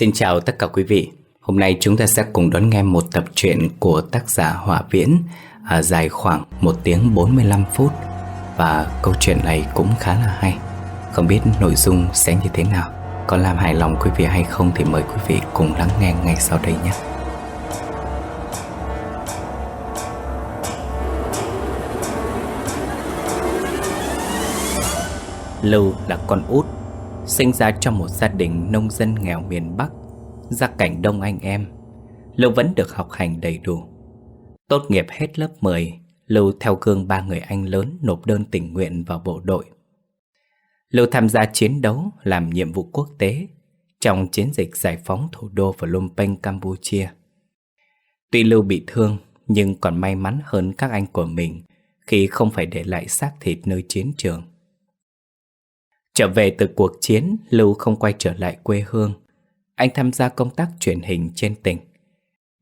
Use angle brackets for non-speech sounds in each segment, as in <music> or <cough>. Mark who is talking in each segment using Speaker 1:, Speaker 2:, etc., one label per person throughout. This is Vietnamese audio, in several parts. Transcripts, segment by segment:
Speaker 1: Xin chào tất cả quý vị. Hôm nay chúng ta sẽ cùng đón nghe một tập truyện của tác giả Hỏa Viễn à, dài khoảng 1 tiếng 45 phút và câu chuyện này cũng khá là hay. Không biết nội dung sẽ như thế nào, có làm hài lòng quý vị hay không thì mời quý vị cùng lắng nghe ngay sau đây nhé. Lưu là con út Sinh ra trong một gia đình nông dân nghèo miền Bắc Gia cảnh đông anh em Lưu vẫn được học hành đầy đủ. Tốt nghiệp hết lớp 10 Lưu theo gương ba người anh lớn nộp đơn tình nguyện vào bộ đội. Lưu tham gia chiến đấu làm nhiệm vụ quốc tế Trong chiến dịch giải phóng thủ đô Phnom Penh, Campuchia. Tuy Lưu bị thương nhưng còn may mắn hơn các anh của mình Khi không phải để lại xác thịt nơi chiến trường. Trở về từ cuộc chiến, Lưu không quay trở lại quê hương. Anh tham gia công tác truyền hình trên tỉnh.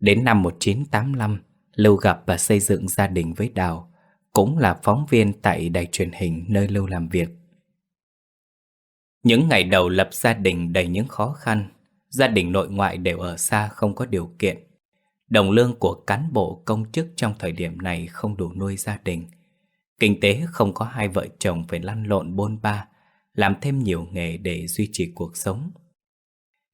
Speaker 1: Đến năm 1985, Lưu gặp và xây dựng gia đình với Đào, cũng là phóng viên tại đài truyền hình nơi Lưu làm việc. Những ngày đầu lập gia đình đầy những khó khăn, gia đình nội ngoại đều ở xa không có điều kiện. Đồng lương của cán bộ công chức trong thời điểm này không đủ nuôi gia đình. Kinh tế không có hai vợ chồng phải lăn lộn bôn ba, làm thêm nhiều nghề để duy trì cuộc sống.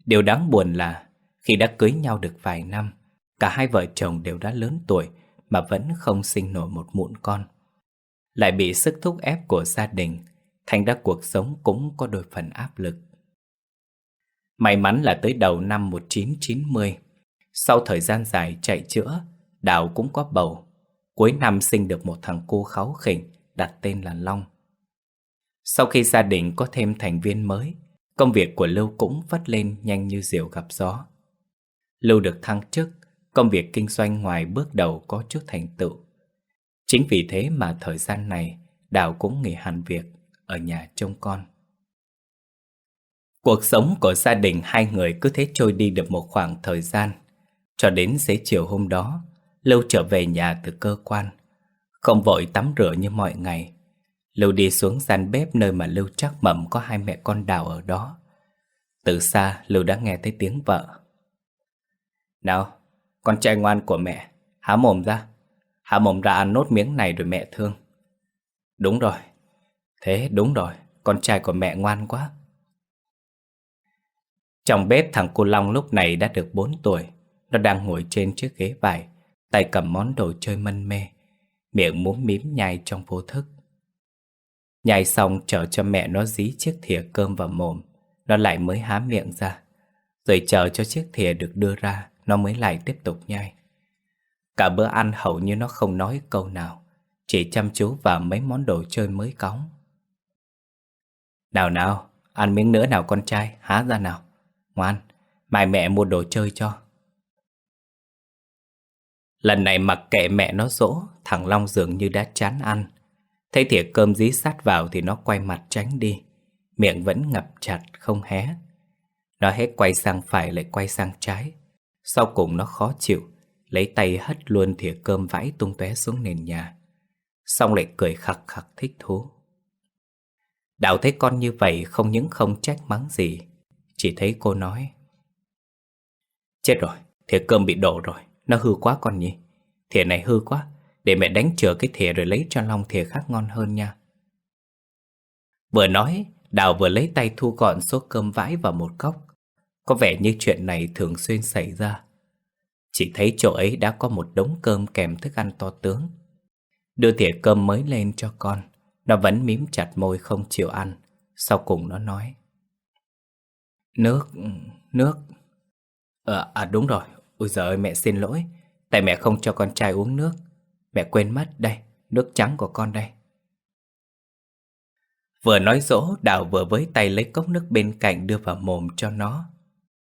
Speaker 1: Điều đáng buồn là khi đã cưới nhau được vài năm, cả hai vợ chồng đều đã lớn tuổi mà vẫn không sinh nổi một mụn con. Lại bị sức thúc ép của gia đình, thành ra cuộc sống cũng có đôi phần áp lực. May mắn là tới đầu năm 1990, sau thời gian dài chạy chữa, Đào cũng có bầu. Cuối năm sinh được một thằng cô kháu khỉnh đặt tên là Long. Sau khi gia đình có thêm thành viên mới, công việc của Lưu cũng vất lên nhanh như diều gặp gió. Lưu được thăng chức, công việc kinh doanh ngoài bước đầu có chút thành tựu. Chính vì thế mà thời gian này, Đào cũng nghỉ hẳn việc, ở nhà trông con. Cuộc sống của gia đình hai người cứ thế trôi đi được một khoảng thời gian. Cho đến xế chiều hôm đó, Lưu trở về nhà từ cơ quan. Không vội tắm rửa như mọi ngày, Lưu đi xuống gian bếp nơi mà Lưu chắc mầm có hai mẹ con đào ở đó. Từ xa Lưu đã nghe thấy tiếng vợ. Nào, con trai ngoan của mẹ, há mồm ra. Há mồm ra ăn nốt miếng này rồi mẹ thương. Đúng rồi, thế đúng rồi, con trai của mẹ ngoan quá. Trong bếp thằng cô Long lúc này đã được 4 tuổi. Nó đang ngồi trên chiếc ghế vải, tay cầm món đồ chơi mân mê, miệng muốn mím nhai trong vô thức. Nhai xong chờ cho mẹ nó dí chiếc thìa cơm vào mồm. Nó lại mới há miệng ra. Rồi chờ cho chiếc thìa được đưa ra Nó mới lại tiếp tục nhai. Cả bữa ăn hầu như nó không nói câu nào. Chỉ chăm chú vào mấy món đồ chơi mới cóng Nào nào, ăn miếng nữa nào con trai, há ra nào. Ngoan, mai mẹ mua đồ chơi cho. Lần này mặc kệ mẹ nó dỗ Thằng Long dường như đã chán ăn. Thấy thìa cơm dí sát vào thì nó quay mặt tránh đi. Miệng vẫn ngập chặt không hé. Nó hết quay sang phải lại quay sang trái. Sau cùng nó khó chịu Lấy tay hất luôn thìa cơm vãi tung tóe xuống nền nhà. Xong lại cười khặc khặc thích thú. Đạo thấy con như vậy không những không trách mắng gì Chỉ thấy cô nói Chết rồi, thìa cơm bị đổ rồi Nó hư quá con nhỉ. Thìa này hư quá để mẹ đánh chừa cái thìa rồi lấy cho Long thìa khác ngon hơn nha. Vừa nói Đào vừa lấy tay thu gọn số cơm vãi vào một góc. Có vẻ như chuyện này thường xuyên xảy ra. Chỉ thấy chỗ ấy đã có một đống cơm kèm thức ăn to tướng. Đưa thìa cơm mới lên cho con. Nó vẫn mím chặt môi không chịu ăn. Sau cùng nó nói Nước, nước. Ờ, à đúng rồi. Ôi giời ơi mẹ xin lỗi. Tại mẹ không cho con trai uống nước. Mẹ quên mất đây, nước trắng của con đây. Vừa nói dỗ, Đào vừa với tay lấy cốc nước bên cạnh đưa vào mồm cho nó.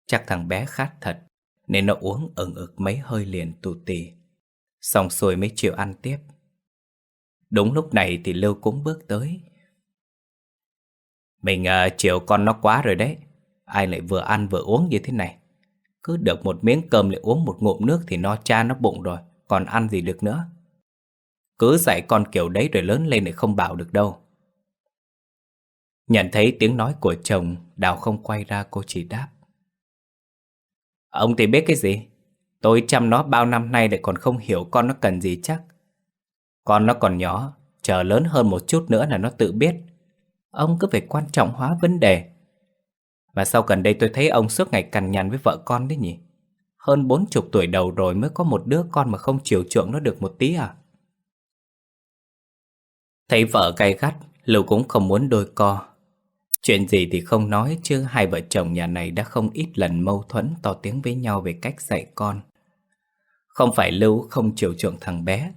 Speaker 1: Chắc thằng bé khát thật, nên nó uống ừng ực mấy hơi liền tù tì. Xong xuôi mới chịu ăn tiếp. Đúng lúc này thì Lưu cũng bước tới. Mình uh, chiều con nó quá rồi đấy. Ai lại vừa ăn vừa uống như thế này. Cứ được một miếng cơm lại uống một ngụm nước thì no cha nó bụng rồi. Còn ăn gì được nữa. Cứ dạy con kiểu đấy rồi lớn lên lại không bảo được đâu Nhận thấy tiếng nói của chồng Đào không quay ra cô chỉ đáp Ông thì biết cái gì? Tôi chăm nó bao năm nay lại còn không hiểu con nó cần gì chắc. Con nó còn nhỏ, chờ lớn hơn một chút nữa là nó tự biết. Ông cứ phải quan trọng hóa vấn đề. Mà sau gần đây tôi thấy ông suốt ngày cằn nhằn với vợ con đấy nhỉ? Hơn bốn chục tuổi đầu rồi mới có một đứa con mà không chiều chuộng nó được một tí à? Thấy vợ cay gắt, Lưu cũng không muốn đôi co. Chuyện gì thì không nói chứ hai vợ chồng nhà này đã không ít lần mâu thuẫn to tiếng với nhau về cách dạy con. Không phải Lưu không chiều chuộng thằng bé,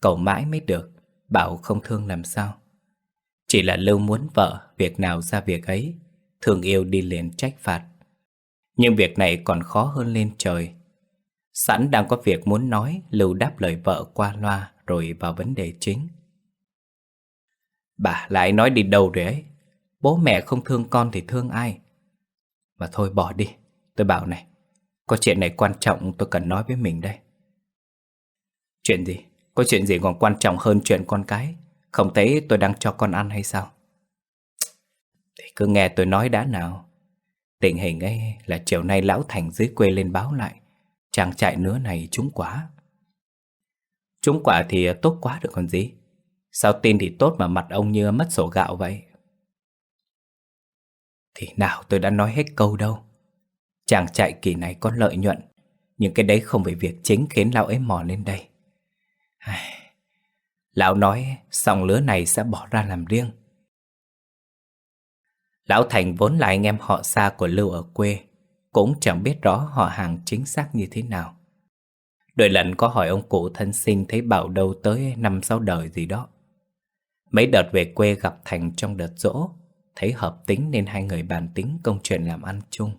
Speaker 1: cầu mãi mới được, bảo không thương làm sao. Chỉ là Lưu muốn vợ, việc nào ra việc ấy, thường yêu đi liền trách phạt. Nhưng việc này còn khó hơn lên trời. Sẵn đang có việc muốn nói, Lưu đáp lời vợ qua loa rồi vào vấn đề chính. Bà lại nói đi đâu rồi ấy? Bố mẹ không thương con thì thương ai? Mà thôi bỏ đi, Tôi bảo này, Có chuyện này quan trọng tôi cần nói với mình đây. Chuyện gì? Có chuyện gì còn quan trọng hơn chuyện con cái? Không thấy tôi đang cho con ăn hay sao? Thì cứ nghe tôi nói đã nào. Tình hình ấy là chiều nay lão Thành dưới quê lên báo lại. Chàng chạy nứa này trúng quả. Trúng quả thì tốt quá được còn gì. Sao tin thì tốt mà mặt ông như mất sổ gạo vậy? Thì nào tôi đã nói hết câu đâu. Chàng chạy kỳ này có lợi nhuận, nhưng cái đấy không phải việc chính khiến lão ấy mò lên đây. Lão nói sòng lứa này sẽ bỏ ra làm riêng. Lão Thành vốn là anh em họ xa của Lưu ở quê, cũng chẳng biết rõ họ hàng chính xác như thế nào. Đôi lần có hỏi ông cụ thân sinh thấy bảo đâu tới năm sáu đời gì đó. Mấy đợt về quê gặp Thành trong đợt dỗ Thấy hợp tính nên hai người bàn tính công chuyện làm ăn chung.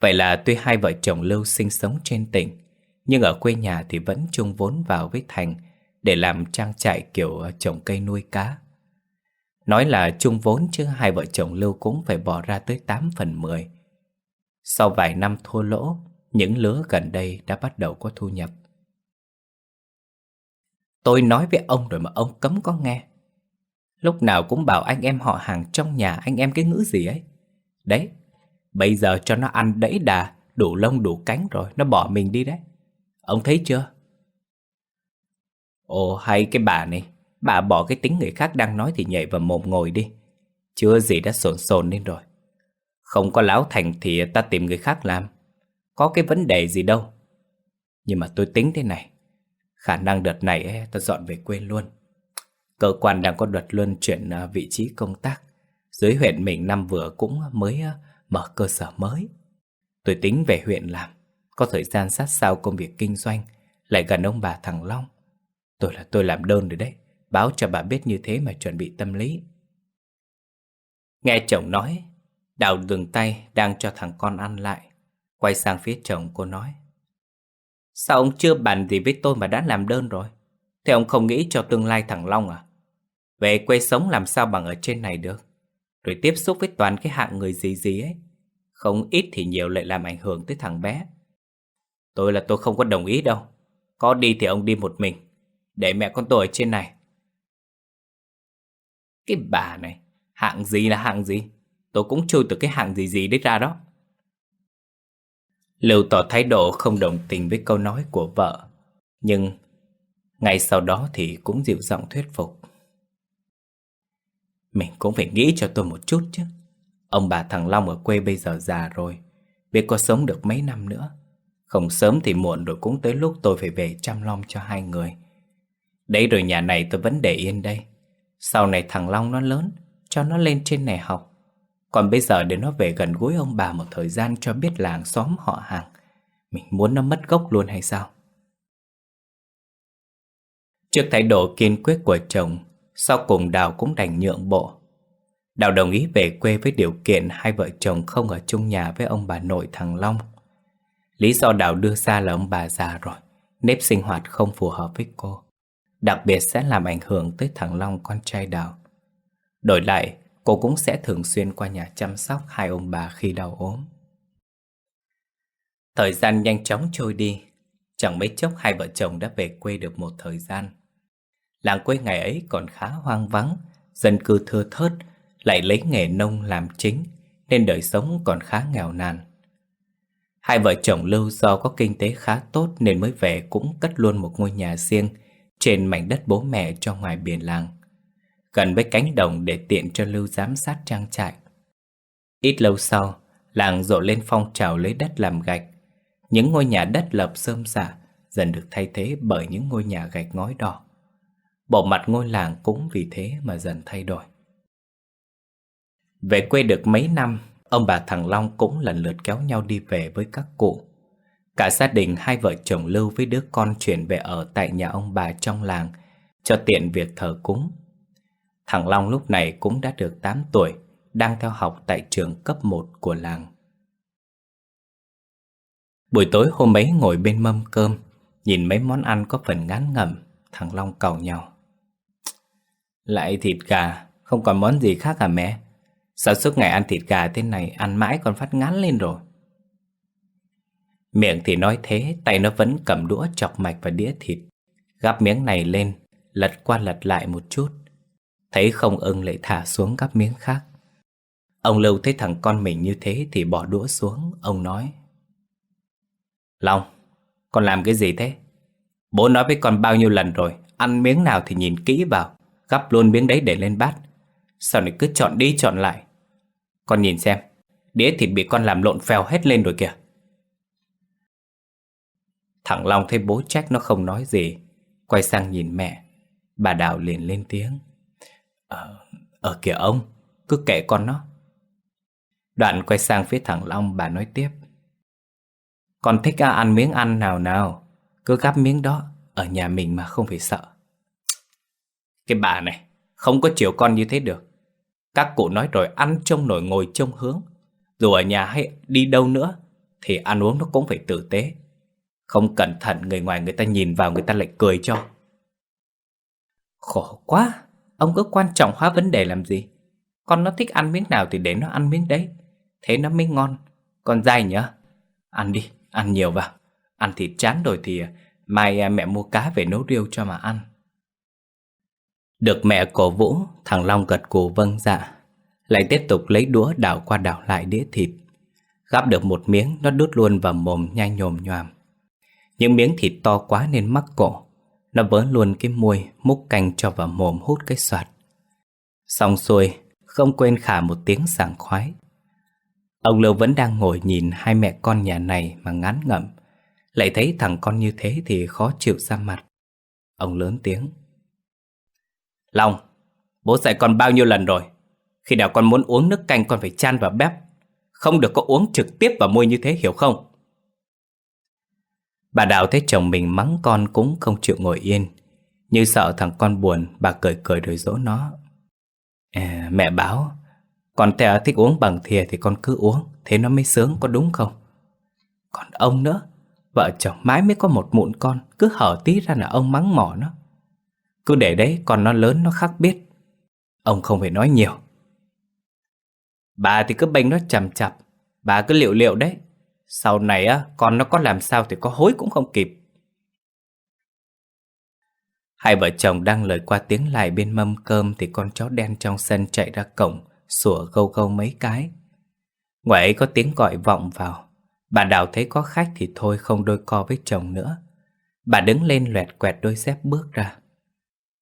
Speaker 1: Vậy là tuy hai vợ chồng Lưu sinh sống trên tỉnh, Nhưng ở quê nhà thì vẫn chung vốn vào với Thành Để làm trang trại kiểu ờ, trồng cây nuôi cá. Nói là chung vốn chứ hai vợ chồng Lưu cũng phải bỏ ra tới 8 phần 10 Sau vài năm thua lỗ, Những lứa gần đây đã bắt đầu có thu nhập. Tôi nói với ông rồi mà ông cấm có nghe. Lúc nào cũng bảo anh em họ hàng trong nhà anh em cái ngữ gì ấy. Đấy, Bây giờ cho nó ăn đẫy đà, Đủ lông đủ cánh rồi, Nó bỏ mình đi đấy. Ông thấy chưa? Ồ, hay cái bà này. Bà bỏ cái tính người khác đang nói thì nhảy vào mồm ngồi đi. Chưa gì đã sồn sồn lên rồi. Không có láo thành thì ta tìm người khác làm. Có cái vấn đề gì đâu. Nhưng mà tôi tính thế này. Khả năng đợt này ấy, ta dọn về quê luôn. Cơ quan đang có đợt luân chuyển à, vị trí công tác. Dưới huyện mình năm vừa cũng mới à, mở cơ sở mới. Tôi tính về huyện làm. Có thời gian sát sao công việc kinh doanh. Lại gần ông bà thằng Long. Tôi là tôi làm đơn rồi đấy. Báo cho bà biết như thế mà chuẩn bị tâm lý. Nghe chồng nói Đào dừng tay đang cho thằng con ăn lại. Quay sang phía chồng cô nói Sao ông chưa bàn gì với tôi mà đã làm đơn rồi? Thế ông không nghĩ cho tương lai thằng Long à? Về quê sống làm sao bằng ở trên này được? Rồi tiếp xúc với toàn cái hạng người gì gì ấy. Không ít thì nhiều lại làm ảnh hưởng tới thằng bé. Tôi là tôi không có đồng ý đâu. Có đi thì ông đi một mình. Để mẹ con tôi ở trên này. Cái bà này, hạng gì là hạng gì? Tôi cũng chui từ cái hạng gì gì đấy ra đó. Lưu tỏ thái độ không đồng tình với câu nói của vợ. Nhưng ngay sau đó thì cũng dịu giọng thuyết phục. Mình cũng phải nghĩ cho tôi một chút chứ. Ông bà thằng Long ở quê bây giờ già rồi, Biết có sống được mấy năm nữa. Không sớm thì muộn rồi cũng tới lúc tôi phải về chăm long cho hai người. Đấy rồi nhà này tôi vẫn để yên đây. Sau này thằng Long nó lớn, Cho nó lên trên này học còn bây giờ để nó về gần gũi ông bà một thời gian cho biết làng xóm họ hàng Mình muốn nó mất gốc luôn hay sao? Trước thái độ kiên quyết của chồng Sau cùng Đào cũng đành nhượng bộ Đào đồng ý về quê với điều kiện hai vợ chồng không ở chung nhà với ông bà nội thằng Long. Lý do Đào đưa ra là ông bà già rồi, nếp sinh hoạt không phù hợp với cô. Đặc biệt sẽ làm ảnh hưởng tới thằng Long con trai Đào. Đổi lại, cô cũng sẽ thường xuyên qua nhà chăm sóc hai ông bà khi đau ốm. Thời gian nhanh chóng trôi đi, chẳng mấy chốc hai vợ chồng đã về quê được một thời gian. Làng quê ngày ấy còn khá hoang vắng, dân cư thưa thớt, lại lấy nghề nông làm chính, nên đời sống còn khá nghèo nàn. Hai vợ chồng Lưu do có kinh tế khá tốt nên mới về cũng cất luôn một ngôi nhà riêng trên mảnh đất bố mẹ cho ngoài biển làng. Gần với cánh đồng để tiện cho Lưu giám sát trang trại. Ít lâu sau, làng rộ lên phong trào lấy đất làm gạch. Những ngôi nhà đất lập sơm xả dần được thay thế bởi những ngôi nhà gạch ngói đỏ. Bộ mặt ngôi làng cũng vì thế mà dần thay đổi. Về quê được mấy năm, ông bà thằng Long cũng lần lượt kéo nhau đi về với các cụ. Cả gia đình hai vợ chồng Lưu với đứa con chuyển về ở tại nhà ông bà trong làng cho tiện việc thờ cúng. Thằng Long lúc này cũng đã được 8 tuổi, đang theo học tại trường cấp 1 của làng. Buổi tối hôm ấy ngồi bên mâm cơm, nhìn mấy món ăn có phần ngán ngẩm, thằng Long cầu nhau. Lại thịt gà, không còn món gì khác à mẹ? Sao suốt ngày ăn thịt gà thế này Ăn mãi còn phát ngán lên rồi Miệng thì nói thế Tay nó vẫn cầm đũa chọc mạch và đĩa thịt Gắp miếng này lên Lật qua lật lại một chút Thấy không ưng lại thả xuống các miếng khác Ông Lưu thấy thằng con mình như thế Thì bỏ đũa xuống Ông nói Long Con làm cái gì thế Bố nói với con bao nhiêu lần rồi Ăn miếng nào thì nhìn kỹ vào Gắp luôn miếng đấy để lên bát Sao này cứ chọn đi chọn lại con nhìn xem, đĩa thịt bị con làm lộn phèo hết lên rồi kìa. Thằng Long thấy bố trách nó không nói gì, quay sang nhìn mẹ. Bà Đào liền lên tiếng. Ờ, ở kìa ông, cứ kệ con nó. Đoạn quay sang phía thằng Long bà nói tiếp. Con thích à, ăn miếng ăn nào nào, cứ gắp miếng đó, ở nhà mình mà không phải sợ. Cái bà này, không có chiều con như thế được. Các cụ nói rồi ăn trông nổi ngồi trông hướng Dù ở nhà hay đi đâu nữa Thì ăn uống nó cũng phải tử tế Không cẩn thận người ngoài người ta nhìn vào người ta lại cười cho Khổ quá Ông cứ quan trọng hóa vấn đề làm gì Con nó thích ăn miếng nào thì để nó ăn miếng đấy Thế nó mới ngon Con dai nhá Ăn đi, ăn nhiều vào Ăn thịt chán rồi thì à, Mai à, mẹ mua cá về nấu riêu cho mà ăn được mẹ cổ vũ, thằng Long gật cù vâng dạ. Lại tiếp tục lấy đũa đảo qua đảo lại đĩa thịt. Gắp được một miếng, nó đút luôn vào mồm nhai nhồm nhòm. Những miếng thịt to quá nên mắc cổ. Nó vớ luôn cái môi, múc canh cho vào mồm hút cái soạt. Xong xuôi, không quên khả một tiếng sảng khoái. Ông Lưu vẫn đang ngồi nhìn hai mẹ con nhà này mà ngán ngẩm. Lại thấy thằng con như thế thì khó chịu ra mặt. Ông lớn tiếng. Long, bố dạy con bao nhiêu lần rồi. Khi nào con muốn uống nước canh con phải chan vào bếp. Không được có uống trực tiếp vào môi như thế hiểu không? Bà Đào thấy chồng mình mắng con cũng không chịu ngồi yên. Như sợ thằng con buồn, bà cười cười rồi dỗ nó. À, mẹ báo, con tè thích uống bằng thìa thì con cứ uống, thế nó mới sướng, có đúng không? Còn ông nữa, vợ chồng mãi mới có một mụn con, cứ hở tí ra là ông mắng mỏ nó. Cứ để đấy còn nó lớn nó khác biết Ông không phải nói nhiều Bà thì cứ bênh nó chằm chặp Bà cứ liệu liệu đấy sau này á con nó có làm sao thì có hối cũng không kịp. Hai vợ chồng đang lời qua tiếng lại bên mâm cơm Thì con chó đen trong sân chạy ra cổng Sủa gâu gâu mấy cái. Ngoài ấy có tiếng gọi vọng vào. Bà Đào thấy có khách thì thôi không đôi co với chồng nữa. Bà đứng lên loẹt quẹt đôi dép bước ra.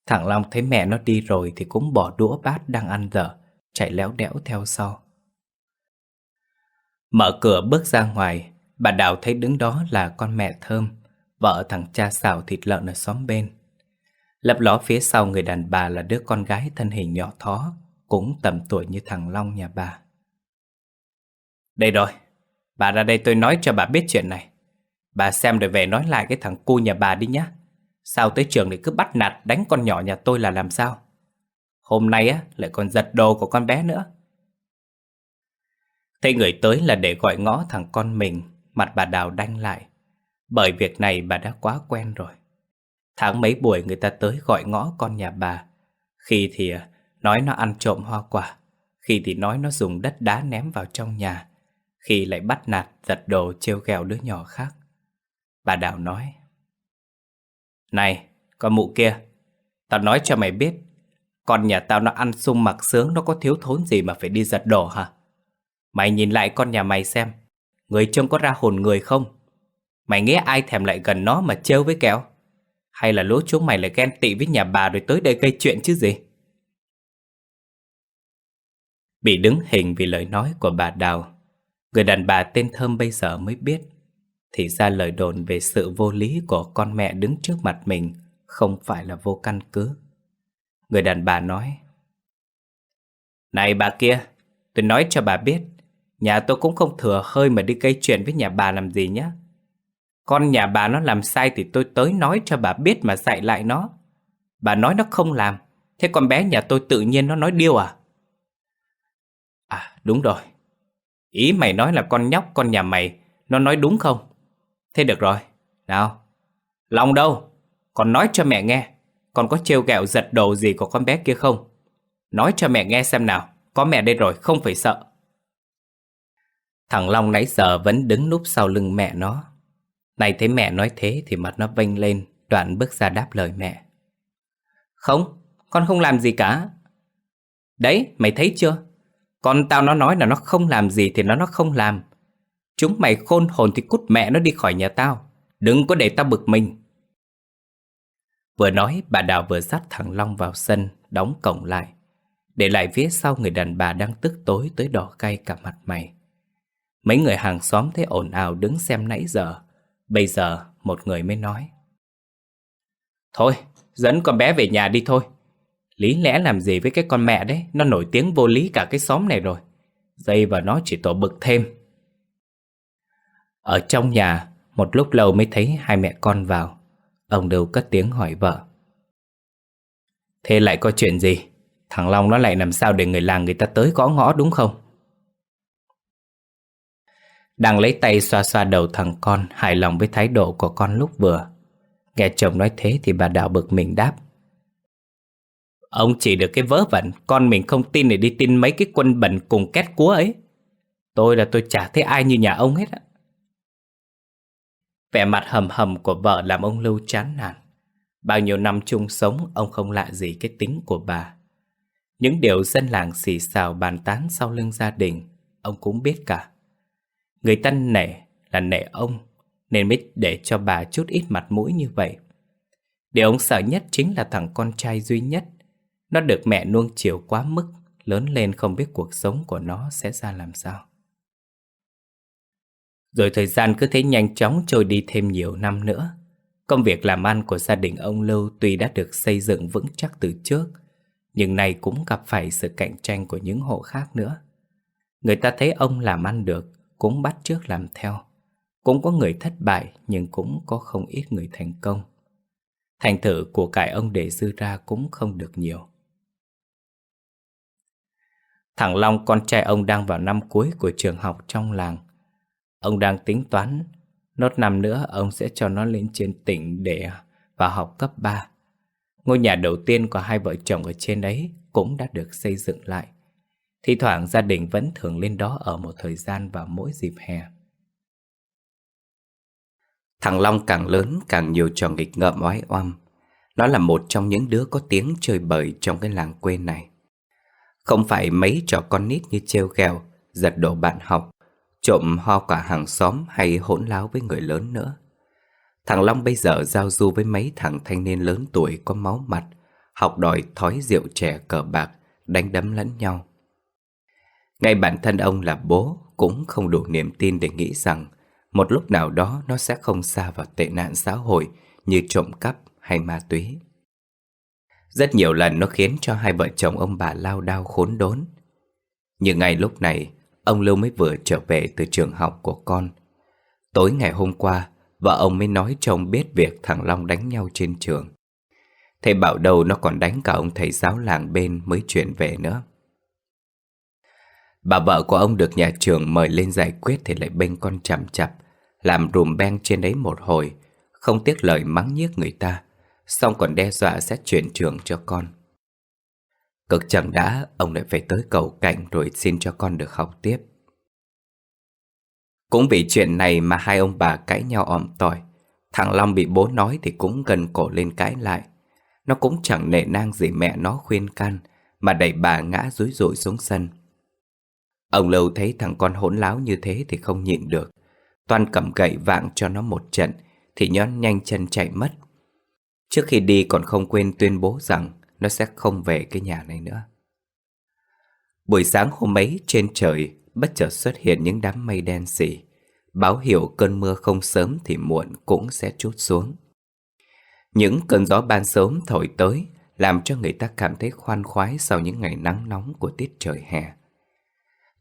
Speaker 1: Thằng Long thấy mẹ nó đi rồi thì cũng bỏ đũa bát đang ăn dở, chạy léo đẽo theo sau. Mở cửa bước ra ngoài, bà Đào thấy đứng đó là con mẹ Thơm, vợ thằng cha xào thịt lợn ở xóm bên. Lấp ló phía sau người đàn bà là đứa con gái thân hình nhỏ thó, cũng tầm tuổi như thằng Long nhà bà. Đây rồi, bà ra đây tôi nói cho bà biết chuyện này. Bà xem rồi về nói lại cái thằng cu nhà bà đi nhá. Sao tới trường lại cứ bắt nạt đánh con nhỏ nhà tôi là làm sao? Hôm nay á lại còn giật đồ của con bé nữa. Thấy người tới là để gọi ngõ thằng con mình, mặt bà Đào đanh lại. Bởi việc này bà đã quá quen rồi. Tháng mấy buổi người ta tới gọi ngõ con nhà bà. Khi thì à, nói nó ăn trộm hoa quả, khi thì nói nó dùng đất đá ném vào trong nhà, khi lại bắt nạt giật đồ trêu ghẹo đứa nhỏ khác. Bà Đào nói, này, con mụ kia, tao nói cho mày biết, con nhà tao nó ăn sung mặc sướng nó có thiếu thốn gì mà phải đi giật đồ hả? Mày nhìn lại con nhà mày xem, Người trông có ra hồn người không? Mày nghĩ ai thèm lại gần nó mà trêu với kẹo? Hay là lũ chúng mày lại ghen tị với nhà bà rồi tới đây gây chuyện chứ gì? Bị đứng hình vì lời nói của bà Đào Người đàn bà tên Thơm bây giờ mới biết Thì ra lời đồn về sự vô lý của con mẹ đứng trước mặt mình Không phải là vô căn cứ Người đàn bà nói Này bà kia Tôi nói cho bà biết Nhà tôi cũng không thừa hơi mà đi gây chuyện với nhà bà làm gì nhé Con nhà bà nó làm sai thì tôi tới nói cho bà biết mà dạy lại nó. Bà nói nó không làm, Thế con bé nhà tôi tự nhiên nó nói điêu à? À đúng rồi. Ý mày nói là con nhóc con nhà mày, Nó nói đúng không? Thế được rồi, Nào. Lòng đâu? Con nói cho mẹ nghe, Con có trêu ghẹo giật đồ gì của con bé kia không? Nói cho mẹ nghe xem nào, Có mẹ đây rồi không phải sợ. Thằng Long nãy giờ vẫn đứng núp sau lưng mẹ nó. Này thấy mẹ nói thế thì mặt nó vênh lên Đoạn bước ra đáp lời mẹ. Không, con không làm gì cả. Đấy, mày thấy chưa? Con tao nó nói là nó không làm gì thì nó nó không làm. Chúng mày khôn hồn thì cút mẹ nó đi khỏi nhà tao. Đừng có để tao bực mình. Vừa nói bà Đào vừa dắt thằng Long vào sân Đóng cổng lại. Để lại phía sau người đàn bà đang tức tối tới đỏ cay cả mặt mày. Mấy người hàng xóm thấy ồn ào đứng xem nãy giờ. Bây giờ một người mới nói. Thôi, dẫn con bé về nhà đi thôi. Lý lẽ làm gì với cái con mẹ đấy? Nó nổi tiếng vô lý cả cái xóm này rồi. Dây vào nó chỉ tổ bực thêm. Ở trong nhà Một lúc lâu mới thấy hai mẹ con vào. Ông đều cất tiếng hỏi vợ. Thế lại có chuyện gì? Thằng Long nó lại làm sao để người làng người ta tới gõ ngõ đúng không? Đang lấy tay xoa xoa đầu thằng con, Hài lòng với thái độ của con lúc vừa. Nghe chồng nói thế thì bà Đạo bực mình đáp. Ông chỉ được cái vớ vẩn, Con mình không tin để đi tin mấy cái quân bẩn cùng két cúa ấy. Tôi là tôi chả thấy ai như nhà ông hết á. Vẻ mặt hầm hầm của vợ làm ông Lưu chán nản. Bao nhiêu năm chung sống, Ông không lạ gì cái tính của bà. Những điều dân làng xì xào bàn tán sau lưng gia đình, Ông cũng biết cả. Người ta nể là nể ông, Nên mới để cho bà chút ít mặt mũi như vậy. Điều ông sợ nhất chính là thằng con trai duy nhất. Nó được mẹ nuông chiều quá mức, Lớn lên không biết cuộc sống của nó sẽ ra làm sao. Rồi thời gian cứ thế nhanh chóng trôi đi thêm nhiều năm nữa. Công việc làm ăn của gia đình ông Lưu tuy đã được xây dựng vững chắc từ trước, Nhưng nay cũng gặp phải sự cạnh tranh của những hộ khác nữa. Người ta thấy ông làm ăn được cũng bắt chước làm theo. Cũng có người thất bại nhưng cũng có không ít người thành công. Thành thử của cải ông để dư ra cũng không được nhiều. Thằng Long con trai ông đang vào năm cuối của trường học trong làng. Ông đang tính toán, nốt năm nữa ông sẽ cho nó lên trên tỉnh để vào học cấp 3. Ngôi nhà đầu tiên của hai vợ chồng ở trên ấy cũng đã được xây dựng lại. Thì thoảng gia đình vẫn thường lên đó ở một thời gian vào mỗi dịp hè. Thằng Long càng lớn càng nhiều trò nghịch ngợm oái oăm. Nó là một trong những đứa có tiếng chơi bời trong cái làng quê này. Không phải mấy trò con nít như treo gheo, giật đồ bạn học, trộm ho cả hàng xóm hay hỗn láo với người lớn nữa. Thằng Long bây giờ giao du với mấy thằng thanh niên lớn tuổi có máu mặt, học đòi thói rượu trẻ cờ bạc, đánh đấm lẫn nhau. Ngay bản thân ông là bố cũng không đủ niềm tin để nghĩ rằng một lúc nào đó nó sẽ không xa vào tệ nạn xã hội như trộm cắp hay ma túy. Rất nhiều lần nó khiến cho hai vợ chồng ông bà lao đao khốn đốn. Nhưng ngay lúc này, ông Lưu mới vừa trở về từ trường học của con. Tối ngày hôm qua, vợ ông mới nói cho ông biết việc thằng Long đánh nhau trên trường. Thầy bảo đầu nó còn đánh cả ông thầy giáo làng bên mới chuyển về nữa. Bà vợ của ông được nhà trường mời lên giải quyết thì lại bênh con chằm chặp, làm rùm beng trên đấy một hồi, không tiếc lời mắng nhiếc người ta, xong còn đe dọa sẽ chuyển trường cho con. Cực chẳng đã, ông lại phải tới cầu cạnh rồi xin cho con được học tiếp. Cũng vì chuyện này mà hai ông bà cãi nhau òm tỏi. Thằng Long bị bố nói thì cũng gần cổ lên cãi lại. Nó cũng chẳng nể nang gì mẹ nó khuyên can, mà đẩy bà ngã rúi rụi xuống sân. Ông Lâu thấy thằng con hỗn láo như thế thì không nhịn được. Toan cầm gậy vạng cho nó một trận, thì nhón nhanh chân chạy mất. Trước khi đi còn không quên tuyên bố rằng nó sẽ không về cái nhà này nữa. Buổi sáng hôm ấy, trên trời bất chợt xuất hiện những đám mây đen xỉ. Báo hiệu cơn mưa không sớm thì muộn cũng sẽ trút xuống. Những cơn gió ban sớm thổi tới, làm cho người ta cảm thấy khoan khoái sau những ngày nắng nóng của tiết trời hè.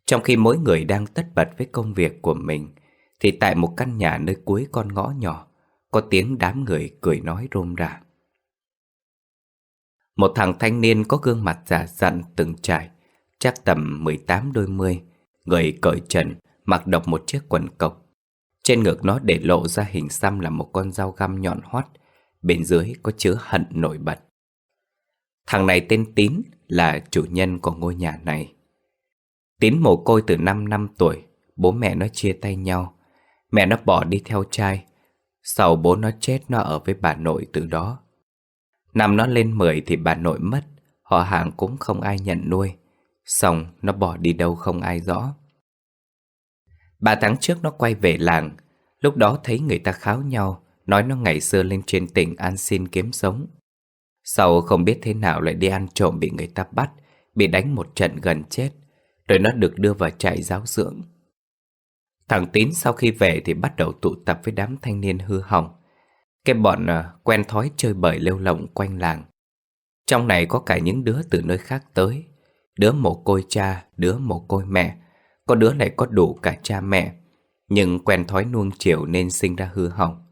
Speaker 1: Trong khi mỗi người đang tất bật với công việc của mình, thì tại một căn nhà nơi cuối con ngõ nhỏ, có tiếng đám người cười nói rôm rả. Một thằng thanh niên có gương mặt giả dặn từng trải, chắc tầm 18 đôi mươi, người cởi trần, mặc độc một chiếc quần cộc. Trên ngực nó để lộ ra hình xăm là một con dao găm nhọn hoắt, bên dưới có chứa hận nổi bật. Thằng này tên Tín là chủ nhân của ngôi nhà này. Tín mồ côi từ 5 năm tuổi, bố mẹ nó chia tay nhau. Mẹ nó bỏ đi theo trai. Sau bố nó chết nó ở với bà nội từ đó. Năm nó lên 10 thì bà nội mất, họ hàng cũng không ai nhận nuôi. Xong nó bỏ đi đâu không ai rõ. Ba tháng trước nó quay về làng, lúc đó thấy người ta kháo nhau, nói nó ngày xưa lên trên tỉnh ăn xin kiếm sống. Sau không biết thế nào lại đi ăn trộm bị người ta bắt, bị đánh một trận gần chết, rồi nó được đưa vào trại giáo dưỡng. Thằng Tín sau khi về thì bắt đầu tụ tập với đám thanh niên hư hỏng. Cái bọn à, quen thói chơi bời lêu lồng quanh làng. Trong này có cả những đứa từ nơi khác tới. Đứa mồ côi cha, đứa mồ côi mẹ. Có đứa lại có đủ cả cha mẹ. Nhưng quen thói nuông chiều nên sinh ra hư hỏng.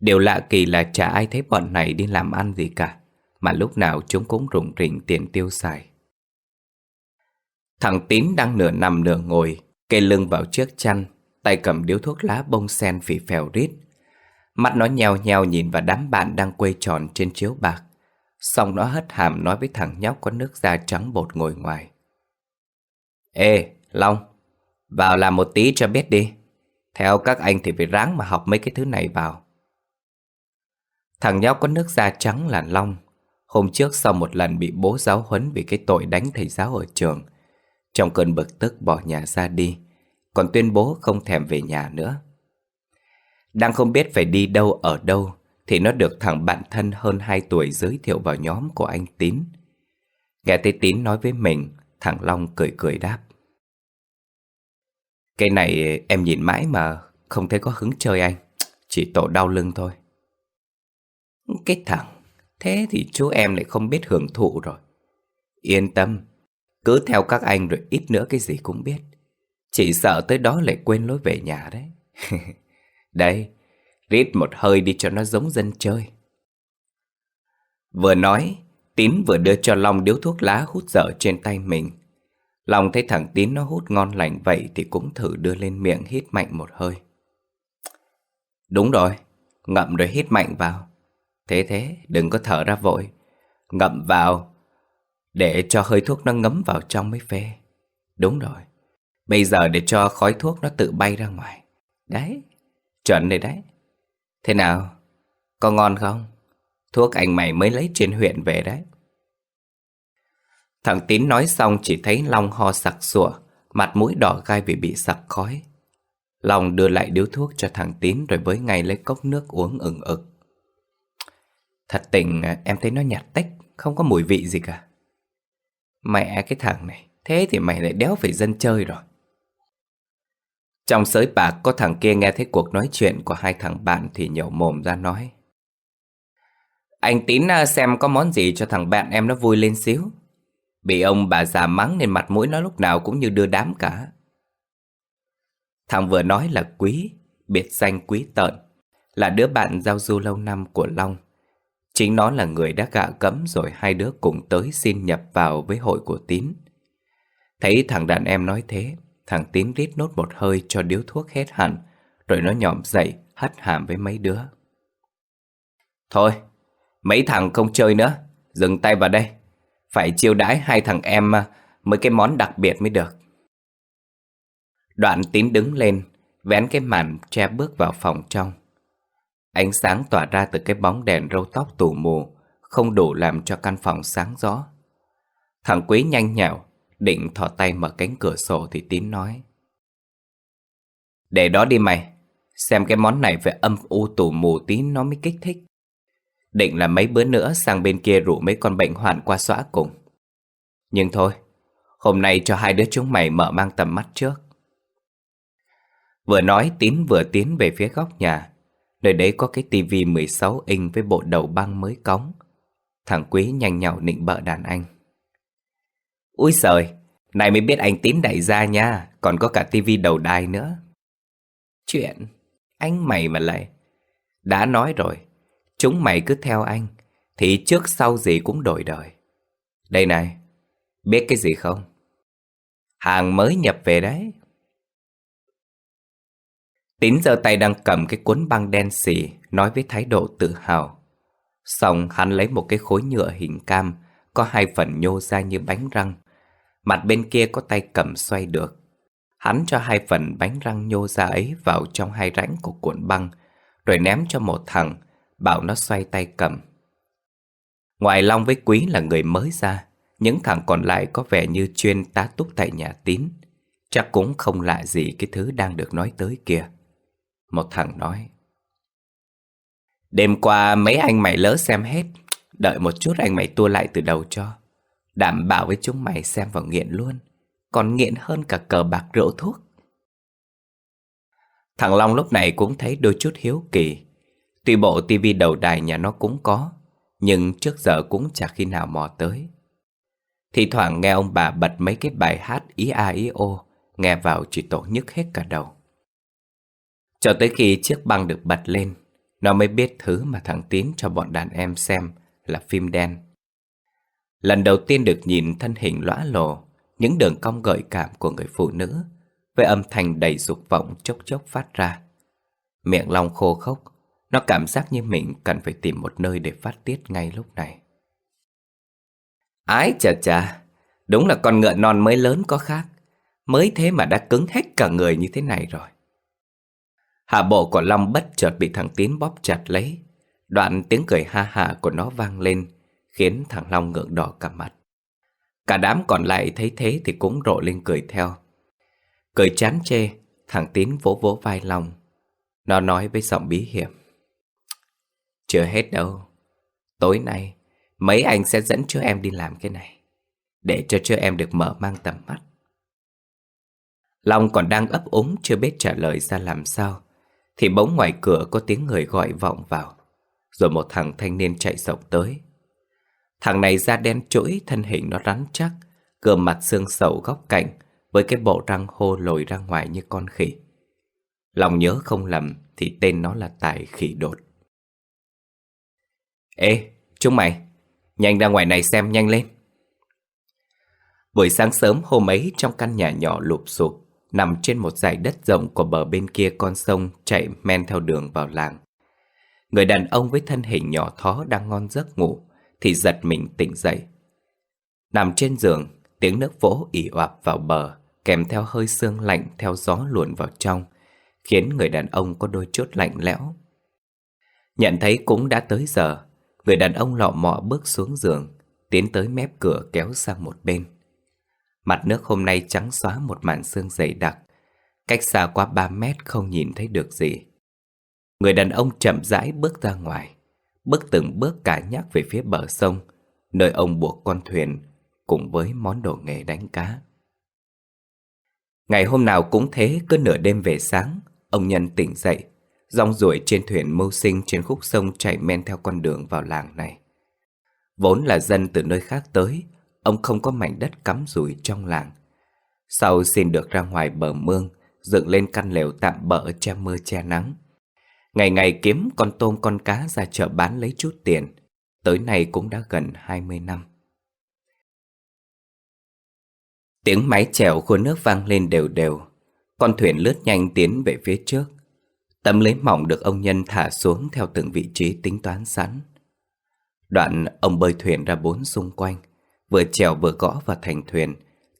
Speaker 1: Điều lạ kỳ là chả ai thấy bọn này đi làm ăn gì cả Mà lúc nào chúng cũng rủng rỉnh tiền tiêu xài Thằng Tín đang nửa nằm nửa ngồi Kê lưng vào chiếc chăn Tay cầm điếu thuốc lá bông sen phì phèo rít. Mắt nó nheo nheo nhìn vào đám bạn đang quay tròn trên chiếu bạc. Xong nó hất hàm nói với thằng nhóc có nước da trắng bột ngồi ngoài. Ê, Long Vào làm một tí cho biết đi. Theo các anh thì phải ráng mà học mấy cái thứ này vào. Thằng nhóc có nước da trắng là Long. Hôm trước sau một lần bị bố giáo huấn vì cái tội đánh thầy giáo ở trường trong cơn bực tức bỏ nhà ra đi Còn tuyên bố không thèm về nhà nữa. Đang không biết phải đi đâu ở đâu Thì nó được thằng bạn thân hơn 2 tuổi giới thiệu vào nhóm của anh Tín. Nghe thấy Tín nói với mình Thằng Long cười cười đáp. Cái này em nhìn mãi mà không thấy có hứng chơi anh Chỉ tổ đau lưng thôi. Cái thằng, thế thì chú em lại không biết hưởng thụ rồi. Yên tâm, cứ theo các anh rồi ít nữa cái gì cũng biết. Chỉ sợ tới đó lại quên lối về nhà đấy. <laughs> Đây, rít một hơi đi cho nó giống dân chơi. Vừa nói, Tín vừa đưa cho Long điếu thuốc lá hút dở trên tay mình. Long thấy thằng Tín nó hút ngon lành vậy thì cũng thử đưa lên miệng hít mạnh một hơi. Đúng rồi, ngậm rồi hít mạnh vào. Thế thế, đừng có thở ra vội. Ngậm vào, để cho hơi thuốc nó ngấm vào trong mới phê. Đúng rồi. Bây giờ để cho khói thuốc nó tự bay ra ngoài. Đấy, chuẩn rồi đấy. Thế nào, có ngon không? Thuốc anh mày mới lấy trên huyện về đấy. Thằng Tín nói xong chỉ thấy Long ho sặc sủa, mặt mũi đỏ gai vì bị sặc khói. Long đưa lại điếu thuốc cho thằng Tín rồi với ngay lấy cốc nước uống ừng ực. Thật tình em thấy nó nhạt tách Không có mùi vị gì cả Mẹ cái thằng này Thế thì mày lại đéo phải dân chơi rồi. Trong sới bạc có thằng kia nghe thấy cuộc nói chuyện của hai thằng bạn thì nhậu mồm ra nói. Anh Tín à, xem có món gì cho thằng bạn em nó vui lên xíu. Bị ông bà già mắng nên mặt mũi nó lúc nào cũng như đưa đám cả. Thằng vừa nói là Quý, biệt danh Quý Tợn Là đứa bạn giao du lâu năm của Long. Chính nó là người đã gạ cấm rồi hai đứa cùng tới xin nhập vào với hội của Tín. Thấy thằng đàn em nói thế, thằng Tín rít nốt một hơi cho điếu thuốc hết hẳn, rồi nó nhòm dậy, hất hàm với mấy đứa. Thôi, mấy thằng không chơi nữa, dừng tay vào đây. Phải chiêu đãi hai thằng em mới cái món đặc biệt mới được. Đoạn Tín đứng lên, vén cái màn che bước vào phòng trong. Ánh sáng tỏa ra từ cái bóng đèn râu tóc tù mù, Không đủ làm cho căn phòng sáng rõ. Thằng Quý nhanh nhẹo, Định thò tay mở cánh cửa sổ thì Tín nói. Để đó đi mày, Xem cái món này phải âm u tù mù tí nó mới kích thích. Định là mấy bữa nữa sang bên kia rủ mấy con bệnh hoạn qua xóa cùng. Nhưng thôi, Hôm nay cho hai đứa chúng mày mở mang tầm mắt trước. Vừa nói, Tín vừa tiến về phía góc nhà. Nơi đấy có cái tivi 16 inch với bộ đầu băng mới cống. Thằng Quý nhanh nhảu nịnh bợ đàn anh. Úi giời, này mới biết anh Tín đại gia nha Còn có cả tivi đầu đài nữa. Chuyện, anh mày mà lại. Đã nói rồi Chúng mày cứ theo anh Thì trước sau gì cũng đổi đời. Đây này Biết cái gì không? Hàng mới nhập về đấy Tín giờ tay đang cầm cái cuốn băng đen xì, Nói với thái độ tự hào. Xong, hắn lấy một cái khối nhựa hình cam, Có hai phần nhô ra như bánh răng. Mặt bên kia có tay cầm xoay được. Hắn cho hai phần bánh răng nhô ra ấy vào trong hai rãnh của cuộn băng, Rồi ném cho một thằng, Bảo nó xoay tay cầm. Ngoài Long với Quý là người mới ra, Những thằng còn lại có vẻ như chuyên tá túc tại nhà tín. Chắc cũng không lạ gì cái thứ đang được nói tới kia. Một thằng nói, Đêm qua mấy anh mày lỡ xem hết, Đợi một chút anh mày tua lại từ đầu cho. Đảm bảo với chúng mày xem vào nghiện luôn, Còn nghiện hơn cả cờ bạc rượu thuốc. Thằng Long lúc này cũng thấy đôi chút hiếu kỳ. Tuy bộ tivi đầu đài nhà nó cũng có, Nhưng trước giờ cũng chả khi nào mò tới. Thì thoảng nghe ông bà bật mấy cái bài hát ý a ý ô, Nghe vào chỉ tổ nhức hết cả đầu. Cho tới khi chiếc băng được bật lên, Nó mới biết thứ mà thằng Tín cho bọn đàn em xem là phim đen. Lần đầu tiên được nhìn thân hình lõa lồ Những đường cong gợi cảm của người phụ nữ, Với âm thanh đầy dục vọng chốc chốc phát ra. Miệng long khô khốc, Nó cảm giác như mình cần phải tìm một nơi để phát tiết ngay lúc này. Ái chà chà, Đúng là con ngựa non mới lớn có khác, Mới thế mà đã cứng hết cả người như thế này rồi. Hạ bộ của Long bất chợt bị thằng Tín bóp chặt lấy. Đoạn tiếng cười ha ha của nó vang lên, Khiến thằng Long ngượng đỏ cả mặt. Cả đám còn lại thấy thế thì cũng rộ lên cười theo. Cười chán chê, Thằng Tín vỗ vỗ vai Long. Nó nói với giọng bí hiểm. Chưa hết đâu. Tối nay, Mấy anh sẽ dẫn cho em đi làm cái này, Để cho cho em được mở mang tầm mắt. Long còn đang ấp úng chưa biết trả lời ra làm sao. Thì bỗng ngoài cửa có tiếng người gọi vọng vào. Rồi một thằng thanh niên chạy dọc tới. Thằng này da đen chỗi, thân hình nó rắn chắc Gương mặt xương sầu góc cạnh Với cái bộ răng hô lồi ra ngoài như con khỉ. Lòng nhớ không lầm Thì tên nó là Tài Khỉ Đột. Ê, chúng mày Nhanh ra ngoài này xem nhanh lên. Buổi sáng sớm hôm ấy trong căn nhà nhỏ lụp sụp Nằm trên một dải đất rộng của bờ bên kia con sông Chạy men theo đường vào làng Người đàn ông với thân hình nhỏ thó đang ngon giấc ngủ thì giật mình tỉnh dậy. Nằm trên giường, tiếng nước vỗ ỉ oạp vào bờ, kèm theo hơi sương lạnh theo gió luồn vào trong, khiến người đàn ông có đôi chút lạnh lẽo. Nhận thấy cũng đã tới giờ, người đàn ông lọ mọ bước xuống giường, tiến tới mép cửa kéo sang một bên. Mặt nước hôm nay trắng xóa một màn sương dày đặc, cách xa quá ba mét không nhìn thấy được gì. Người đàn ông chậm rãi bước ra ngoài bước từng bước cả nhắc về phía bờ sông, nơi ông buộc con thuyền cùng với món đồ nghề đánh cá. Ngày hôm nào cũng thế, cứ nửa đêm về sáng, ông Nhân tỉnh dậy, rong ruổi trên thuyền mưu sinh trên khúc sông chạy men theo con đường vào làng này. Vốn là dân từ nơi khác tới, ông không có mảnh đất cắm rủi trong làng. Sau xin được ra ngoài bờ mương, dựng lên căn lều tạm bỡ che mưa che nắng. Ngày ngày kiếm con tôm con cá ra chợ bán lấy chút tiền. Tới nay cũng đã gần 20 năm. Tiếng máy chèo khuôn nước vang lên đều đều. Con thuyền lướt nhanh tiến về phía trước. Tấm lấy mỏng được ông Nhân thả xuống theo từng vị trí tính toán sẵn. Đoạn ông bơi thuyền ra bốn xung quanh. Vừa trèo vừa gõ vào thành thuyền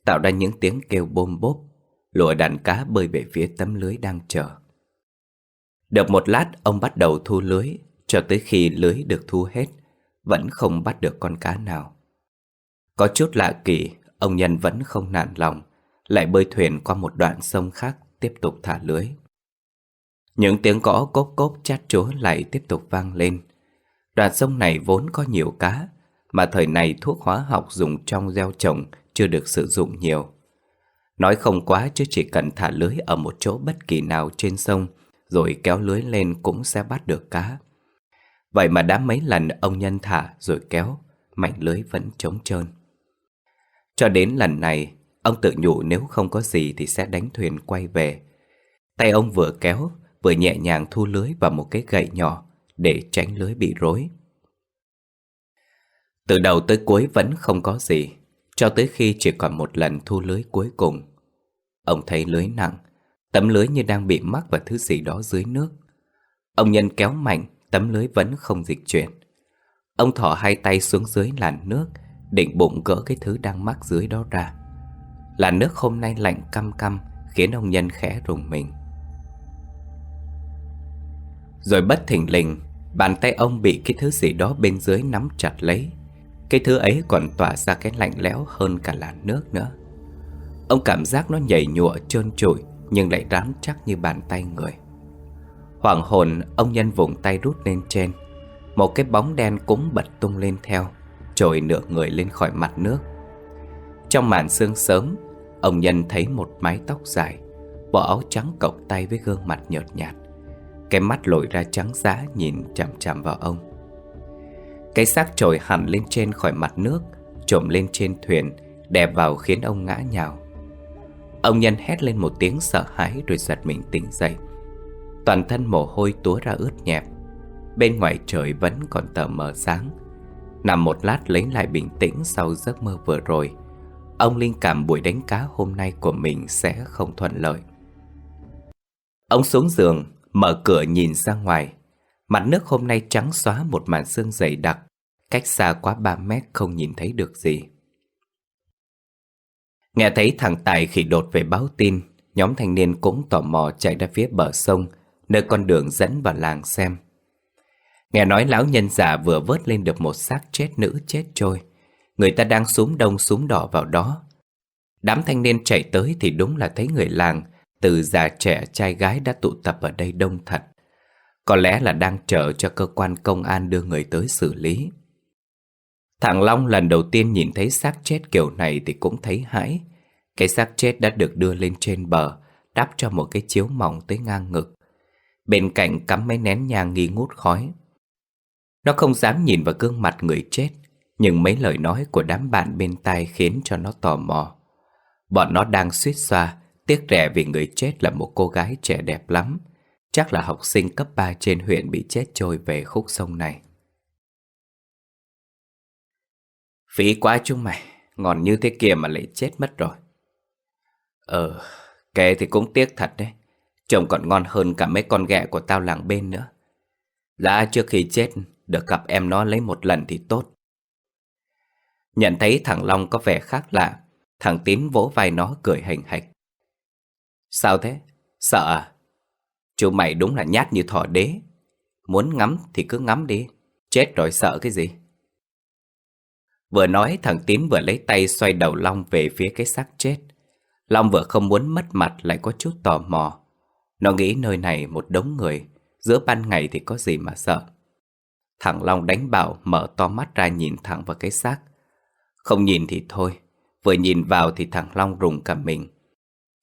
Speaker 1: Tạo ra những tiếng kêu bôm bốp Lùa đàn cá bơi về phía tấm lưới đang chờ được một lát ông bắt đầu thu lưới Cho tới khi lưới được thu hết Vẫn không bắt được con cá nào Có chút lạ kỳ ông Nhân vẫn không nản lòng, lại bơi thuyền qua một đoạn sông khác tiếp tục thả lưới. Những tiếng gõ cốp cốp chát chúa lại tiếp tục vang lên. Đoạn sông này vốn có nhiều cá, mà thời này thuốc hóa học dùng trong gieo trồng chưa được sử dụng nhiều. Nói không quá chứ chỉ cần thả lưới ở một chỗ bất kỳ nào trên sông, rồi kéo lưới lên cũng sẽ bắt được cá. Vậy mà đã mấy lần ông nhân thả rồi kéo, mảnh lưới vẫn trống trơn. Cho đến lần này, ông tự nhủ nếu không có gì thì sẽ đánh thuyền quay về. Tay ông vừa kéo, vừa nhẹ nhàng thu lưới vào một cái gậy nhỏ để tránh lưới bị rối. Từ đầu tới cuối vẫn không có gì, cho tới khi chỉ còn một lần thu lưới cuối cùng. Ông thấy lưới nặng, tấm lưới như đang bị mắc vào thứ gì đó dưới nước. Ông nhân kéo mạnh, tấm lưới vẫn không dịch chuyển. Ông thỏ hai tay xuống dưới làn nước, định bụng gỡ cái thứ đang mắc dưới đó ra. Làn nước hôm nay lạnh căm căm, khiến ông nhân khẽ rùng mình. Rồi bất thình lình, bàn tay ông bị cái thứ gì đó bên dưới nắm chặt lấy. Cái thứ ấy còn tỏa ra cái lạnh lẽo hơn cả làn nước nữa. Ông cảm giác nó nhảy nhụa trơn trụi nhưng lại rắn chắc như bàn tay người. Hoàng hồn, ông nhân vùng tay rút lên trên. Một cái bóng đen cũng bật tung lên theo, trồi nửa người lên khỏi mặt nước. Trong màn sương sớm, ông nhân thấy một mái tóc dài, bộ áo trắng cộc tay với gương mặt nhợt nhạt. Cái mắt lồi ra trắng giá nhìn chằm chằm vào ông cái xác trồi hẳn lên trên khỏi mặt nước Trộm lên trên thuyền, Đè vào khiến ông ngã nhào. Ông nhân hét lên một tiếng sợ hãi Rồi giật mình tỉnh dậy. Toàn thân mồ hôi túa ra ướt nhẹp. Bên ngoài trời vẫn còn tờ mờ sáng. Nằm một lát lấy lại bình tĩnh Sau giấc mơ vừa rồi, Ông linh cảm buổi đánh cá hôm nay của mình Sẽ không thuận lợi. Ông xuống giường, Mở cửa nhìn ra ngoài. Mặt nước hôm nay trắng xóa một màn sương dày đặc, Cách xa quá 3 mét không nhìn thấy được gì. Nghe thấy thằng Tài khỉ đột về báo tin, Nhóm thanh niên cũng tò mò chạy ra phía bờ sông, Nơi con đường dẫn vào làng xem. Nghe nói lão nhân già vừa vớt lên được một xác chết nữ chết trôi. Người ta đang xuống đông xuống đỏ vào đó. Đám thanh niên chạy tới thì đúng là thấy người làng, từ già trẻ trai gái đã tụ tập ở đây đông thật. Có lẽ là đang chờ cho cơ quan công an đưa người tới xử lý. Thằng Long lần đầu tiên nhìn thấy xác chết kiểu này thì cũng thấy hãi. Cái xác chết đã được đưa lên trên bờ, Đắp cho một cái chiếu mỏng tới ngang ngực. Bên cạnh cắm mấy nén nhang nghi ngút khói. Nó không dám nhìn vào gương mặt người chết, Nhưng mấy lời nói của đám bạn bên tai khiến cho nó tò mò. Bọn nó đang suýt xoa, Tiếc rẻ vì người chết là một cô gái trẻ đẹp lắm. Chắc là học sinh cấp 3 trên huyện bị chết trôi về khúc sông này. Phí quá chúng mày Ngon như thế kia mà lại chết mất rồi. Ờ Kể thì cũng tiếc thật đấy. Chồng còn ngon hơn cả mấy con ghẹ của tao làng bên nữa. Đã trước khi chết, Được gặp em nó lấy một lần thì tốt. Nhận thấy thằng Long có vẻ khác lạ, Thằng Tín vỗ vai nó cười hành hạch. Sao thế? Sợ à? Chú mày đúng là nhát như thỏ đế. Muốn ngắm thì cứ ngắm đi. Chết rồi sợ cái gì? Vừa nói thằng Tín vừa lấy tay xoay đầu Long về phía cái xác chết. Long vừa không muốn mất mặt lại có chút tò mò. Nó nghĩ nơi này một đống người, giữa ban ngày thì có gì mà sợ. Thằng Long đánh bảo mở to mắt ra nhìn thẳng vào cái xác. Không nhìn thì thôi, vừa nhìn vào thì thằng Long rùng cả mình.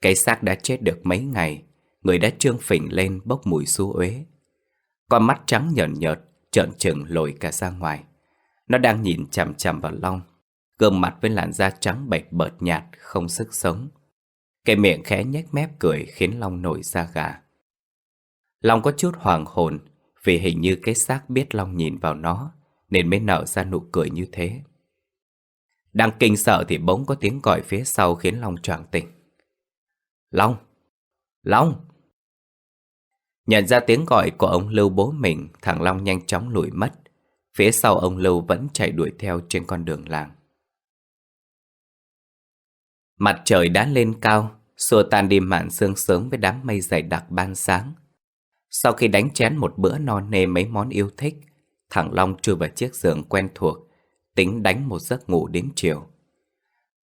Speaker 1: Cái xác đã chết được mấy ngày Người đã trương phình lên bốc mùi xú uế. Con mắt trắng nhợn nhợt, Trợn trừng lồi cả ra ngoài. Nó đang nhìn chằm chằm vào Long. Gương mặt với làn da trắng bệch bợt nhạt, Không sức sống. Cái miệng khẽ nhếch mép cười Khiến Long nổi da gà. Long có chút hoàng hồn, Vì hình như cái xác biết Long nhìn vào nó, Nên mới nở ra nụ cười như thế. Đang kinh sợ thì bỗng có tiếng gọi phía sau Khiến Long choàng tỉnh. Long! Long! Nhận ra tiếng gọi của ông Lưu bố mình, thằng Long nhanh chóng lùi mất. Phía sau ông Lưu vẫn chạy đuổi theo trên con đường làng. Mặt trời đã lên cao, xua tan đi màn sương sớm với đám mây dày đặc ban sáng. Sau khi đánh chén một bữa no nê mấy món yêu thích, thằng Long chui vào chiếc giường quen thuộc, tính đánh một giấc ngủ đến chiều.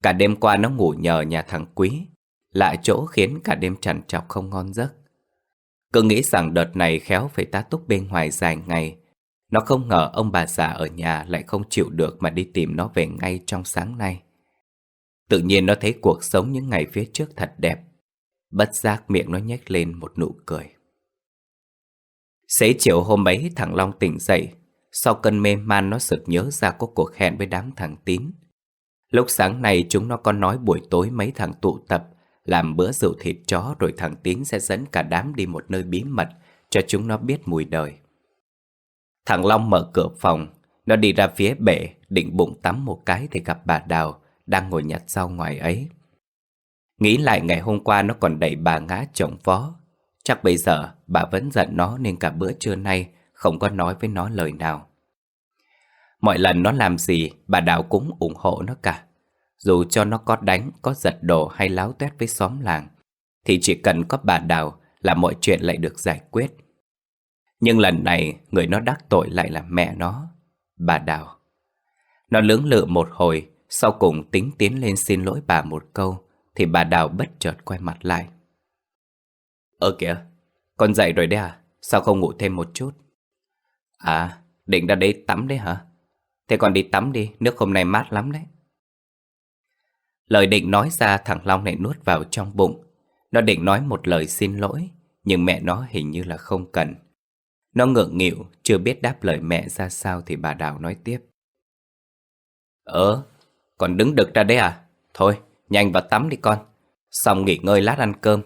Speaker 1: Cả đêm qua nó ngủ nhờ nhà thằng Quý Lại chỗ khiến cả đêm trằn trọc không ngon giấc cứ nghĩ rằng đợt này khéo phải tá túc bên ngoài dài ngày. Nó không ngờ ông bà già ở nhà lại không chịu được mà đi tìm nó về ngay trong sáng nay. Tự nhiên nó thấy cuộc sống những ngày phía trước thật đẹp. Bất giác miệng nó nhếch lên một nụ cười. Xế chiều hôm ấy, thằng Long tỉnh dậy. Sau cơn mê man, nó sực nhớ ra có cuộc hẹn với đám thằng Tín. Lúc sáng nay, chúng nó có nói buổi tối mấy thằng tụ tập. Làm bữa rượu thịt chó rồi thằng Tín sẽ dẫn cả đám đi một nơi bí mật, Cho chúng nó biết mùi đời Thằng Long mở cửa phòng, Nó đi ra phía bể, Định bụng tắm một cái thì gặp bà Đào, Đang ngồi nhặt rau ngoài ấy Nghĩ lại ngày hôm qua nó còn đẩy bà ngã chồng phó Chắc bây giờ bà vẫn giận nó nên cả bữa trưa nay không có nói với nó lời nào. Mọi lần nó làm gì, bà Đào cũng ủng hộ nó cả. Dù cho nó có đánh, có giật đồ hay láo tuét với xóm làng Thì chỉ cần có bà Đào là mọi chuyện lại được giải quyết Nhưng lần này người nó đắc tội lại là mẹ nó, bà Đào Nó lưỡng lự một hồi, sau cùng tính tiến lên xin lỗi bà một câu Thì bà Đào bất chợt quay mặt lại Ơ kìa, con dậy rồi đấy à? Sao không ngủ thêm một chút? À, định ra đây tắm đấy hả? Thế còn đi tắm đi, nước hôm nay mát lắm đấy. Lời định nói ra thằng Long này nuốt vào trong bụng. Nó định nói một lời xin lỗi, nhưng mẹ nó hình như là không cần. Nó ngượng nghịu, chưa biết đáp lời mẹ ra sao thì bà Đào nói tiếp. Ờ, còn đứng đực ra đấy à? Thôi, nhanh vào tắm đi con. Xong nghỉ ngơi lát ăn cơm.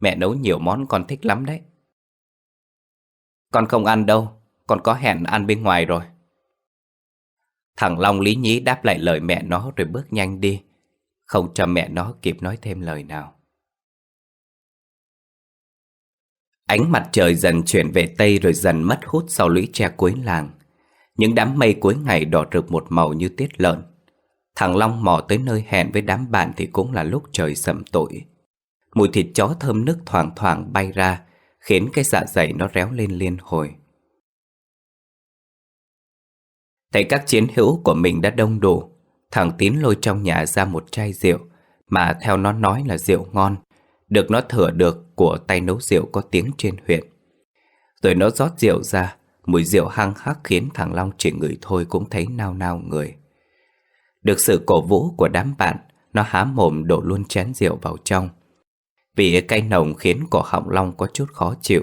Speaker 1: Mẹ nấu nhiều món con thích lắm đấy. Con không ăn đâu, con có hẹn ăn bên ngoài rồi. Thằng Long lý nhí đáp lại lời mẹ nó rồi bước nhanh đi, không cho mẹ nó kịp nói thêm lời nào. Ánh mặt trời dần chuyển về Tây rồi dần mất hút sau lũy tre cuối làng. Những đám mây cuối ngày đỏ rực một màu như tiết lợn. Thằng Long mò tới nơi hẹn với đám bạn thì cũng là lúc trời sầm tội. Mùi thịt chó thơm nức thoảng thoảng bay ra, Khiến cái dạ dày nó réo lên liên hồi Thấy các chiến hữu của mình đã đông đủ Thằng Tín lôi trong nhà ra một chai rượu, Mà theo nó nói là rượu ngon. Được nó thừa được, của tay nấu rượu có tiếng trên huyện. Rồi nó rót rượu ra, Mùi rượu hăng hắc khiến thằng Long chỉ ngửi thôi cũng thấy nao nao người. Được sự cổ vũ của đám bạn, Nó há mồm đổ luôn chén rượu vào trong. Vị cay nồng khiến cổ họng long có chút khó chịu.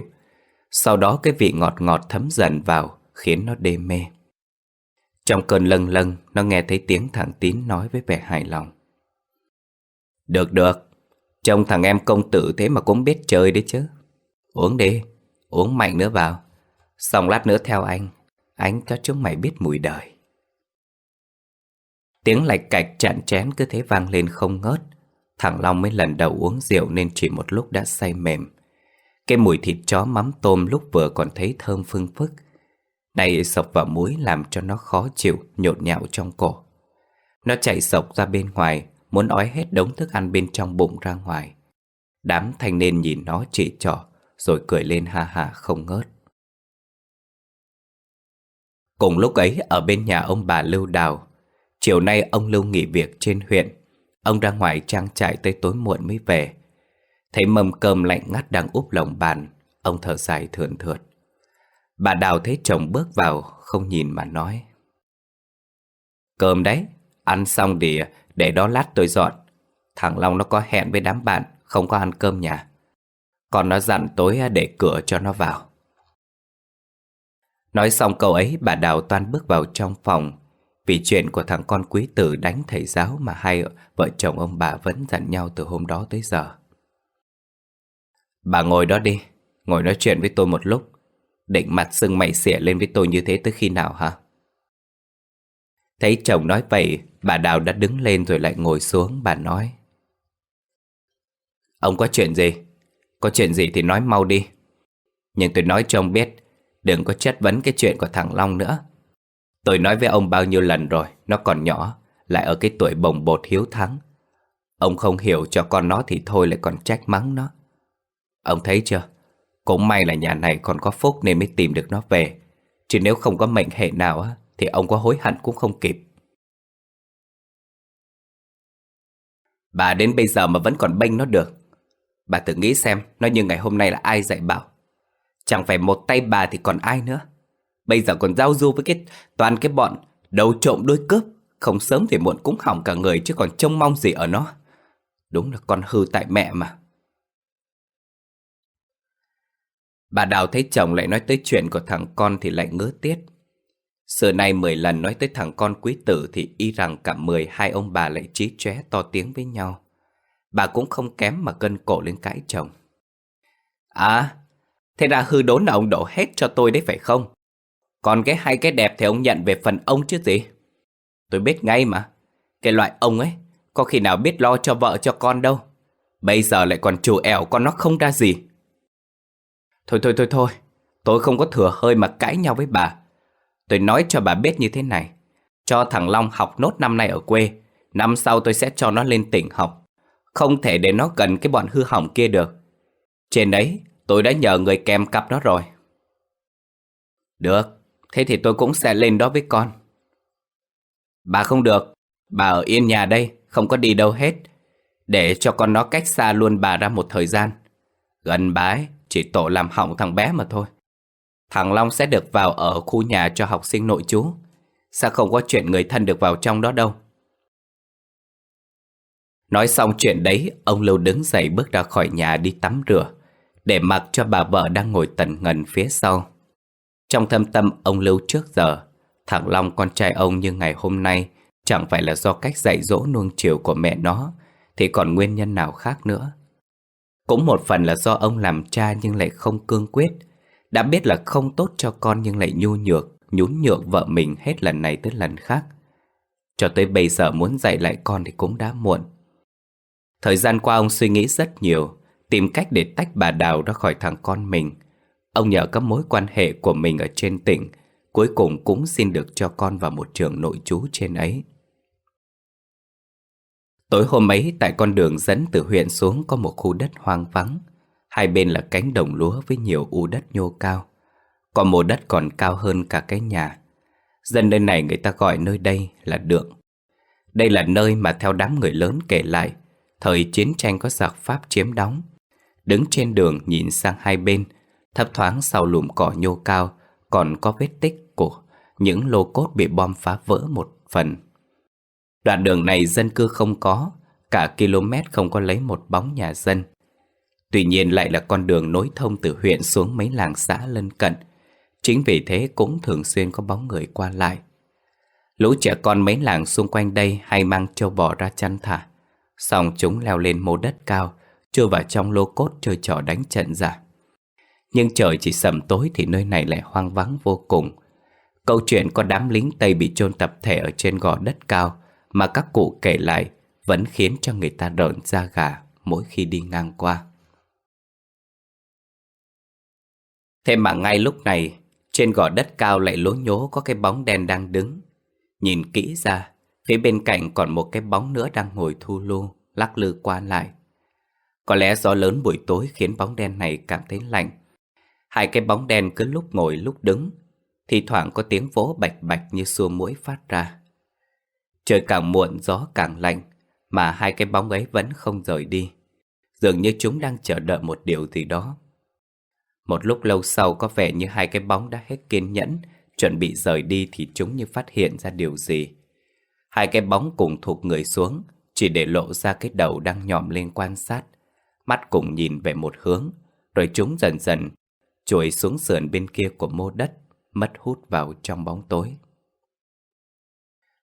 Speaker 1: Sau đó cái vị ngọt ngọt thấm dần vào, Khiến nó đê mê. Trong cơn lân lân Nó nghe thấy tiếng thằng Tín nói với vẻ hài lòng. Được được. Trông thằng em công tử thế mà cũng biết chơi đấy chứ. Uống đi, Uống mạnh nữa vào. Xong lát nữa theo anh Anh cho chúng mày biết mùi đời. Tiếng lạch cạch chạn chén cứ thế vang lên không ngớt. Thằng Long mới lần đầu uống rượu nên chỉ một lúc đã say mềm. Cái mùi thịt chó mắm tôm lúc vừa còn thấy thơm phương phức. Này sộc vào mũi làm cho nó khó chịu, nhột nhạo trong cổ. Nó chạy sộc ra bên ngoài, muốn ói hết đống thức ăn bên trong bụng ra ngoài. Đám thanh niên nhìn nó chỉ trỏ, rồi cười lên ha ha không ngớt. Cùng lúc ấy ở bên nhà ông bà Lưu Đào, chiều nay ông Lưu nghỉ việc trên huyện Ông ra ngoài trang trại tới tối muộn mới về Thấy mâm cơm lạnh ngắt đang úp lồng bàn Ông thở dài thườn thượt Bà Đào thấy chồng bước vào Không nhìn mà nói. Cơm đấy Ăn xong thì để đó lát tôi dọn. Thằng Long nó có hẹn với đám bạn Không có ăn cơm nhà. Còn nó dặn tối để cửa cho nó vào. Nói xong câu ấy bà Đào toan bước vào trong phòng. Vì chuyện của thằng con quý tử đánh thầy giáo mà hai vợ chồng ông bà vẫn giận nhau từ hôm đó tới giờ. Bà ngồi đó đi, ngồi nói chuyện với tôi một lúc. Định mặt sưng mày xỉa lên với tôi như thế tới khi nào hả? Thấy chồng nói vậy, bà Đào đã đứng lên rồi lại ngồi xuống, bà nói. Ông có chuyện gì? Có chuyện gì thì nói mau đi. Nhưng tôi nói cho ông biết, đừng có chất vấn cái chuyện của thằng Long nữa. Tôi nói với ông bao nhiêu lần rồi, nó còn nhỏ, lại ở cái tuổi bồng bột hiếu thắng. Ông không hiểu cho con nó thì thôi lại còn trách mắng nó. Ông thấy chưa? Cũng may là nhà này còn có phúc nên mới tìm được nó về. Chứ nếu không có mệnh hệ nào á, thì ông có hối hận cũng không kịp. Bà đến bây giờ mà vẫn còn bênh nó được. Bà tự nghĩ xem, nó như ngày hôm nay là ai dạy bảo. Chẳng phải một tay bà thì còn ai nữa. Bây giờ còn giao du với cái toàn cái bọn đầu trộm đuôi cướp. Không sớm thì muộn cũng hỏng cả người chứ còn trông mong gì ở nó. Đúng là con hư tại mẹ mà. Bà Đào thấy chồng lại nói tới chuyện của thằng con thì lại ngứa tiết. Xưa nay 10 lần nói tới thằng con quý tử thì y rằng cả 12 ông bà lại trí chóe to tiếng với nhau. Bà cũng không kém mà cân cổ lên cãi chồng. À, thế ra hư đốn là ông đổ hết cho tôi đấy phải không? Còn cái hay cái đẹp thì ông nhận về phần ông chứ gì? Tôi biết ngay mà. Cái loại ông ấy, có khi nào biết lo cho vợ cho con đâu. Bây giờ lại còn chủ ẻo con nó không ra gì. Thôi thôi thôi thôi, tôi không có thừa hơi mà cãi nhau với bà. Tôi nói cho bà biết như thế này. Cho thằng Long học nốt năm nay ở quê. Năm sau tôi sẽ cho nó lên tỉnh học. Không thể để nó gần cái bọn hư hỏng kia được. Trên đấy, tôi đã nhờ người kèm cặp nó rồi. Được, thế thì tôi cũng sẽ lên đó với con. Bà không được, bà ở yên nhà đây, không có đi đâu hết. Để cho con nó cách xa luôn bà ra một thời gian. Gần bái chỉ tổ làm hỏng thằng bé mà thôi. Thằng Long sẽ được vào ở khu nhà cho học sinh nội trú. Sao không có chuyện người thân được vào trong đó đâu. Nói xong chuyện đấy, ông Lưu đứng dậy bước ra khỏi nhà đi tắm rửa, để mặc cho bà vợ đang ngồi tần ngần phía sau. Trong thâm tâm ông Lưu trước giờ, thằng Long con trai ông như ngày hôm nay chẳng phải là do cách dạy dỗ nuông chiều của mẹ nó, thì còn nguyên nhân nào khác nữa. Cũng một phần là do ông làm cha nhưng lại không cương quyết, đã biết là không tốt cho con nhưng lại nhu nhược, nhún nhược vợ mình hết lần này tới lần khác. Cho tới bây giờ muốn dạy lại con thì cũng đã muộn. Thời gian qua ông suy nghĩ rất nhiều, tìm cách để tách bà Đào ra khỏi thằng con mình. Ông nhờ các mối quan hệ của mình ở trên tỉnh, cuối cùng cũng xin được cho con vào một trường nội trú trên ấy. Tối hôm ấy tại con đường dẫn từ huyện xuống có một khu đất hoang vắng. Hai bên là cánh đồng lúa với nhiều u đất nhô cao. Còn một đất còn cao hơn cả cái nhà. Dân nơi này người ta gọi nơi đây là Đượng. Đây là nơi mà theo đám người lớn kể lại, thời chiến tranh có giặc Pháp chiếm đóng. Đứng trên đường nhìn sang hai bên, thấp thoáng sau lùm cỏ nhô cao, còn có vết tích của những lô cốt bị bom phá vỡ một phần. Đoạn đường này dân cư không có, cả km không có lấy một bóng nhà dân. Tuy nhiên lại là con đường nối thông từ huyện xuống mấy làng xã lân cận. Chính vì thế cũng thường xuyên có bóng người qua lại. Lũ trẻ con mấy làng xung quanh đây hay mang trâu bò ra chăn thả. Xong chúng leo lên mô đất cao, chui vào trong lô cốt chơi trò đánh trận giả. Nhưng trời chỉ sầm tối thì nơi này lại hoang vắng vô cùng. Câu chuyện có đám lính Tây bị chôn tập thể ở trên gò đất cao mà các cụ kể lại vẫn khiến cho người ta rợn da gà mỗi khi đi ngang qua. Thế mà ngay lúc này, trên gò đất cao lại lố nhố có cái bóng đen đang đứng. Nhìn kỹ ra, phía bên cạnh còn một cái bóng nữa đang ngồi thu lu, lắc lư qua lại. Có lẽ gió lớn buổi tối khiến bóng đen này cảm thấy lạnh. Hai cái bóng đen cứ lúc ngồi lúc đứng, thì thoảng có tiếng vỗ bạch bạch như xua mũi phát ra. Trời càng muộn gió càng lạnh, mà hai cái bóng ấy vẫn không rời đi. Dường như chúng đang chờ đợi một điều gì đó. Một lúc lâu sau có vẻ như hai cái bóng đã hết kiên nhẫn, chuẩn bị rời đi thì chúng như phát hiện ra điều gì. Hai cái bóng cùng thụt người xuống, chỉ để lộ ra cái đầu đang nhòm lên quan sát. Mắt cùng nhìn về một hướng, rồi chúng dần dần chuồi xuống sườn bên kia của mô đất, mất hút vào trong bóng tối.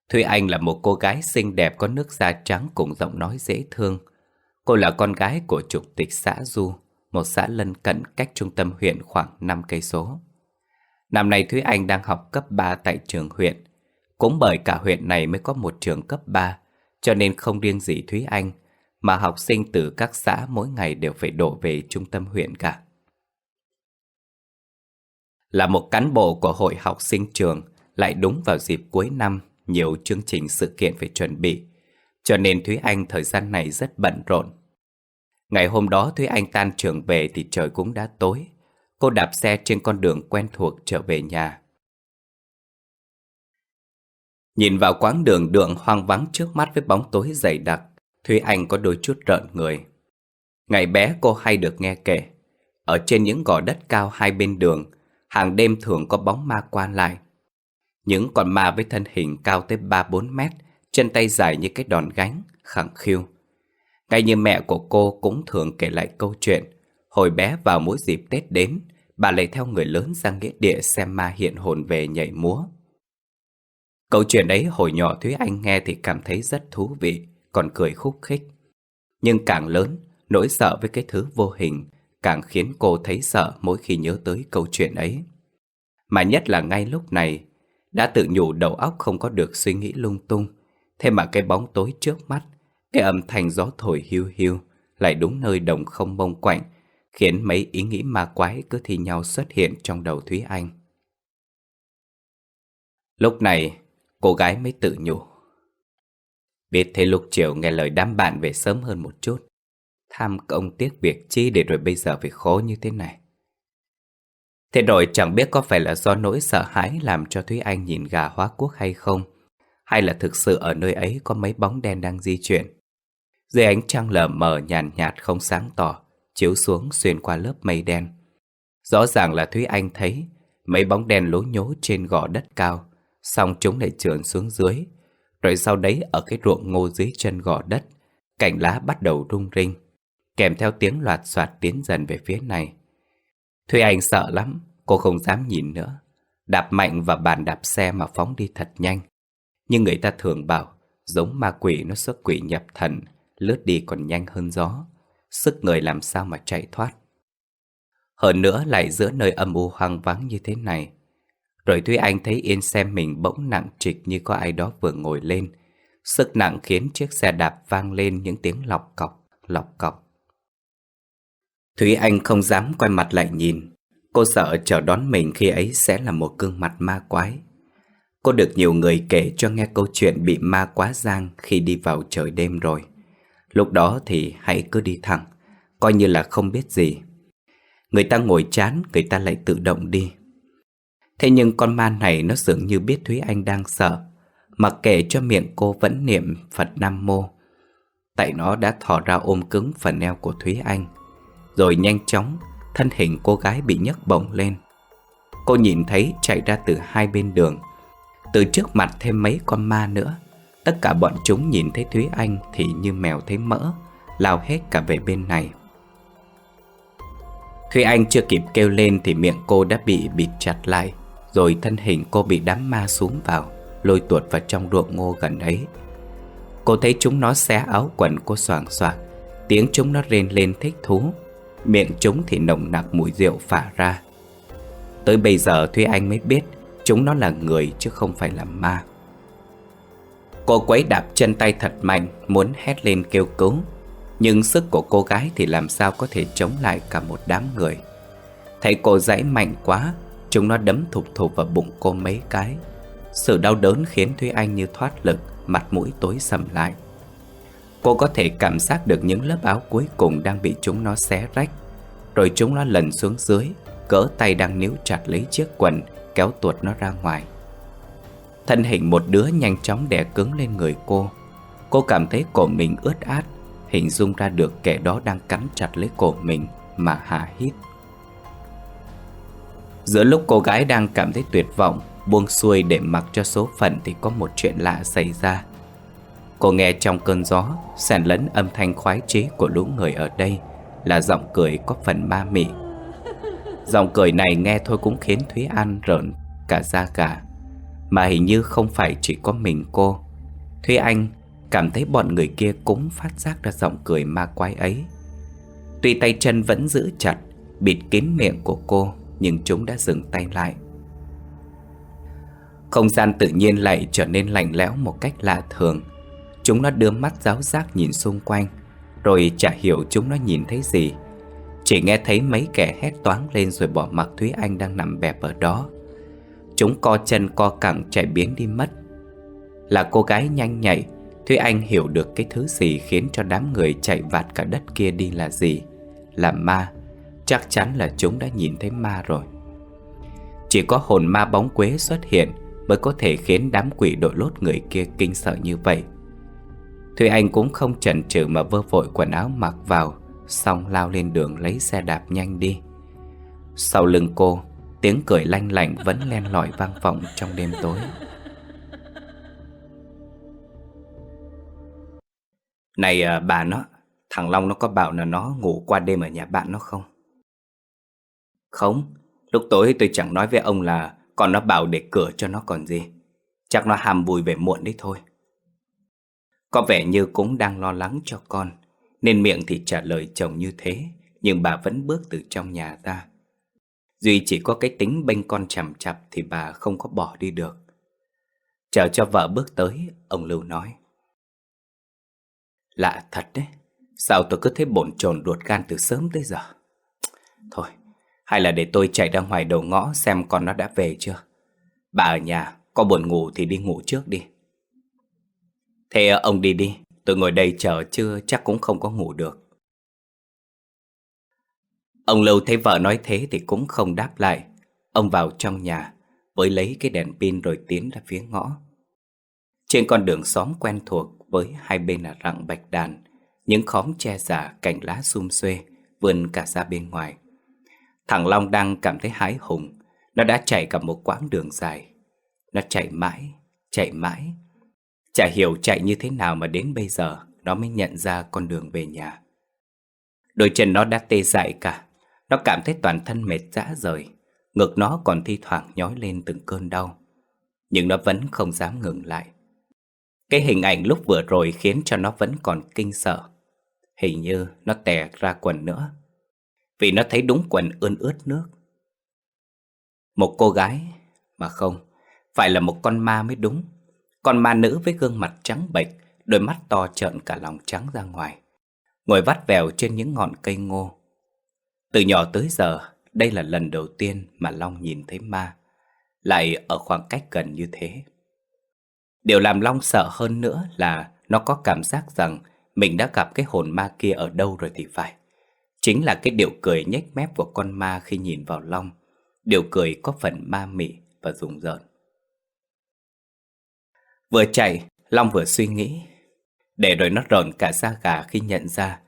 Speaker 1: Thúy Anh là một cô gái xinh đẹp có nước da trắng cùng giọng nói dễ thương. Cô là con gái của chủ tịch xã Du, một xã lân cận cách trung tâm huyện khoảng 5 cây số. Năm nay Thúy Anh đang học cấp 3 tại trường huyện. Cũng bởi cả huyện này mới có một trường cấp 3, cho nên không riêng gì Thúy Anh, mà học sinh từ các xã mỗi ngày đều phải đổ về trung tâm huyện cả. Là một cán bộ của hội học sinh trường, lại đúng vào dịp cuối năm, nhiều chương trình sự kiện phải chuẩn bị, cho nên Thúy Anh thời gian này rất bận rộn. Ngày hôm đó Thúy Anh tan trường về thì trời cũng đã tối. Cô đạp xe trên con đường quen thuộc trở về nhà. Nhìn vào quãng đường đường hoang vắng trước mắt với bóng tối dày đặc, Thúy Anh có đôi chút rợn người. Ngày bé cô hay được nghe kể, ở trên những gò đất cao hai bên đường, hàng đêm thường có bóng ma qua lại. Những con ma với thân hình cao tới 3-4 mét, chân tay dài như cái đòn gánh, khẳng khiu. Ngay như mẹ của cô cũng thường kể lại câu chuyện, hồi bé vào mỗi dịp Tết đến, bà lại theo người lớn ra nghĩa địa xem ma hiện hồn về nhảy múa. Câu chuyện ấy hồi nhỏ Thúy Anh nghe thì cảm thấy rất thú vị, còn cười khúc khích. Nhưng càng lớn, nỗi sợ với cái thứ vô hình càng khiến cô thấy sợ mỗi khi nhớ tới câu chuyện ấy. Mà nhất là ngay lúc này, đã tự nhủ đầu óc không có được suy nghĩ lung tung, thế mà cái bóng tối trước mắt, cái âm thanh gió thổi hiu hiu, lại đúng nơi đồng không mông quạnh, khiến mấy ý nghĩ ma quái cứ thi nhau xuất hiện trong đầu Thúy Anh. Lúc này, cô gái mới tự nhủ. Biết thế lúc chiều nghe lời đám bạn về sớm hơn một chút. Tham công tiếc việc chi để rồi bây giờ phải khó như thế này. Thế rồi chẳng biết có phải là do nỗi sợ hãi làm cho Thúy Anh nhìn gà hóa quốc hay không, hay là thực sự ở nơi ấy có mấy bóng đen đang di chuyển. Dưới ánh trăng lờ mờ nhàn nhạt không sáng tỏ, chiếu xuống xuyên qua lớp mây đen. Rõ ràng là Thúy Anh thấy mấy bóng đen lố nhố trên gò đất cao, xong chúng lại trườn xuống dưới. Rồi sau đấy ở cái ruộng ngô dưới chân gò đất, cành lá bắt đầu rung rinh, kèm theo tiếng loạt soạt tiến dần về phía này. Thúy Anh sợ lắm, cô không dám nhìn nữa. Đạp mạnh vào bàn đạp xe mà phóng đi thật nhanh. Nhưng người ta thường bảo, giống ma quỷ nó xuất quỷ nhập thần, lướt đi còn nhanh hơn gió. Sức người làm sao mà chạy thoát. Hơn nữa lại giữa nơi âm u hoang vắng như thế này. Rồi Thúy Anh thấy yên xem mình bỗng nặng trịch như có ai đó vừa ngồi lên. Sức nặng khiến chiếc xe đạp vang lên những tiếng lọc cọc, lọc cọc. Thúy Anh không dám quay mặt lại nhìn. Cô sợ chờ đón mình khi ấy sẽ là một gương mặt ma quái. Cô được nhiều người kể cho nghe câu chuyện bị ma quá giang khi đi vào trời đêm rồi. Lúc đó thì hãy cứ đi thẳng Coi như là không biết gì. Người ta ngồi chán, người ta lại tự động đi. Thế nhưng con ma này nó dường như biết Thúy Anh đang sợ Mặc kệ cho miệng cô vẫn niệm Phật Nam Mô. Tại nó đã thò ra ôm cứng phần eo của Thúy Anh rồi nhanh chóng Thân hình cô gái bị nhấc bổng lên. Cô nhìn thấy chạy ra từ hai bên đường, Từ trước mặt thêm mấy con ma nữa. Tất cả bọn chúng nhìn thấy Thúy Anh Thì như mèo thấy mỡ, Lao hết cả về bên này. Thúy Anh chưa kịp kêu lên Thì miệng cô đã bị bịt chặt lại, Rồi thân hình cô bị đám ma xuống vào, Lôi tuột vào trong ruộng ngô gần ấy. Cô thấy chúng nó xé áo quần cô soảng soạc, Tiếng chúng nó rên lên thích thú. Miệng chúng thì nồng nặc mùi rượu phả ra. Tới bây giờ Thúy Anh mới biết Chúng nó là người chứ không phải là ma. Cô quấy đạp chân tay thật mạnh, Muốn hét lên kêu cứu. Nhưng sức của cô gái thì làm sao có thể chống lại cả một đám người. Thấy cô giãy mạnh quá, Chúng nó đấm thụp thụp vào bụng cô mấy cái. Sự đau đớn khiến Thúy Anh như thoát lực, Mặt mũi tối sầm lại. Cô có thể cảm giác được những lớp áo cuối cùng đang bị chúng nó xé rách. Rồi chúng nó lần xuống dưới, Cỡ tay đang níu chặt lấy chiếc quần, Kéo tuột nó ra ngoài. Thân hình một đứa nhanh chóng đè cứng lên người cô. Cô cảm thấy cổ mình ướt át, Hình dung ra được kẻ đó đang cắn chặt lấy cổ mình Mà hạ hít. Giữa lúc cô gái đang cảm thấy tuyệt vọng, Buông xuôi để mặc cho số phận Thì có một chuyện lạ xảy ra. Cô nghe trong cơn gió, xen lẫn âm thanh khoái chế của lũ người ở đây Là giọng cười có phần ma mị. Giọng cười này nghe thôi cũng khiến Thúy An rợn cả da gà. Mà hình như không phải chỉ có mình cô. Thúy Anh cảm thấy bọn người kia cũng phát giác ra giọng cười ma quái ấy. Tuy tay chân vẫn giữ chặt, Bịt kín miệng của cô, Nhưng chúng đã dừng tay lại. Không gian tự nhiên lại trở nên lạnh lẽo một cách lạ thường. Chúng nó đưa mắt giáo giác nhìn xung quanh, Rồi chả hiểu chúng nó nhìn thấy gì. Chỉ nghe thấy mấy kẻ hét toáng lên rồi bỏ mặc Thúy Anh đang nằm bẹp ở đó. Chúng co chân co cẳng chạy biến đi mất. Là cô gái nhanh nhạy, Thúy Anh hiểu được cái thứ gì khiến cho đám người chạy vạt cả đất kia đi là gì. Là ma, Chắc chắn là chúng đã nhìn thấy ma rồi. Chỉ có hồn ma bóng quế xuất hiện Mới có thể khiến đám quỷ đội lốt người kia kinh sợ như vậy. Thùy Anh cũng không chần chừ mà vơ vội quần áo mặc vào Xong lao lên đường lấy xe đạp nhanh đi. Sau lưng cô Tiếng cười lanh lạnh vẫn len lỏi vang vọng trong đêm tối. Này à, bà nó Thằng Long nó có bảo là nó ngủ qua đêm ở nhà bạn nó không? Không Lúc tối tôi chẳng nói với ông là Còn nó bảo để cửa cho nó còn gì. Chắc nó ham vui về muộn đấy thôi. Có vẻ như cũng đang lo lắng cho con, Nên miệng thì trả lời chồng như thế, Nhưng bà vẫn bước từ trong nhà ra. Duy chỉ có cái tính bênh con chằm chặp Thì bà không có bỏ đi được. Chờ cho vợ bước tới, Ông Lưu nói. Lạ thật đấy, Sao tôi cứ thấy bổn chồn ruột gan từ sớm tới giờ? Thôi, Hay là để tôi chạy ra ngoài đầu ngõ Xem con nó đã về chưa? Bà ở nhà, Có buồn ngủ thì đi ngủ trước đi. Thế ông đi đi Tôi ngồi đây chờ chưa chắc cũng không có ngủ được. Ông Lưu thấy vợ nói thế thì cũng không đáp lại. Ông vào trong nhà Với lấy cái đèn pin rồi tiến ra phía ngõ. Trên con đường xóm quen thuộc Với hai bên là rặng bạch đàn Những khóm che giả cành lá xum xuê Vươn cả ra bên ngoài. Thằng Long đang cảm thấy hái hùng Nó đã chạy cả một quãng đường dài. Nó chạy mãi, chạy mãi Chả hiểu chạy như thế nào mà đến bây giờ, Nó mới nhận ra con đường về nhà. Đôi chân nó đã tê dại cả, Nó cảm thấy toàn thân mệt rã rời, Ngực nó còn thi thoảng nhói lên từng cơn đau, Nhưng nó vẫn không dám ngừng lại. Cái hình ảnh lúc vừa rồi khiến cho nó vẫn còn kinh sợ. Hình như nó tè ra quần nữa, Vì nó thấy đúng quần ươn ướt nước. Một cô gái, Mà không, Phải là một con ma mới đúng. Con ma nữ với gương mặt trắng bệch, Đôi mắt to trợn cả lòng trắng ra ngoài. Ngồi vắt vẻo trên những ngọn cây ngô. Từ nhỏ tới giờ, Đây là lần đầu tiên mà Long nhìn thấy ma, Lại ở khoảng cách gần như thế. Điều làm Long sợ hơn nữa là Nó có cảm giác rằng Mình đã gặp cái hồn ma kia ở đâu rồi thì phải. Chính là cái điệu cười nhếch mép của con ma khi nhìn vào Long Điều cười có phần ma mị và rùng rợn. Vừa chạy, Long vừa suy nghĩ. Để rồi nó rợn cả da gà khi nhận ra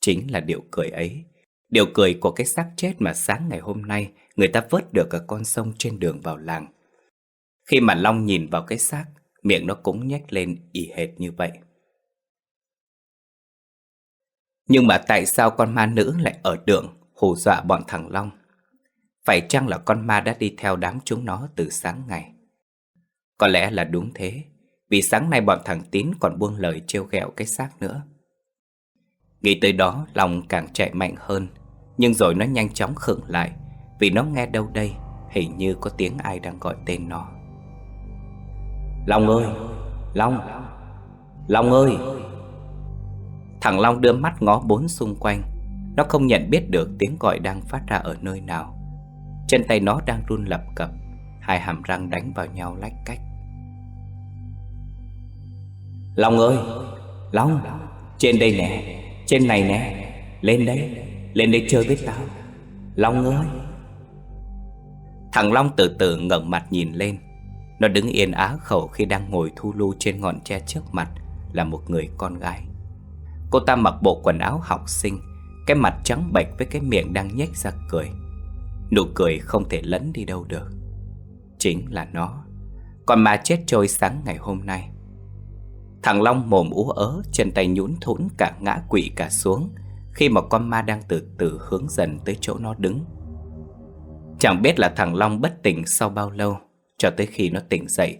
Speaker 1: Chính là điều cười ấy. Điều cười của cái xác chết mà sáng ngày hôm nay Người ta vớt được ở con sông trên đường vào làng. Khi mà Long nhìn vào cái xác Miệng nó cũng nhếch lên y hệt như vậy. Nhưng mà tại sao con ma nữ lại ở đường hù dọa bọn thằng Long? Phải chăng là con ma đã đi theo đám chúng nó từ sáng ngày? Có lẽ là đúng thế. Vì sáng nay bọn thằng Tín còn buông lời trêu ghẹo cái xác nữa. Nghĩ tới đó, lòng càng chạy mạnh hơn, Nhưng rồi nó nhanh chóng khựng lại, Vì nó nghe đâu đây, Hình như có tiếng ai đang gọi tên nó. Long ơi! Long! Long ơi! Thằng Long đưa mắt ngó bốn xung quanh, Nó không nhận biết được tiếng gọi đang phát ra ở nơi nào. Chân tay nó đang run lập cập, Hai hàm răng đánh vào nhau lách cách. Long ơi, Long, Trên đây nè, Trên này nè, Lên đây Lên đây chơi với tao. Long ơi. Thằng Long từ từ ngẩng mặt nhìn lên. Nó đứng yên á khẩu khi đang ngồi thu lưu trên ngọn tre trước mặt Là một người con gái. Cô ta mặc bộ quần áo học sinh, Cái mặt trắng bệch với cái miệng đang nhếch ra cười. Nụ cười không thể lẫn đi đâu được. Chính là nó. Còn mà chết trôi sáng ngày hôm nay. Thằng Long mồm ú ớ Chân tay nhũn thũn cả ngã quỵ cả xuống, Khi mà con ma đang từ từ hướng dần tới chỗ nó đứng. Chẳng biết là thằng Long bất tỉnh sau bao lâu, Cho tới khi nó tỉnh dậy,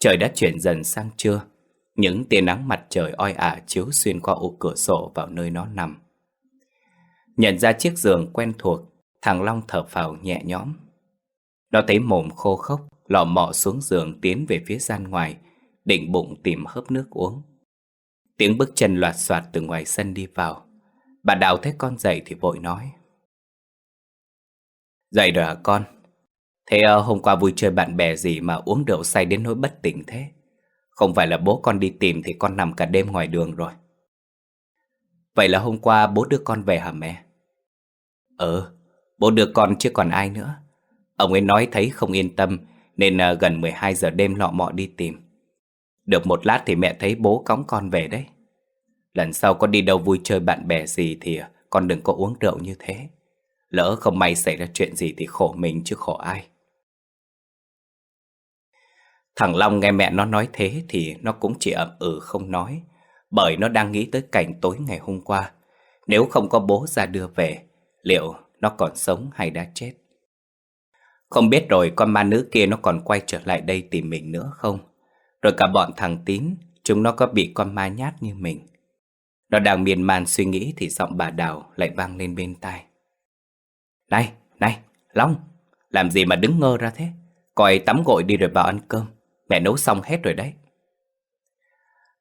Speaker 1: Trời đã chuyển dần sang trưa. Những tia nắng mặt trời oi ả chiếu xuyên qua ô cửa sổ vào nơi nó nằm. Nhận ra chiếc giường quen thuộc, Thằng Long thở phào nhẹ nhõm. Nó thấy mồm khô khốc Lọ mọ xuống giường tiến về phía gian ngoài Định bụng tìm hớp nước uống. Tiếng bước chân loạt soạt từ ngoài sân đi vào. Bà Đào thấy con dậy thì vội nói. Dậy rồi hả con? Thế ờ, hôm qua vui chơi bạn bè gì mà uống rượu say đến nỗi bất tỉnh thế? Không phải là bố con đi tìm thì con nằm cả đêm ngoài đường rồi. Vậy là hôm qua bố đưa con về hả mẹ? Ừ, bố đưa con chứ còn ai nữa. Ông ấy nói thấy không yên tâm Nên ờ, gần 12 giờ đêm lọ mọ đi tìm được một lát thì mẹ thấy bố cõng con về đấy Lần sau con đi đâu vui chơi bạn bè gì thì con đừng có uống rượu như thế. Lỡ không may xảy ra chuyện gì thì khổ mình chứ khổ ai. Thằng Long nghe mẹ nó nói thế thì nó cũng chỉ ậm ừ không nói. Bởi nó đang nghĩ tới cảnh tối ngày hôm qua. Nếu không có bố ra đưa về, liệu nó còn sống hay đã chết? Không biết rồi con ma nữ kia nó còn quay trở lại đây tìm mình nữa không? Rồi cả bọn thằng Tín, chúng nó có bị con ma nhát như mình. Nó đang miên man suy nghĩ thì giọng bà Đào lại vang lên bên tai. Này, này, Long, làm gì mà đứng ngơ ra thế? Coi tắm gội đi rồi vào ăn cơm. Mẹ nấu xong hết rồi đấy.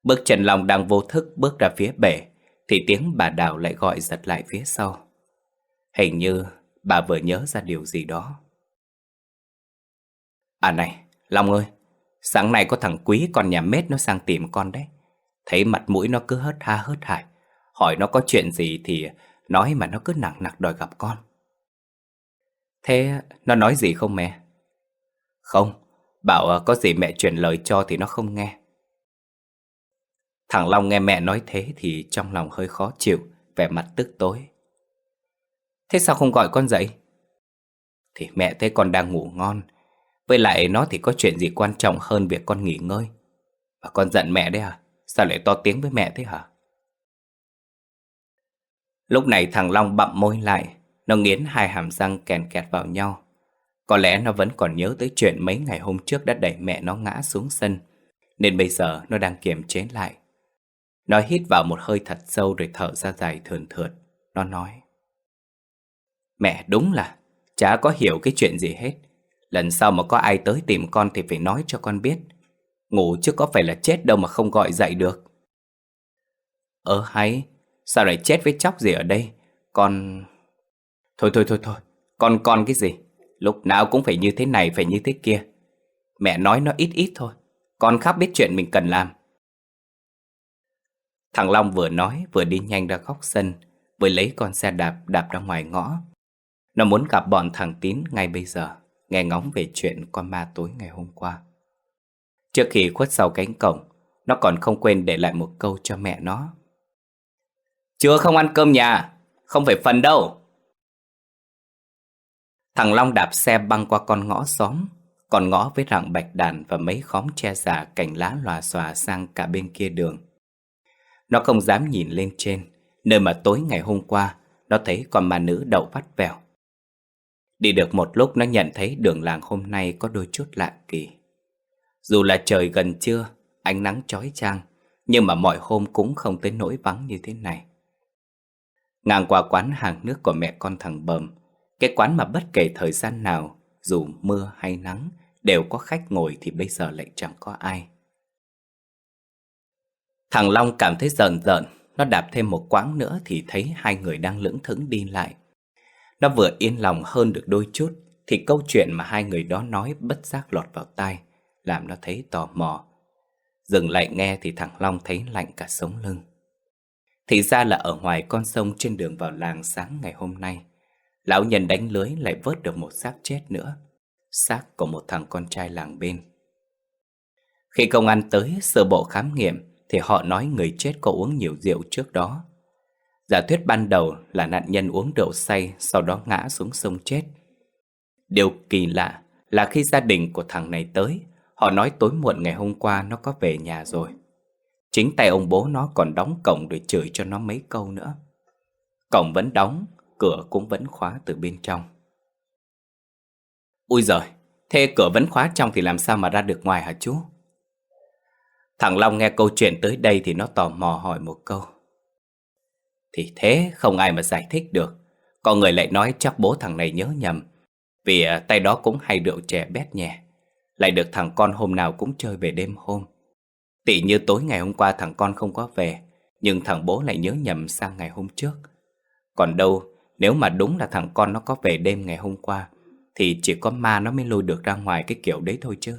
Speaker 1: Bước chân Long đang vô thức bước ra phía bể, thì tiếng bà Đào lại gọi giật lại phía sau. Hình như bà vừa nhớ ra điều gì đó. À này, Long ơi, sáng nay có thằng Quý con nhà mết nó sang tìm con đấy. Thấy mặt mũi nó cứ hớt ha hớt hải. Hỏi nó có chuyện gì thì nói mà nó cứ nặng nặc đòi gặp con. Thế nó nói gì không mẹ? Không, bảo có gì mẹ truyền lời cho thì nó không nghe. Thằng Long nghe mẹ nói thế thì trong lòng hơi khó chịu, vẻ mặt tức tối. Thế sao không gọi con dậy? Thì mẹ thấy con đang ngủ ngon, với lại nó thì có chuyện gì quan trọng hơn việc con nghỉ ngơi. Và con giận mẹ đấy à? Sao lại to tiếng với mẹ thế hả? Lúc này thằng Long bặm môi lại, nó nghiến hai hàm răng kèn kẹt vào nhau. Có lẽ nó vẫn còn nhớ tới chuyện mấy ngày hôm trước đã đẩy mẹ nó ngã xuống sân, nên bây giờ nó đang kiềm chế lại. Nó hít vào một hơi thật sâu rồi thở ra dài thườn thượt. Nó nói. Mẹ đúng là chả có hiểu cái chuyện gì hết. Lần sau mà có ai tới tìm con thì phải nói cho con biết. Ngủ chứ có phải là chết đâu mà không gọi dậy được. Ơ hay, sao lại chết với chóc gì ở đây? Con... Thôi thôi thôi thôi, con con cái gì? Lúc nào cũng phải như thế này, phải như thế kia. Mẹ nói nó ít ít thôi. Con khắp biết chuyện mình cần làm. Thằng Long vừa nói vừa đi nhanh ra góc sân, vừa lấy con xe đạp đạp ra ngoài ngõ. Nó muốn gặp bọn thằng Tín ngay bây giờ, nghe ngóng về chuyện con ma tối ngày hôm qua. Trước khi khuất sau cánh cổng, nó còn không quên để lại một câu cho mẹ nó. Chưa không ăn cơm nhà, không phải phần đâu. Thằng Long đạp xe băng qua con ngõ xóm, con ngõ với rặng bạch đàn và mấy khóm che già cành lá lòa xòa sang cả bên kia đường. Nó không dám nhìn lên trên, nơi mà tối ngày hôm qua nó thấy con ma nữ đậu vắt vẻo Đi được một lúc nó nhận thấy đường làng hôm nay có đôi chút lạ kỳ. Dù là trời gần trưa, ánh nắng chói chang, nhưng mà mọi hôm cũng không tới nỗi vắng như thế này. Ngang qua quán hàng nước của mẹ con thằng Bầm, cái quán mà bất kể thời gian nào, dù mưa hay nắng, đều có khách ngồi thì bây giờ lại chẳng có ai. Thằng Long cảm thấy giận giận, nó đạp thêm một quãng nữa thì thấy hai người đang lững thững đi lại. Nó vừa yên lòng hơn được đôi chút thì câu chuyện mà hai người đó nói bất giác lọt vào tai, làm nó thấy tò mò. Dừng lại nghe thì thằng Long thấy lạnh cả sống lưng. Thì ra là ở ngoài con sông trên đường vào làng sáng ngày hôm nay, lão nhân đánh lưới lại vớt được một xác chết nữa, xác của một thằng con trai làng bên. Khi công an tới sơ bộ khám nghiệm thì họ nói người chết có uống nhiều rượu trước đó. Giả thuyết ban đầu là nạn nhân uống rượu say sau đó ngã xuống sông chết. Điều kỳ lạ là khi gia đình của thằng này tới, họ nói tối muộn ngày hôm qua nó có về nhà rồi. Chính tay ông bố nó còn đóng cổng để chửi cho nó mấy câu nữa. Cổng vẫn đóng, cửa cũng vẫn khóa từ bên trong. Ui giời, thế cửa vẫn khóa trong thì làm sao mà ra được ngoài hả chú? Thằng Long nghe câu chuyện tới đây thì nó tò mò hỏi một câu. Thì thế không ai mà giải thích được. Có người lại nói chắc bố thằng này nhớ nhầm. Vì à, tay đó cũng hay rượu trẻ bét nhẹ. Lại được thằng con hôm nào cũng chơi về đêm hôm. Tỷ như tối ngày hôm qua thằng con không có về. Nhưng thằng bố lại nhớ nhầm sang ngày hôm trước. Còn đâu, nếu mà đúng là thằng con nó có về đêm ngày hôm qua, thì chỉ có ma nó mới lôi được ra ngoài cái kiểu đấy thôi chứ.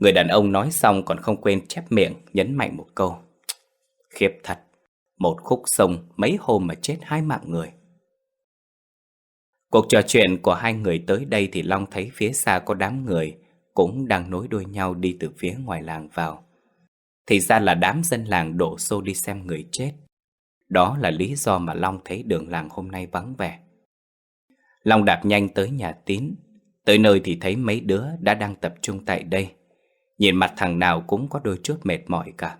Speaker 1: Người đàn ông nói xong còn không quên chép miệng nhấn mạnh một câu. Khiếp thật, một khúc sông mấy hôm mà chết hai mạng người. Cuộc trò chuyện của hai người tới đây thì Long thấy phía xa có đám người cũng đang nối đuôi nhau đi từ phía ngoài làng vào. Thì ra là đám dân làng đổ xô đi xem người chết. Đó là lý do mà Long thấy đường làng hôm nay vắng vẻ. Long đạp nhanh tới nhà tín. Tới nơi thì thấy mấy đứa đã đang tập trung tại đây. Nhìn mặt thằng nào cũng có đôi chút mệt mỏi cả.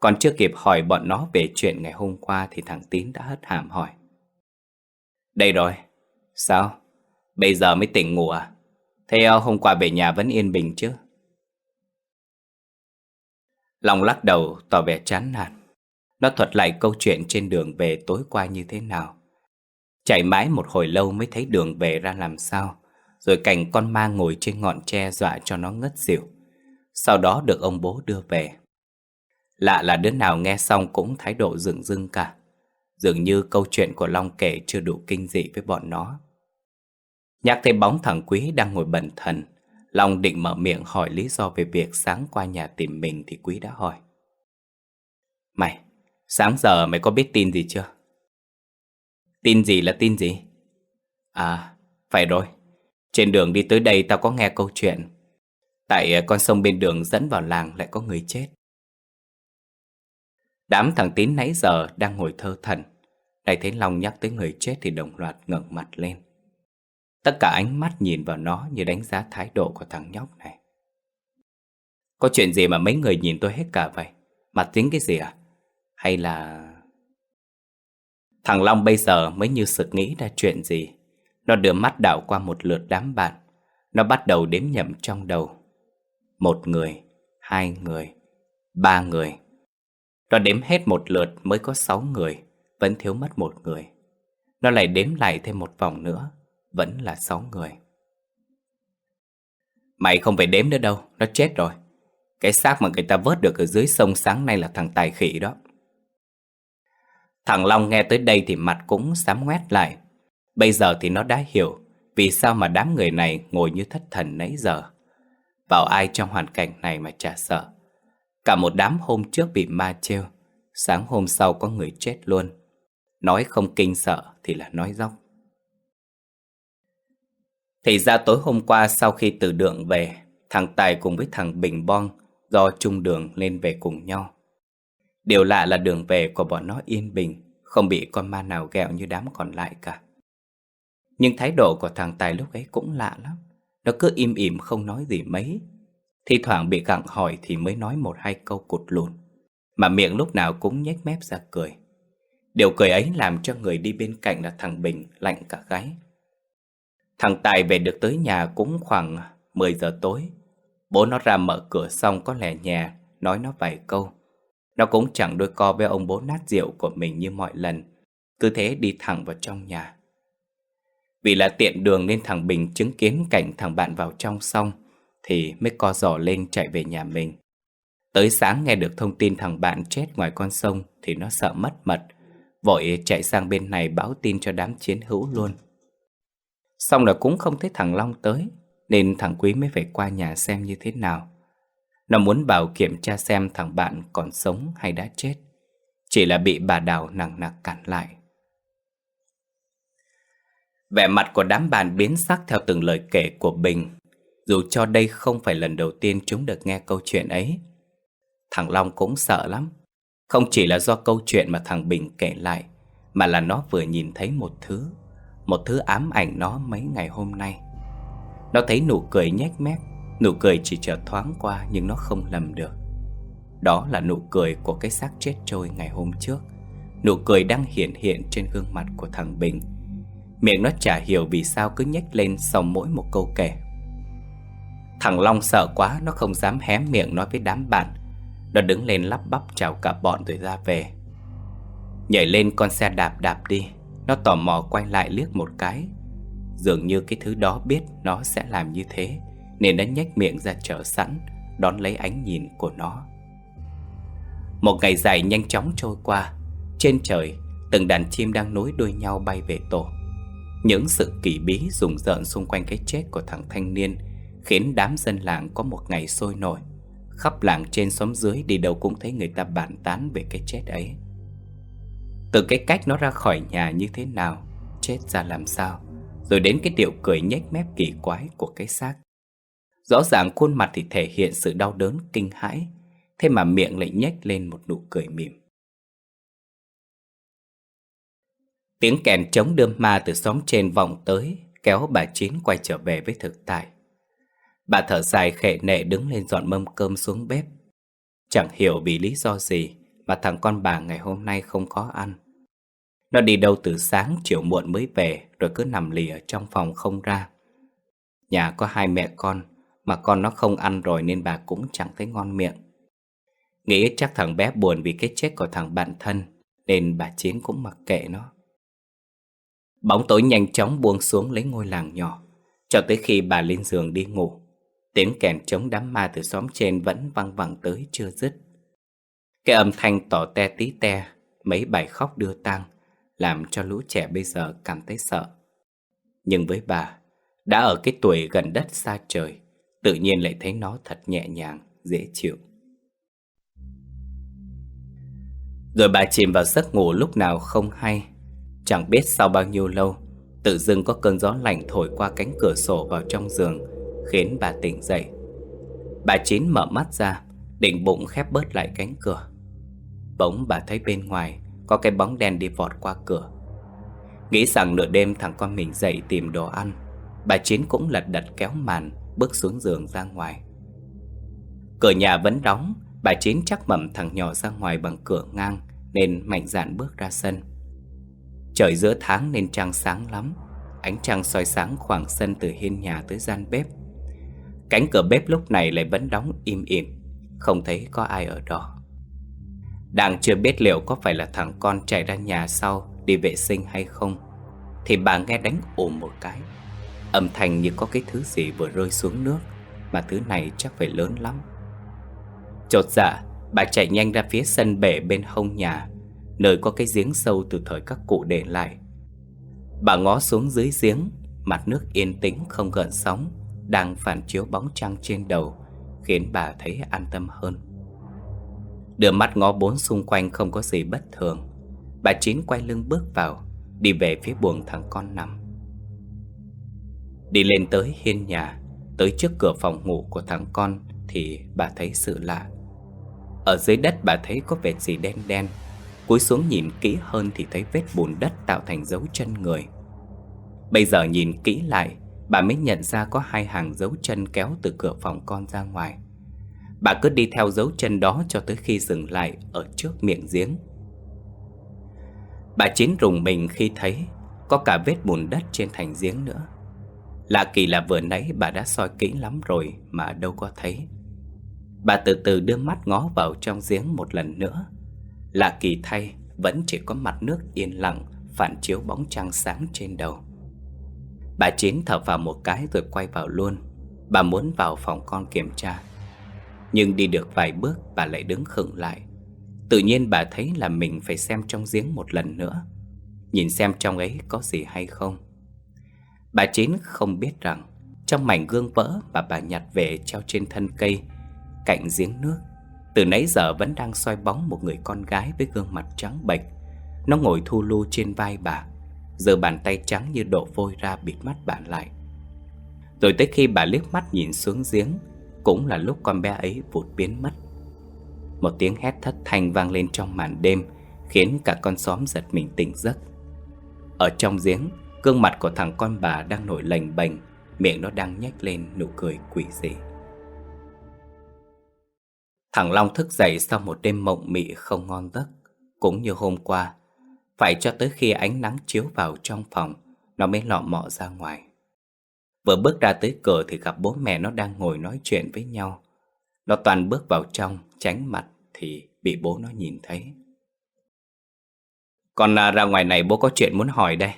Speaker 1: Còn chưa kịp hỏi bọn nó về chuyện ngày hôm qua Thì thằng Tín đã hất hàm hỏi Đây rồi Sao? Bây giờ mới tỉnh ngủ à? Thế ờ, hôm qua về nhà vẫn yên bình chứ? Long lắc đầu tỏ vẻ chán nản Nó thuật lại câu chuyện trên đường về tối qua như thế nào Chạy mãi một hồi lâu mới thấy đường về ra làm sao, Rồi cảnh con ma ngồi trên ngọn tre dọa cho nó ngất xỉu Sau đó được ông bố đưa về Lạ là đứa nào nghe xong cũng thái độ rừng rưng cả Dường như câu chuyện của Long kể chưa đủ kinh dị với bọn nó Nhắc thấy bóng thằng Quý đang ngồi bần thần Long định mở miệng hỏi lý do về việc sáng qua nhà tìm mình thì Quý đã hỏi Mày, sáng giờ mày có biết tin gì chưa? Tin gì là tin gì? À, phải rồi. Trên đường đi tới đây tao có nghe câu chuyện. Tại ờ, con sông bên đường dẫn vào làng lại có người chết. Đám thằng Tín nãy giờ đang ngồi thơ thần. Đại thấy Long nhắc tới người chết thì đồng loạt ngẩng mặt lên. Tất cả ánh mắt nhìn vào nó như đánh giá thái độ của thằng nhóc này. Có chuyện gì mà mấy người nhìn tôi hết cả vậy? Mặt tính cái gì à? Hay là... Thằng Long bây giờ mới như sực nghĩ ra chuyện gì. Nó đưa mắt đảo qua một lượt đám bạn. Nó bắt đầu đếm nhầm trong đầu. Một người, hai người, ba người. Nó đếm hết một lượt mới có sáu người, vẫn thiếu mất một người. Nó lại đếm lại thêm một vòng nữa, vẫn là sáu người. Mày không phải đếm nữa đâu, nó chết rồi. Cái xác mà người ta vớt được ở dưới sông sáng nay là thằng tài khỉ đó. Thằng Long nghe tới đây thì mặt cũng sám ngoét lại. Bây giờ thì nó đã hiểu vì sao mà đám người này ngồi như thất thần nãy giờ. Vào ai trong hoàn cảnh này mà chả sợ. Cả một đám hôm trước bị ma trêu, sáng hôm sau có người chết luôn. Nói không kinh sợ thì là nói dốc. Thì ra tối hôm qua sau khi từ đường về, thằng Tài cùng với thằng Bình Bong do chung đường lên về cùng nhau. Điều lạ là đường về của bọn nó yên bình, không bị con ma nào ghẹo như đám còn lại cả. Nhưng thái độ của thằng Tài lúc ấy cũng lạ lắm. Nó cứ im ỉm không nói gì mấy. Thì thoảng bị gặng hỏi thì mới nói một hai câu cụt lùn. Mà miệng lúc nào cũng nhếch mép ra cười. Điều cười ấy làm cho người đi bên cạnh là thằng Bình lạnh cả gáy. Thằng Tài về được tới nhà cũng khoảng 10 giờ tối. Bố nó ra mở cửa xong có lẽ nhà, nói nó vài câu. Nó cũng chẳng đôi co với ông bố nát rượu của mình như mọi lần Cứ thế đi thẳng vào trong nhà Vì là tiện đường nên thằng Bình chứng kiến cảnh thằng bạn vào trong xong thì mới co giò lên chạy về nhà mình. Tới sáng nghe được thông tin thằng bạn chết ngoài con sông Thì nó sợ mất mật. Vội chạy sang bên này báo tin cho đám chiến hữu luôn. Xong là cũng không thấy thằng Long tới, Nên thằng Quý mới phải qua nhà xem như thế nào. Nó muốn vào kiểm tra xem thằng bạn còn sống hay đã chết. Chỉ là bị bà Đào nặng nặc cản lại. Vẻ mặt của đám bạn biến sắc theo từng lời kể của Bình. Dù cho đây không phải lần đầu tiên chúng được nghe câu chuyện ấy, Thằng Long cũng sợ lắm. Không chỉ là do câu chuyện mà thằng Bình kể lại, Mà là nó vừa nhìn thấy một thứ Một thứ ám ảnh nó mấy ngày hôm nay. Nó thấy nụ cười nhếch mép, Nụ cười chỉ chợt thoáng qua nhưng nó không lầm được. Đó là nụ cười của cái xác chết trôi ngày hôm trước, Nụ cười đang hiện hiện trên gương mặt của thằng Bình. Miệng nó chả hiểu vì sao cứ nhếch lên sau mỗi một câu kể. Thằng Long sợ quá, nó không dám hé miệng nói với đám bạn. Nó đứng lên lắp bắp chào cả bọn rồi ra về. Nhảy lên con xe đạp đạp đi. Nó tò mò quay lại liếc một cái. Dường như cái thứ đó biết nó sẽ làm như thế, nên đã nhếch miệng ra chờ sẵn, Đón lấy ánh nhìn của nó. Một ngày dài nhanh chóng trôi qua. Trên trời, Từng đàn chim đang nối đuôi nhau bay về tổ. Những sự kỳ bí rùng rợn xung quanh cái chết của thằng thanh niên Khiến đám dân làng có một ngày sôi nổi. Khắp làng trên xóm dưới đi đâu cũng thấy người ta bàn tán về cái chết ấy. Từ cái cách nó ra khỏi nhà như thế nào, Chết ra làm sao, Rồi đến cái điệu cười nhếch mép kỳ quái của cái xác. Rõ ràng khuôn mặt thì thể hiện sự đau đớn, kinh hãi, Thế mà miệng lại nhếch lên một nụ cười mỉm. Tiếng kèn trống đơm ma từ xóm trên vọng tới, Kéo bà Chín quay trở về với thực tại. Bà thở dài khệ nệ đứng lên dọn mâm cơm xuống bếp. Chẳng hiểu vì lý do gì Mà thằng con bà ngày hôm nay không có ăn. Nó đi đâu từ sáng chiều muộn mới về Rồi cứ nằm lì ở trong phòng không ra. Nhà có hai mẹ con, Mà con nó không ăn rồi nên bà cũng chẳng thấy ngon miệng. Nghĩ chắc thằng bé buồn vì cái chết của thằng bạn thân, Nên bà Chiến cũng mặc kệ nó. Bóng tối nhanh chóng buông xuống lấy ngôi làng nhỏ, Cho tới khi bà lên giường đi ngủ. Tiếng kèn chống đám ma từ xóm trên vẫn văng vẳng tới chưa dứt. Cái âm thanh tỏ te tí te Mấy bài khóc đưa tang Làm cho lũ trẻ bây giờ cảm thấy sợ. Nhưng với bà Đã ở cái tuổi gần đất xa trời Tự nhiên lại thấy nó thật nhẹ nhàng, dễ chịu. Rồi bà chìm vào giấc ngủ lúc nào không hay Chẳng biết sau bao nhiêu lâu Tự dưng có cơn gió lạnh thổi qua cánh cửa sổ vào trong giường Khiến bà tỉnh dậy. Bà Chín mở mắt ra, Định bụng khép bớt lại cánh cửa. Bỗng bà thấy bên ngoài Có cái bóng đen đi vọt qua cửa. Nghĩ rằng nửa đêm thằng con mình dậy tìm đồ ăn, Bà Chín cũng lật đật kéo màn, Bước xuống giường ra ngoài. Cửa nhà vẫn đóng, Bà Chín chắc mầm thằng nhỏ ra ngoài bằng cửa ngang Nên mạnh dạn bước ra sân. Trời giữa tháng nên trăng sáng lắm, Ánh trăng soi sáng khoảng sân từ hiên nhà tới gian bếp. Cánh cửa bếp lúc này lại vẫn đóng im im, Không thấy có ai ở đó. Đang chưa biết liệu có phải là thằng con chạy ra nhà sau Đi vệ sinh hay không Thì bà nghe đánh ồm một cái. Âm thanh như có cái thứ gì vừa rơi xuống nước Mà thứ này chắc phải lớn lắm. Chột dạ Bà chạy nhanh ra phía sân bể bên hông nhà Nơi có cái giếng sâu từ thời các cụ để lại. Bà ngó xuống dưới giếng Mặt nước yên tĩnh không gợn sóng. Đang phản chiếu bóng trăng trên đầu, Khiến bà thấy an tâm hơn. Đưa mắt ngó bốn xung quanh không có gì bất thường. Bà Chín quay lưng bước vào, Đi về phía buồng thằng con nằm. Đi lên tới hiên nhà, Tới trước cửa phòng ngủ của thằng con Thì bà thấy sự lạ. Ở dưới đất bà thấy có vệt gì đen đen, Cúi xuống nhìn kỹ hơn thì thấy vết bùn đất tạo thành dấu chân người. Bây giờ nhìn kỹ lại Bà mới nhận ra có hai hàng dấu chân kéo từ cửa phòng con ra ngoài. Bà cứ đi theo dấu chân đó cho tới khi dừng lại ở trước miệng giếng. Bà Chín rùng mình khi thấy có cả vết bùn đất trên thành giếng nữa. Lạ kỳ là vừa nãy bà đã soi kỹ lắm rồi mà đâu có thấy. Bà từ từ đưa mắt ngó vào trong giếng một lần nữa. Lạ kỳ thay, Vẫn chỉ có mặt nước yên lặng, Phản chiếu bóng trăng sáng trên đầu. Bà Chín thở vào một cái rồi quay vào luôn. Bà muốn vào phòng con kiểm tra. Nhưng đi được vài bước, bà lại đứng khựng lại. Tự nhiên bà thấy là mình phải xem trong giếng một lần nữa. Nhìn xem trong ấy có gì hay không. Bà Chín không biết rằng, Trong mảnh gương vỡ mà bà nhặt về treo trên thân cây, Cạnh giếng nước, từ nãy giờ vẫn đang soi bóng một người con gái với gương mặt trắng bệch. Nó ngồi thu lu trên vai bà. Giờ bàn tay trắng như đổ vôi ra bịt mắt bạn lại. Rồi tới khi bà liếc mắt nhìn xuống giếng, Cũng là lúc con bé ấy vụt biến mất. Một tiếng hét thất thanh vang lên trong màn đêm, Khiến cả con xóm giật mình tỉnh giấc. Ở trong giếng, Gương mặt của thằng con bà đang nổi lềnh bềnh, Miệng nó đang nhếch lên nụ cười quỷ dị. Thằng Long thức dậy sau một đêm mộng mị không ngon giấc, Cũng như hôm qua phải cho tới khi ánh nắng chiếu vào trong phòng, Nó mới lọ mọ ra ngoài. Vừa bước ra tới cửa thì gặp bố mẹ nó đang ngồi nói chuyện với nhau. Nó toàn bước vào trong, tránh mặt thì bị bố nó nhìn thấy. Con à, ra ngoài này bố có chuyện muốn hỏi đây.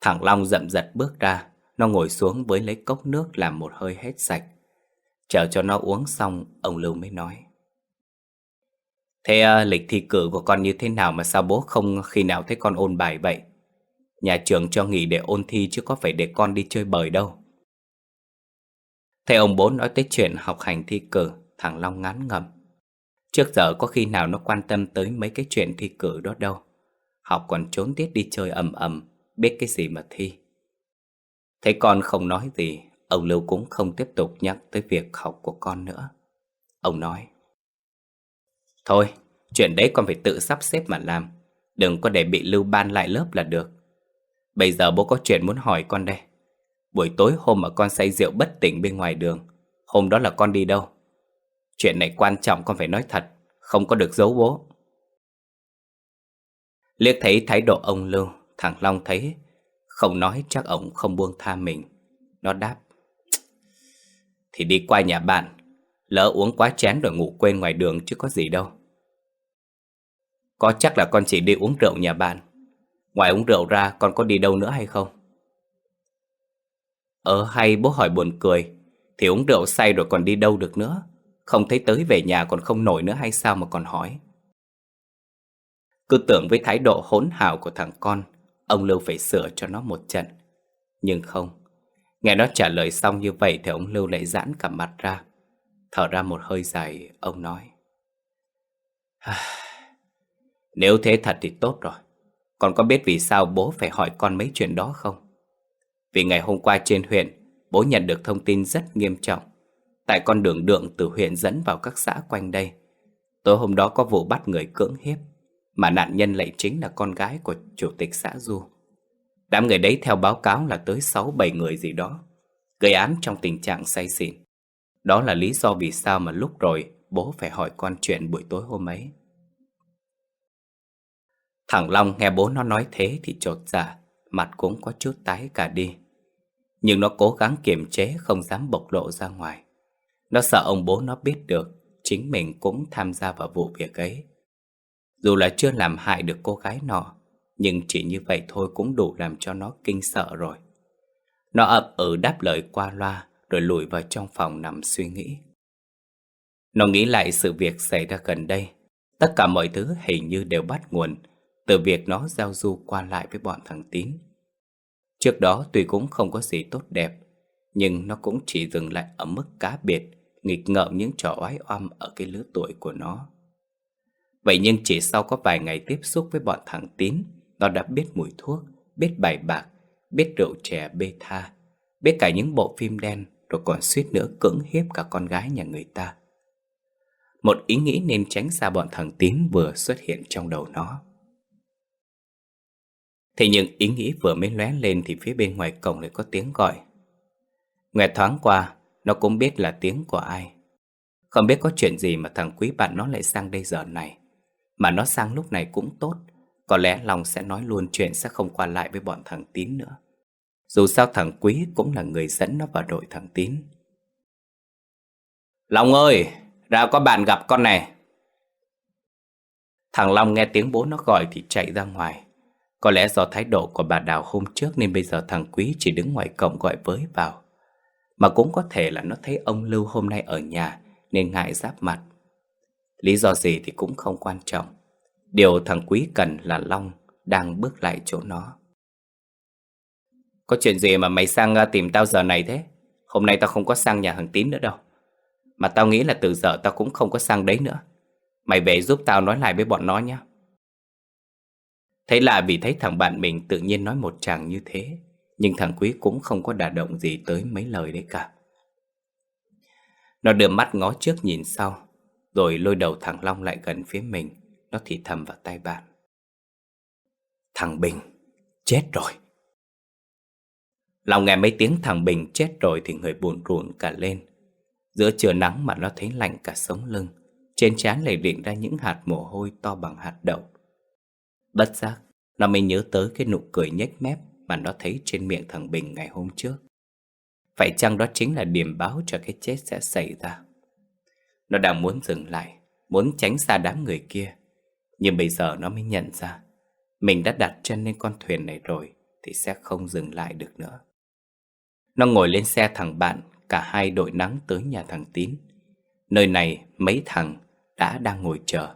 Speaker 1: Thằng Long dậm rật bước ra, Nó ngồi xuống với lấy cốc nước làm một hơi hết sạch. Chờ cho nó uống xong, Ông Lưu mới nói. Thế uh, lịch thi cử của con như thế nào Mà sao bố không khi nào thấy con ôn bài vậy? Nhà trường cho nghỉ để ôn thi Chứ có phải để con đi chơi bời đâu. Thế ông bố nói tới chuyện học hành thi cử Thằng Long ngán ngầm Trước giờ có khi nào nó quan tâm tới mấy cái chuyện thi cử đó đâu. Học còn trốn tiết đi chơi ầm ầm Biết cái gì mà thi. Thấy con không nói gì Ông Lưu cũng không tiếp tục nhắc tới việc học của con nữa. Ông nói Thôi, chuyện đấy con phải tự sắp xếp mà làm. Đừng có để bị lưu ban lại lớp là được. Bây giờ bố có chuyện muốn hỏi con đây. Buổi tối hôm mà con say rượu bất tỉnh bên ngoài đường, hôm đó là con đi đâu? Chuyện này quan trọng con phải nói thật, không có được giấu bố. Liếc thấy thái độ ông Lưu, thằng Long thấy không nói chắc ông không buông tha mình. Nó đáp. Thì đi qua nhà bạn, lỡ uống quá chén rồi ngủ quên ngoài đường chứ có gì đâu. Có chắc là con chỉ đi uống rượu nhà bạn. Ngoài uống rượu ra, con có đi đâu nữa hay không? Ờ hay bố hỏi buồn cười Thì uống rượu say rồi còn đi đâu được nữa Không thấy tới về nhà còn không nổi nữa hay sao mà còn hỏi Cứ tưởng với thái độ hỗn hào của thằng con, Ông Lưu phải sửa cho nó một trận Nhưng không Nghe nó trả lời xong như vậy Thì ông Lưu lại giãn cả mặt ra Thở ra một hơi dài, Ông nói. Nếu thế thật thì tốt rồi. Con có biết vì sao bố phải hỏi con mấy chuyện đó không? Vì ngày hôm qua trên huyện, Bố nhận được thông tin rất nghiêm trọng. Tại con đường đường từ huyện dẫn vào các xã quanh đây, Tối hôm đó có vụ bắt người cưỡng hiếp, Mà nạn nhân lại chính là con gái của chủ tịch xã Du. Đám người đấy theo báo cáo là tới 6-7 người gì đó, Gây án trong tình trạng say xỉn. Đó là lý do vì sao mà lúc rồi Bố phải hỏi con chuyện buổi tối hôm ấy. Thằng Long nghe bố nó nói thế thì trột dạ Mặt cũng có chút tái cả đi. Nhưng nó cố gắng kiềm chế, không dám bộc lộ ra ngoài. Nó sợ ông bố nó biết được, Chính mình cũng tham gia vào vụ việc ấy. Dù là chưa làm hại được cô gái nọ, Nhưng chỉ như vậy thôi cũng đủ làm cho nó kinh sợ rồi. Nó ập ừ đáp lời qua loa rồi lùi vào trong phòng nằm suy nghĩ Nó nghĩ lại sự việc xảy ra gần đây Tất cả mọi thứ hình như đều bắt nguồn từ việc nó giao du qua lại với bọn thằng Tín. Trước đó tuy cũng không có gì tốt đẹp, nhưng nó cũng chỉ dừng lại ở mức cá biệt, nghịch ngợm những trò oái oăm ở cái lứa tuổi của nó. Vậy nhưng chỉ sau có vài ngày tiếp xúc với bọn thằng Tín, nó đã biết mùi thuốc, biết bài bạc, biết rượu chè bê tha, biết cả những bộ phim đen, rồi còn suýt nữa cưỡng hiếp cả con gái nhà người ta. Một ý nghĩ nên tránh xa bọn thằng Tín vừa xuất hiện trong đầu nó. Thế nhưng ý nghĩ vừa mới lóe lên thì phía bên ngoài cổng lại có tiếng gọi. Nghe thoáng qua, nó cũng biết là tiếng của ai. Không biết có chuyện gì mà thằng quý bạn nó lại sang đây giờ này. Mà nó sang lúc này cũng tốt. Có lẽ lòng sẽ nói luôn chuyện sẽ không qua lại với bọn thằng Tín nữa. Dù sao thằng Quý cũng là người dẫn nó vào đội thằng Tín. Long ơi, ra có bạn gặp con này. Thằng Long nghe tiếng bố nó gọi thì chạy ra ngoài. Có lẽ do thái độ của bà Đào hôm trước nên bây giờ thằng Quý chỉ đứng ngoài cổng gọi với vào. Mà cũng có thể là nó thấy ông Lưu hôm nay ở nhà nên ngại giáp mặt. Lý do gì thì cũng không quan trọng. Điều thằng Quý cần là Long đang bước lại chỗ nó. Có chuyện gì mà mày sang à, tìm tao giờ này thế? Hôm nay tao không có sang nhà hàng Tín nữa đâu. Mà tao nghĩ là từ giờ tao cũng không có sang đấy nữa. Mày về giúp tao nói lại với bọn nó nhé. Thấy lạ vì thấy thằng bạn mình tự nhiên nói một chàng như thế, Nhưng thằng Quý cũng không có đả động gì tới mấy lời đấy cả Nó đưa mắt ngó trước nhìn sau, Rồi lôi đầu thằng Long lại gần phía mình Nó thì thầm vào tay bạn Thằng Bình, chết rồi lòng nghe mấy tiếng thằng Bình chết rồi thì người buồn rùn cả lên Giữa trưa nắng mà nó thấy lạnh cả sống lưng Trên trán lại điện ra những hạt mồ hôi to bằng hạt đậu Bất giác, nó mới nhớ tới cái nụ cười nhếch mép mà nó thấy trên miệng thằng Bình ngày hôm trước. Phải chăng đó chính là điểm báo cho cái chết sẽ xảy ra? Nó đang muốn dừng lại, muốn tránh xa đám người kia. Nhưng bây giờ nó mới nhận ra, mình đã đặt chân lên con thuyền này rồi thì sẽ không dừng lại được nữa. Nó ngồi lên xe thằng bạn, cả hai đội nắng tới nhà thằng Tín. Nơi này mấy thằng đã đang ngồi chờ.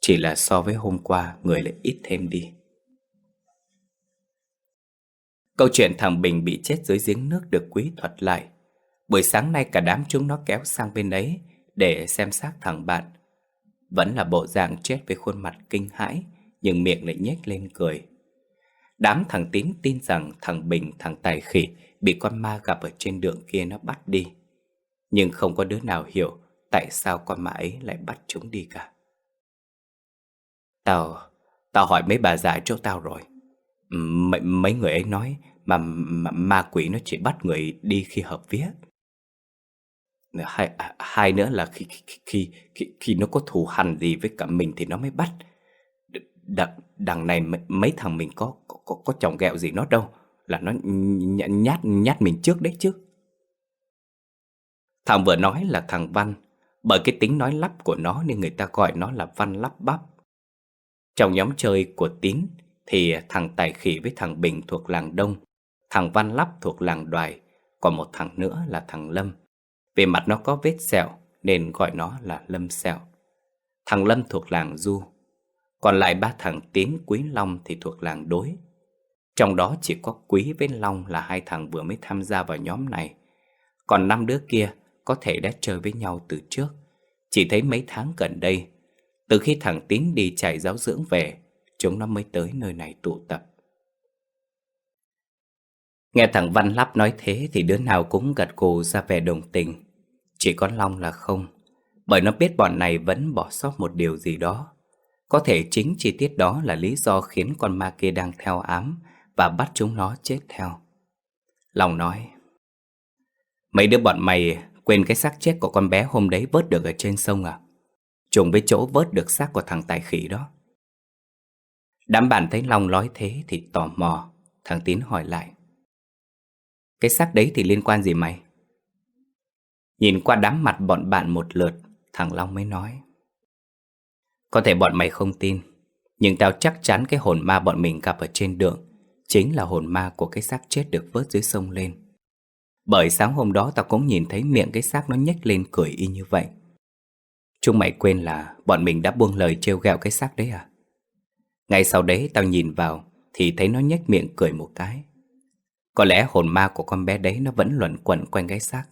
Speaker 1: Chỉ là so với hôm qua người lại ít thêm đi Câu chuyện thằng Bình bị chết dưới giếng nước được quý thuật lại Buổi sáng nay cả đám chúng nó kéo sang bên ấy Để xem xác thằng bạn Vẫn là bộ dạng chết với khuôn mặt kinh hãi Nhưng miệng lại nhếch lên cười Đám thằng Tín tin rằng thằng Bình, thằng Tài Khỉ Bị con ma gặp ở trên đường kia nó bắt đi. Nhưng không có đứa nào hiểu Tại sao con ma ấy lại bắt chúng đi cả. Tao, tao hỏi mấy bà già chỗ tao rồi. Mấy, mấy người ấy nói mà, mà ma quỷ nó chỉ bắt người đi khi hợp vía. Hai, hai nữa là khi, khi, khi, khi nó có thù hằn gì với cả mình thì nó mới bắt. Đ, Đằng này mấy thằng mình có có, có chồng ghẹo gì nó đâu. Là nó nhát nhát mình trước đấy chứ. Thằng vừa nói là thằng Văn, Bởi cái tính nói lắp của nó nên người ta gọi nó là Văn lắp bắp. Trong nhóm chơi của Tín Thì thằng Tài Khỉ với thằng Bình thuộc làng Đông, Thằng Văn lắp thuộc làng Đoài, Còn một thằng nữa là thằng Lâm. Về mặt nó có vết sẹo Nên gọi nó là Lâm sẹo. Thằng Lâm thuộc làng Du, Còn lại ba thằng Tín, Quý Long thì thuộc làng Đối. Trong đó chỉ có Quý với Long là hai thằng vừa mới tham gia vào nhóm này Còn năm đứa kia có thể đã chơi với nhau từ trước. Chỉ thấy mấy tháng gần đây, từ khi thằng Tín đi chạy giáo dưỡng về, chúng nó mới tới nơi này tụ tập. Nghe thằng Văn Lắp nói thế thì đứa nào cũng gật gù ra vẻ đồng tình. Chỉ có Long là không, bởi nó biết bọn này vẫn bỏ sót một điều gì đó. Có thể chính chi tiết đó là lý do khiến con ma kia đang theo ám và bắt chúng nó chết theo. Long nói, Mấy đứa bọn mày Quên cái xác chết của con bé hôm đấy vớt được ở trên sông à Trùng với chỗ vớt được xác của thằng tài khỉ đó Đám bạn thấy Long nói thế thì tò mò Thằng Tín hỏi lại Cái xác đấy thì liên quan gì mày? Nhìn qua đám mặt bọn bạn một lượt Thằng Long mới nói Có thể bọn mày không tin Nhưng tao chắc chắn cái hồn ma bọn mình gặp ở trên đường Chính là hồn ma của cái xác chết được vớt dưới sông lên. Bởi sáng hôm đó tao cũng nhìn thấy miệng cái xác nó nhếch lên cười y như vậy. Chúng mày quên là bọn mình đã buông lời trêu ghẹo cái xác đấy à? Ngay sau đấy tao nhìn vào Thì thấy nó nhếch miệng cười một cái. Có lẽ hồn ma của con bé đấy nó vẫn luẩn quẩn quanh cái xác.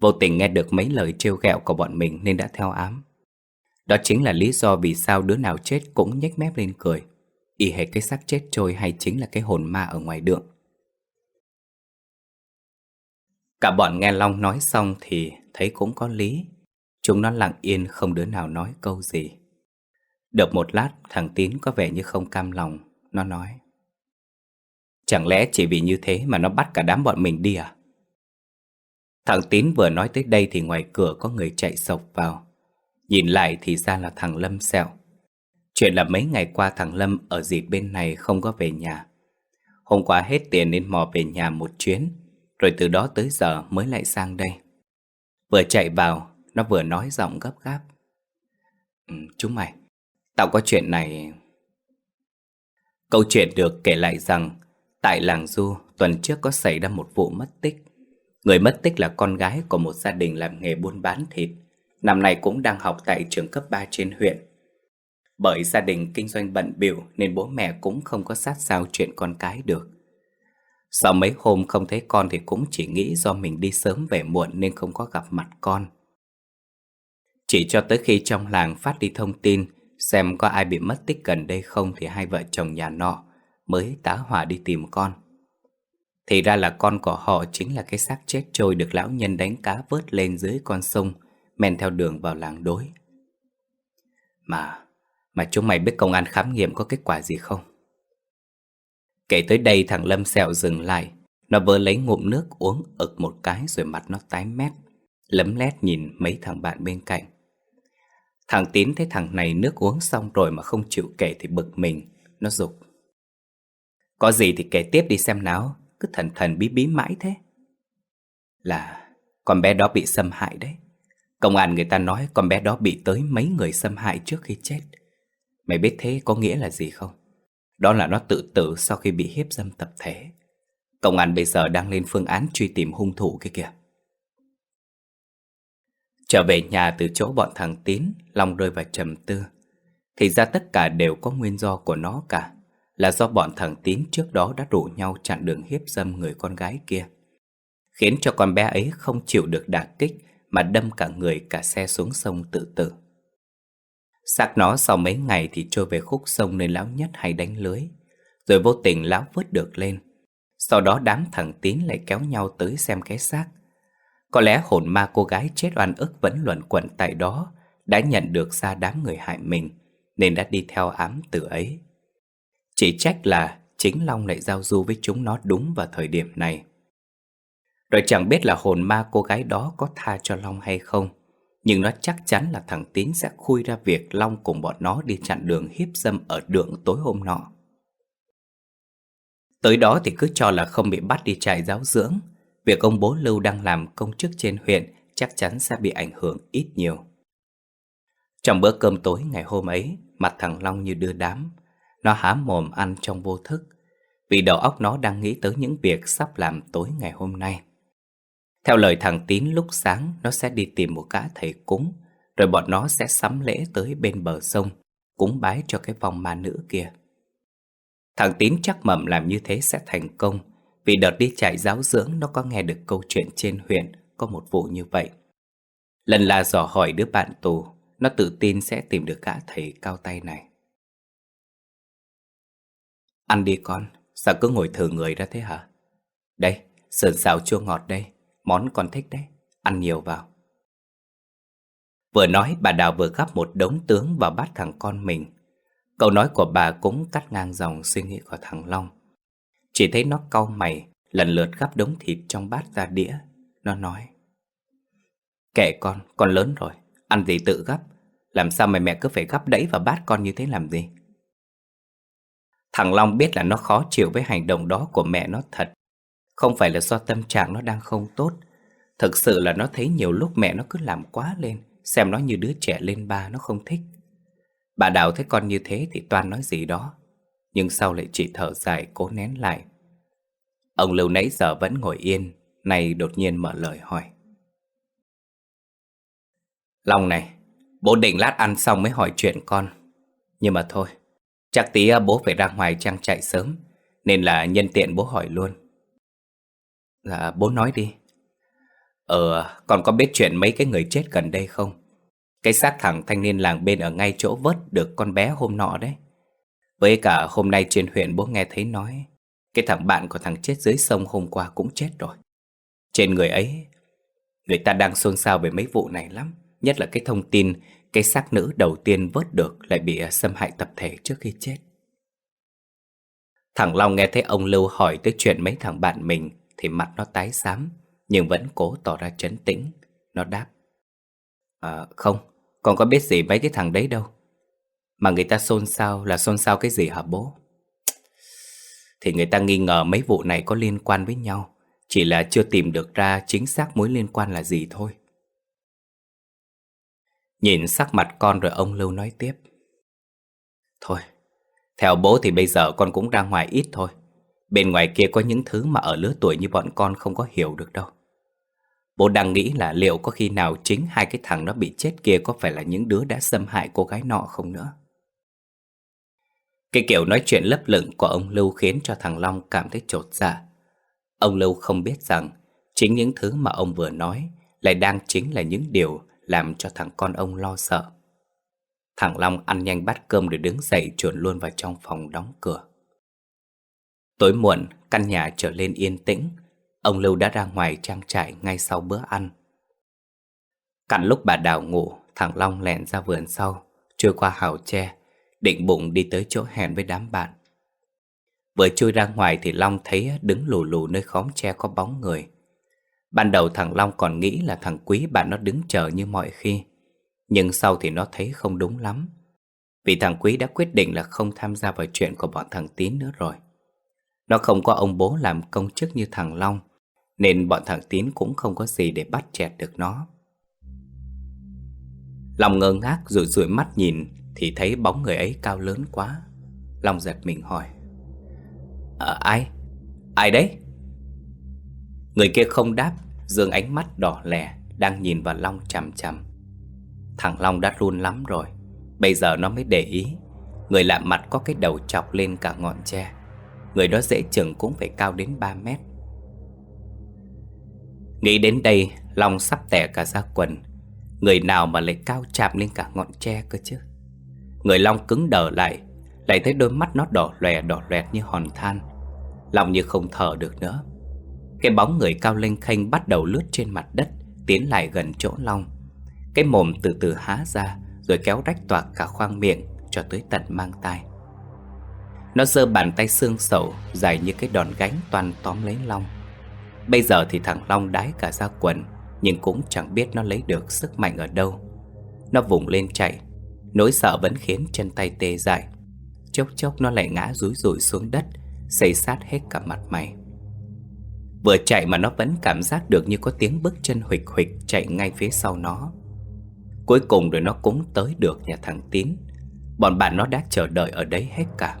Speaker 1: Vô tình nghe được mấy lời trêu ghẹo của bọn mình nên đã theo ám. Đó chính là lý do vì sao đứa nào chết cũng nhếch mép lên cười. Y hệt cái xác chết trôi hay chính là cái hồn ma ở ngoài đường Cả bọn nghe Long nói xong thì thấy cũng có lý. Chúng nó lặng yên, không đứa nào nói câu gì. Được một lát, thằng Tín có vẻ như không cam lòng. Nó nói. Chẳng lẽ chỉ vì như thế mà nó bắt cả đám bọn mình đi à? Thằng Tín vừa nói tới đây thì ngoài cửa có người chạy sộc vào. Nhìn lại thì ra là thằng Lâm Sẹo. Chuyện là mấy ngày qua thằng Lâm ở dịp bên này không có về nhà. Hôm qua hết tiền nên mò về nhà một chuyến rồi từ đó tới giờ mới lại sang đây. Vừa chạy vào Nó vừa nói giọng gấp gáp. Ừ, Chúng mày Tao có chuyện này. Câu chuyện được kể lại rằng Tại làng Du Tuần trước có xảy ra một vụ mất tích. Người mất tích là con gái của một gia đình làm nghề buôn bán thịt. Năm nay cũng đang học tại trường cấp 3 trên huyện. Bởi gia đình kinh doanh bận biểu Nên bố mẹ cũng không có sát sao chuyện con cái được sau mấy hôm không thấy con thì cũng chỉ nghĩ do mình đi sớm về muộn nên không có gặp mặt con. Chỉ cho tới khi trong làng phát đi thông tin xem có ai bị mất tích gần đây không thì hai vợ chồng nhà nọ mới tá hỏa đi tìm con. Thì ra là con của họ chính là cái xác chết trôi được lão nhân đánh cá vớt lên dưới con sông men theo đường vào làng đối. Mà, mà chúng mày biết công an khám nghiệm có kết quả gì không? Kể tới đây thằng Lâm sẹo dừng lại. Nó vơ lấy ngụm nước uống ực một cái rồi mặt nó tái mét, Lấm lét nhìn mấy thằng bạn bên cạnh. Thằng Tín thấy thằng này nước uống xong rồi mà không chịu kể thì bực mình. Nó dục Có gì thì kể tiếp đi xem nào, Cứ thần thần bí bí mãi thế. Là, con bé đó bị xâm hại đấy. Công an người ta nói con bé đó bị tới mấy người xâm hại trước khi chết. Mày biết thế có nghĩa là gì không? Đó là nó tự tử sau khi bị hiếp dâm tập thể. Công an bây giờ đang lên phương án truy tìm hung thủ kia kìa. Trở về nhà từ chỗ bọn thằng Tín, Long rơi vào trầm tư. Thì ra tất cả đều có nguyên do của nó cả, Là do bọn thằng Tín trước đó đã rủ nhau chặn đường hiếp dâm người con gái kia. Khiến cho con bé ấy không chịu được đả kích Mà đâm cả người cả xe xuống sông tự tử. Xác nó sau mấy ngày thì trôi về khúc sông nên lão nhất hay đánh lưới. Rồi vô tình lão vớt được lên. Sau đó đám thằng Tín lại kéo nhau tới xem cái xác. Có lẽ hồn ma cô gái chết oan ức vẫn luẩn quẩn tại đó Đã nhận được ra đám người hại mình, Nên đã đi theo ám tử ấy. Chỉ trách là chính Long lại giao du với chúng nó đúng vào thời điểm này. Rồi chẳng biết là hồn ma cô gái đó có tha cho Long hay không. Nhưng nó chắc chắn là thằng Tín sẽ khui ra việc Long cùng bọn nó đi chặn đường hiếp dâm ở đường tối hôm nọ Tới đó thì cứ cho là không bị bắt đi trại giáo dưỡng Việc ông bố Lưu đang làm công chức trên huyện chắc chắn sẽ bị ảnh hưởng ít nhiều. Trong bữa cơm tối ngày hôm ấy, mặt thằng Long như đưa đám. Nó há mồm ăn trong vô thức, vì đầu óc nó đang nghĩ tới những việc sắp làm tối ngày hôm nay. Theo lời thằng Tín lúc sáng, nó sẽ đi tìm một gã thầy cúng, rồi bọn nó sẽ sắm lễ tới bên bờ sông, cúng bái cho cái vòng ma nữ kia. Thằng Tín chắc mầm làm như thế sẽ thành công, vì đợt đi chạy giáo dưỡng nó có nghe được câu chuyện trên huyện có một vụ như vậy. Lần là dò hỏi đứa bạn tù, nó tự tin sẽ tìm được gã thầy cao tay này. Ăn đi con, sao cứ ngồi thử người ra thế hả? Đây, sườn xào chua ngọt đây, món con thích đấy, ăn nhiều vào. Vừa nói bà Đào vừa gắp một đống tướng vào bát thằng con mình. Câu nói của bà cũng cắt ngang dòng suy nghĩ của thằng Long. Chỉ thấy nó cau mày, lần lượt gắp đống thịt trong bát ra đĩa. Nó nói Kệ con, con lớn rồi Ăn gì tự gắp Làm sao mày mẹ cứ phải gắp đẩy vào bát con như thế làm gì Thằng Long biết là nó khó chịu với hành động đó của mẹ nó thật không phải là do tâm trạng nó đang không tốt Thực sự là nó thấy nhiều lúc mẹ nó cứ làm quá lên Xem nó như đứa trẻ lên ba nó không thích Bà Đào thấy con như thế thì toan nói gì đó Nhưng sau lại chỉ thở dài cố nén lại Ông Lưu nãy giờ vẫn ngồi yên Này đột nhiên mở lời hỏi Long này, bố định lát ăn xong mới hỏi chuyện con. Nhưng mà thôi, chắc tí bố phải ra ngoài trang chạy sớm, nên là nhân tiện bố hỏi luôn. Dạ, bố nói đi. Ờ, con có biết chuyện mấy cái người chết gần đây không? Cái xác thằng thanh niên làng bên ở ngay chỗ vớt được con bé hôm nọ đấy. Với cả hôm nay trên huyện bố nghe thấy nói, cái thằng bạn của thằng chết dưới sông hôm qua cũng chết rồi. Trên người ấy, người ta đang xôn xao về mấy vụ này lắm. Nhất là cái thông tin Cái xác nữ đầu tiên vớt được Lại bị à, xâm hại tập thể trước khi chết Thằng Long nghe thấy ông Lưu hỏi tới chuyện mấy thằng bạn mình thì mặt nó tái xám Nhưng vẫn cố tỏ ra trấn tĩnh. Nó đáp À không, con có biết gì mấy cái thằng đấy đâu. Mà người ta xôn xao là xôn xao cái gì hả bố? <sniffs> Thì người ta nghi ngờ mấy vụ này có liên quan với nhau Chỉ là chưa tìm được ra chính xác mối liên quan là gì thôi. Nhìn sắc mặt con rồi ông Lưu nói tiếp Thôi, theo bố thì bây giờ con cũng ra ngoài ít thôi. Bên ngoài kia có những thứ mà ở lứa tuổi như bọn con không có hiểu được đâu Bố đang nghĩ là liệu có khi nào chính hai cái thằng nó bị chết kia có phải là những đứa đã xâm hại cô gái nọ không nữa Cái kiểu nói chuyện lấp lửng của ông Lưu khiến cho thằng Long cảm thấy trột dạ Ông Lưu không biết rằng chính những thứ mà ông vừa nói lại đang chính là những điều làm cho thằng con ông lo sợ. Thằng Long ăn nhanh bát cơm để đứng dậy chuồn luôn vào trong phòng đóng cửa. Tối muộn, căn nhà trở lên yên tĩnh, ông Lưu đã ra ngoài trang trại ngay sau bữa ăn. Cặn lúc bà Đào ngủ, thằng Long lẹn ra vườn sau, trôi qua hào tre, định bụng đi tới chỗ hẹn với đám bạn. Vừa chui ra ngoài thì Long thấy đứng lù lù nơi khóm tre có bóng người. Ban đầu thằng Long còn nghĩ là thằng Quý bạn nó đứng chờ như mọi khi Nhưng sau thì nó thấy không đúng lắm Vì thằng Quý đã quyết định là không tham gia vào chuyện của bọn thằng Tín nữa rồi nó không có ông bố làm công chức như thằng Long Nên bọn thằng Tín cũng không có gì để bắt chẹt được nó. Long ngơ ngác rồi rủi mắt nhìn Thì thấy bóng người ấy cao lớn quá. Long giật mình hỏi Ờ ai? Ai đấy? Người kia không đáp Dương ánh mắt đỏ lè, Đang nhìn vào Long chằm chằm. Thằng Long đã run lắm rồi Bây giờ nó mới để ý. Người lạ mặt có cái đầu chọc lên cả ngọn tre. Người đó dễ chừng cũng phải cao đến 3 mét. Nghĩ đến đây, Long sắp tẻ cả ra quần. Người nào mà lại cao chạm lên cả ngọn tre cơ chứ? Người Long cứng đờ lại Lại thấy đôi mắt nó đỏ lòe, đỏ lẹt như hòn than. Long như không thở được nữa. Cái bóng người cao lên khênh bắt đầu lướt trên mặt đất, Tiến lại gần chỗ Long. Cái mồm từ từ há ra, Rồi kéo rách toạc cả khoang miệng cho tới tận mang tai. Nó giơ bàn tay xương sầu, Dài như cái đòn gánh toàn tóm lấy Long. Bây giờ thì thằng Long đái cả ra quần, Nhưng cũng chẳng biết nó lấy được sức mạnh ở đâu. Nó vùng lên chạy, Nỗi sợ vẫn khiến chân tay tê dại. Chốc chốc nó lại ngã rúi rủi xuống đất, Xây sát hết cả mặt mày. Vừa chạy mà nó vẫn cảm giác được như có tiếng bước chân huỵch huỵch chạy ngay phía sau nó. Cuối cùng rồi nó cũng tới được nhà thằng Tín. Bọn bạn nó đã chờ đợi ở đấy hết cả.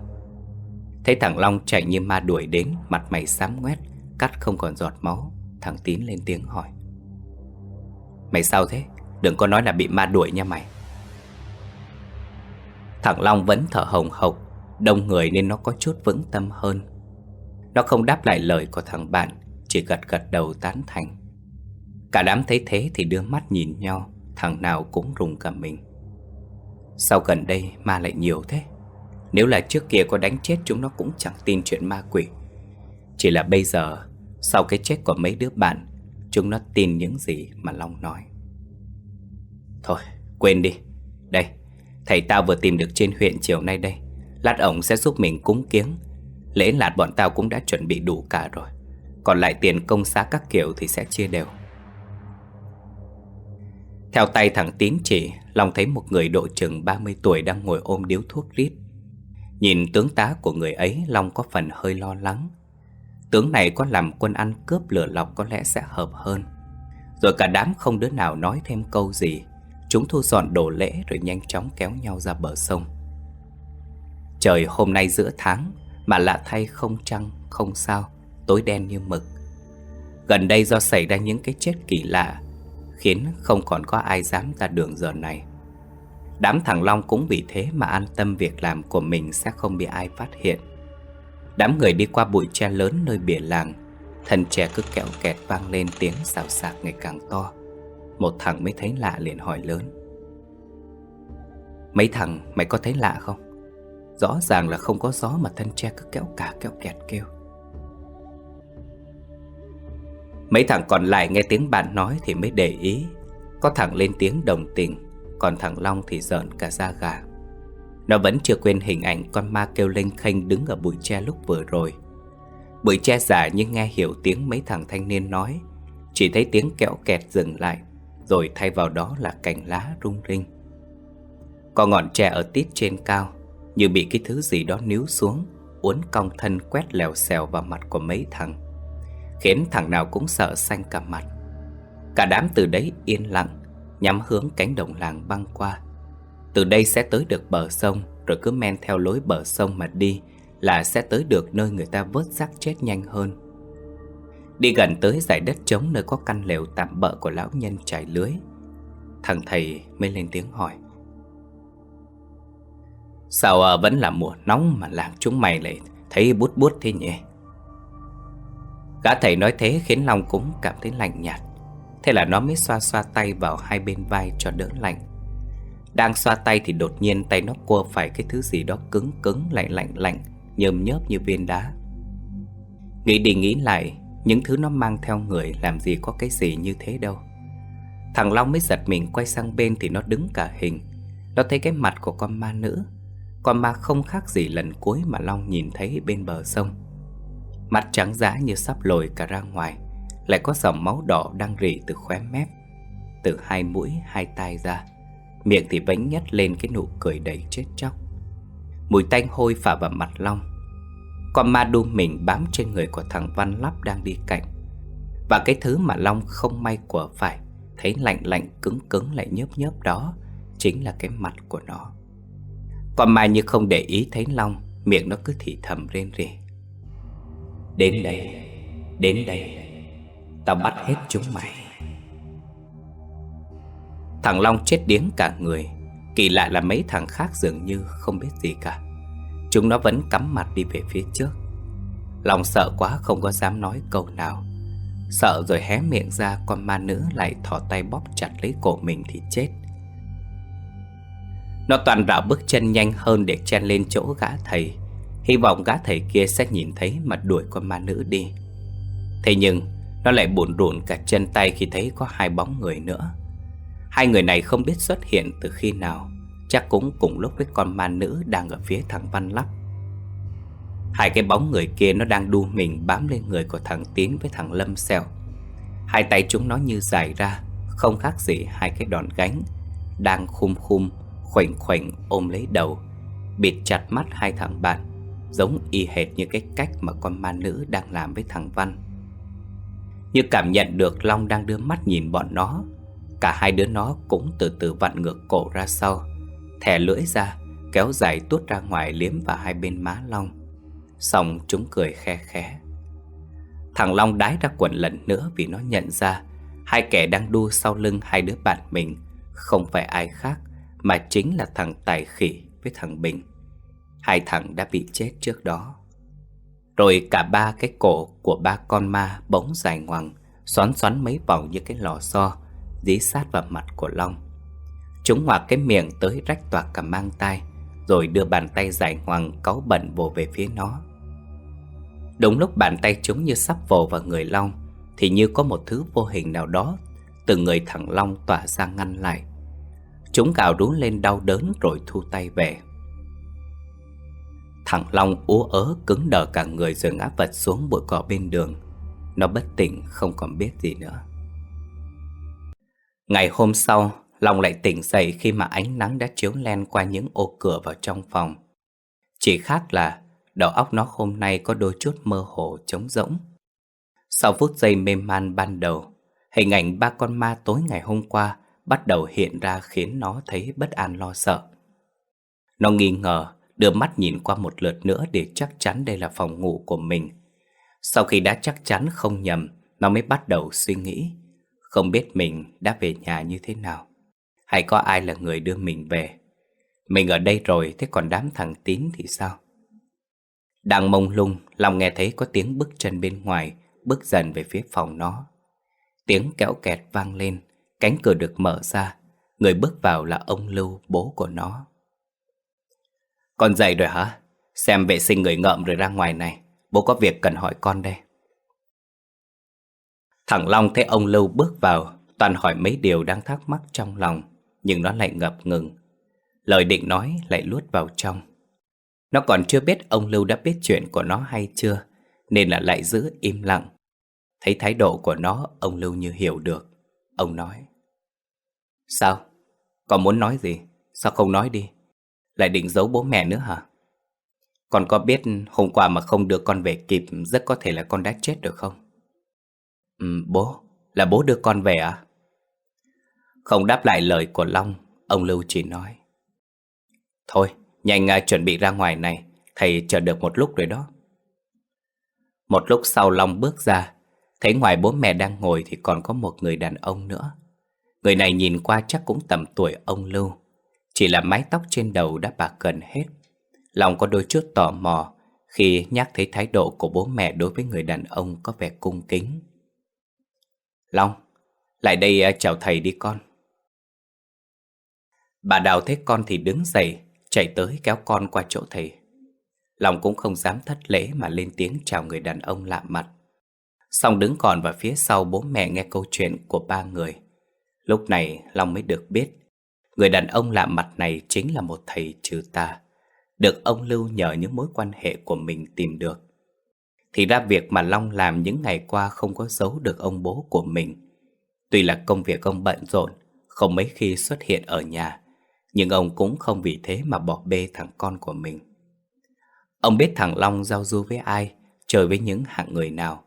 Speaker 1: Thấy thằng Long chạy như ma đuổi đến, Mặt mày xám ngoét, Cắt không còn giọt máu, Thằng Tín lên tiếng hỏi. Mày sao thế? Đừng có nói là bị ma đuổi nha mày. Thằng Long vẫn thở hồng hộc, Đông người nên nó có chút vững tâm hơn. Nó không đáp lại lời của thằng bạn, Chỉ gật gật đầu tán thành. Cả đám thấy thế thì đưa mắt nhìn nhau, Thằng nào cũng rùng cả mình. Sao gần đây ma lại nhiều thế? Nếu là trước kia có đánh chết chúng nó cũng chẳng tin chuyện ma quỷ. Chỉ là bây giờ, Sau cái chết của mấy đứa bạn, Chúng nó tin những gì mà Long nói. Thôi, quên đi. Đây, Thầy tao vừa tìm được trên huyện chiều nay đây. Lát ổng sẽ giúp mình cúng kiếng. Lễ lạt bọn tao cũng đã chuẩn bị đủ cả rồi. Còn lại tiền công xá các kiểu thì sẽ chia đều. Theo tay thằng Tín chỉ, Long thấy một người độ chừng 30 tuổi đang ngồi ôm điếu thuốc rít. Nhìn tướng tá của người ấy Long có phần hơi lo lắng. Tướng này có làm quân ăn cướp lửa lọc có lẽ sẽ hợp hơn. Rồi cả đám không đứa nào nói thêm câu gì. Chúng thu dọn đồ lễ rồi nhanh chóng kéo nhau ra bờ sông. Trời hôm nay giữa tháng Mà lạ thay không trăng, không sao Tối đen như mực. Gần đây do xảy ra những cái chết kỳ lạ Khiến không còn có ai dám ra đường giờ này. Đám thằng Long cũng vì thế mà an tâm việc làm của mình sẽ không bị ai phát hiện. Đám người đi qua bụi tre lớn nơi bìa làng, Thân tre cứ kẹo kẹt vang lên tiếng xào xạc ngày càng to. Một thằng mới thấy lạ liền hỏi lớn. Mấy thằng, mày có thấy lạ không? Rõ ràng là không có gió mà thân tre cứ kéo cả kéo kẹt kêu. Mấy thằng còn lại nghe tiếng bạn nói thì mới để ý. Có thằng lên tiếng đồng tình. Còn thằng Long thì giận cả da gà. Nó vẫn chưa quên hình ảnh con ma kêu lênh khênh đứng ở bụi tre lúc vừa rồi. Bụi tre giả nhưng nghe hiểu tiếng mấy thằng thanh niên nói. Chỉ thấy tiếng kẹo kẹt dừng lại, Rồi thay vào đó là cành lá rung rinh. Có ngọn tre ở tít trên cao, như bị cái thứ gì đó níu xuống, Uốn cong thân quét lèo xèo vào mặt của mấy thằng. Khiến thằng nào cũng sợ xanh cả mặt. Cả đám từ đấy yên lặng Nhắm hướng cánh đồng làng băng qua. Từ đây sẽ tới được bờ sông Rồi cứ men theo lối bờ sông mà đi Là sẽ tới được nơi người ta vớt xác chết nhanh hơn. Đi gần tới giải đất trống nơi có căn lều tạm bợ của lão nhân trải lưới Thằng thầy mới lên tiếng hỏi. Sao à, vẫn là mùa nóng mà làm chúng mày lại thấy bút bút thế nhỉ? Gã thầy nói thế khiến Long cũng cảm thấy lạnh nhạt. Thế là nó mới xoa xoa tay vào hai bên vai cho đỡ lạnh. Đang xoa tay thì đột nhiên tay nó cua phải cái thứ gì đó cứng cứng, lạnh lạnh lạnh, Nhơm nhớp như viên đá. Nghĩ đi nghĩ lại, Những thứ nó mang theo người làm gì có cái gì như thế đâu. Thằng Long mới giật mình quay sang bên thì nó đứng cả hình. Nó thấy cái mặt của con ma nữ. Con ma không khác gì lần cuối mà Long nhìn thấy bên bờ sông. Mặt trắng dã như sắp lồi cả ra ngoài. Lại có dòng máu đỏ đang rỉ từ khóe mép, Từ hai mũi, hai tai ra. Miệng thì bánh nhất lên cái nụ cười đầy chết chóc. Mùi tanh hôi phả vào mặt Long. Con ma đu mình bám trên người của thằng Văn Lắp đang đi cạnh. Và cái thứ mà Long không may của phải, Thấy lạnh lạnh cứng cứng lại nhớp nhớp đó, Chính là cái mặt của nó. Còn ma như không để ý thấy Long, Miệng nó cứ thì thầm rên rỉ. Đến đây Đến đây. Tao bắt hết chúng mày. Thằng Long chết điếng cả người, Kỳ lạ là mấy thằng khác dường như không biết gì cả. Chúng nó vẫn cắm mặt đi về phía trước. Long sợ quá không có dám nói câu nào. Sợ rồi hé miệng ra, Con ma nữ lại thỏ tay bóp chặt lấy cổ mình thì chết. Nó toàn rảo bước chân nhanh hơn để chen lên chỗ gã thầy. Hy vọng gã thầy kia sẽ nhìn thấy mà đuổi con ma nữ đi. Thế nhưng nó lại bồn rộn cả chân tay khi thấy có hai bóng người nữa. Hai người này không biết xuất hiện từ khi nào, Chắc cũng cùng lúc với con ma nữ đang ở phía thằng Văn Lắp Hai cái bóng người kia nó đang đu mình bám lên người của thằng Tín với thằng Lâm Xèo Hai tay chúng nó như dài ra, Không khác gì hai cái đòn gánh, Đang khum khum, Khoảnh khoảnh ôm lấy đầu, Bịt chặt mắt hai thằng bạn, Giống y hệt như cái cách mà con ma nữ đang làm với thằng Văn. Như cảm nhận được Long đang đưa mắt nhìn bọn nó. Cả hai đứa nó cũng từ từ vặn ngược cổ ra sau Thẻ lưỡi ra, Kéo dài tuốt ra ngoài liếm vào hai bên má Long. Xong chúng cười khe khẽ. Thằng Long đái ra quần lần nữa vì nó nhận ra Hai kẻ đang đua sau lưng hai đứa bạn mình Không phải ai khác Mà chính là thằng Tài Khỉ với thằng Bình. Hai thằng đã bị chết trước đó. Rồi cả ba cái cổ của ba con ma bỗng dài ngoằng, Xoắn xoắn mấy vòng như cái lò xo Dí sát vào mặt của Long. Chúng ngoạc cái miệng tới rách toạc cả mang tay Rồi đưa bàn tay dài ngoằng cáu bẩn vồ về phía nó. Đúng lúc bàn tay chúng như sắp vồ vào người Long, Thì như có một thứ vô hình nào đó Từ người thằng Long tỏa ra ngăn lại. Chúng gào rú lên đau đớn rồi thu tay về. Thằng Long ú ớ cứng đờ cả người rồi ngã vật xuống bụi cỏ bên đường. Nó bất tỉnh, không còn biết gì nữa. Ngày hôm sau, Long lại tỉnh dậy khi mà ánh nắng đã chiếu len qua những ô cửa vào trong phòng. Chỉ khác là, đầu óc nó hôm nay có đôi chút mơ hồ, trống rỗng. Sau phút giây mê man ban đầu, Hình ảnh ba con ma tối ngày hôm qua bắt đầu hiện ra khiến nó thấy bất an lo sợ. Nó nghi ngờ đưa mắt nhìn qua một lượt nữa để chắc chắn đây là phòng ngủ của mình. Sau khi đã chắc chắn không nhầm, nó mới bắt đầu suy nghĩ, không biết mình đã về nhà như thế nào, hay có ai là người đưa mình về. Mình ở đây rồi, thế còn đám thằng Tín thì sao? Đang mông lung, lòng nghe thấy có tiếng bước chân bên ngoài, bước dần về phía phòng nó. Tiếng kéo kẹt vang lên, cánh cửa được mở ra, người bước vào là ông Lưu, bố của nó. Con dậy rồi hả? Xem vệ sinh người ngợm rồi ra ngoài này Bố có việc cần hỏi con đây Thằng Long thấy ông Lưu bước vào, Toàn hỏi mấy điều đang thắc mắc trong lòng, Nhưng nó lại ngập ngừng Lời định nói lại luốt vào trong Nó còn chưa biết ông Lưu đã biết chuyện của nó hay chưa, Nên là lại giữ im lặng Thấy thái độ của nó, Ông Lưu như hiểu được Ông nói, Sao? Con muốn nói gì? Sao không nói đi? Lại định giấu bố mẹ nữa hả? Con có biết hôm qua mà không đưa con về kịp Rất có thể là con đã chết được không? Ừ, bố, là bố đưa con về à? Không đáp lại lời của Long Ông Lưu chỉ nói Thôi, nhanh uh, chuẩn bị ra ngoài này Thầy chờ được một lúc rồi đó Một lúc sau Long bước ra Thấy ngoài bố mẹ đang ngồi Thì còn có một người đàn ông nữa Người này nhìn qua chắc cũng tầm tuổi ông Lưu chỉ là mái tóc trên đầu đã bạc gần hết. Lòng có đôi chút tò mò Khi nhắc thấy thái độ của bố mẹ đối với người đàn ông có vẻ cung kính. Long, lại đây à, chào thầy đi con. Bà Đào thấy con thì đứng dậy Chạy tới kéo con qua chỗ thầy. Long cũng không dám thất lễ mà lên tiếng chào người đàn ông lạ mặt. Xong đứng còn và phía sau bố mẹ nghe câu chuyện của ba người. Lúc này Long mới được biết Người đàn ông lạ mặt này chính là một thầy trừ tà Được ông Lưu nhờ những mối quan hệ của mình tìm được. Thì ra việc mà Long làm những ngày qua không có giấu được ông bố của mình. Tuy là công việc ông bận rộn, Không mấy khi xuất hiện ở nhà, Nhưng ông cũng không vì thế mà bỏ bê thằng con của mình. Ông biết thằng Long giao du với ai, Chơi với những hạng người nào.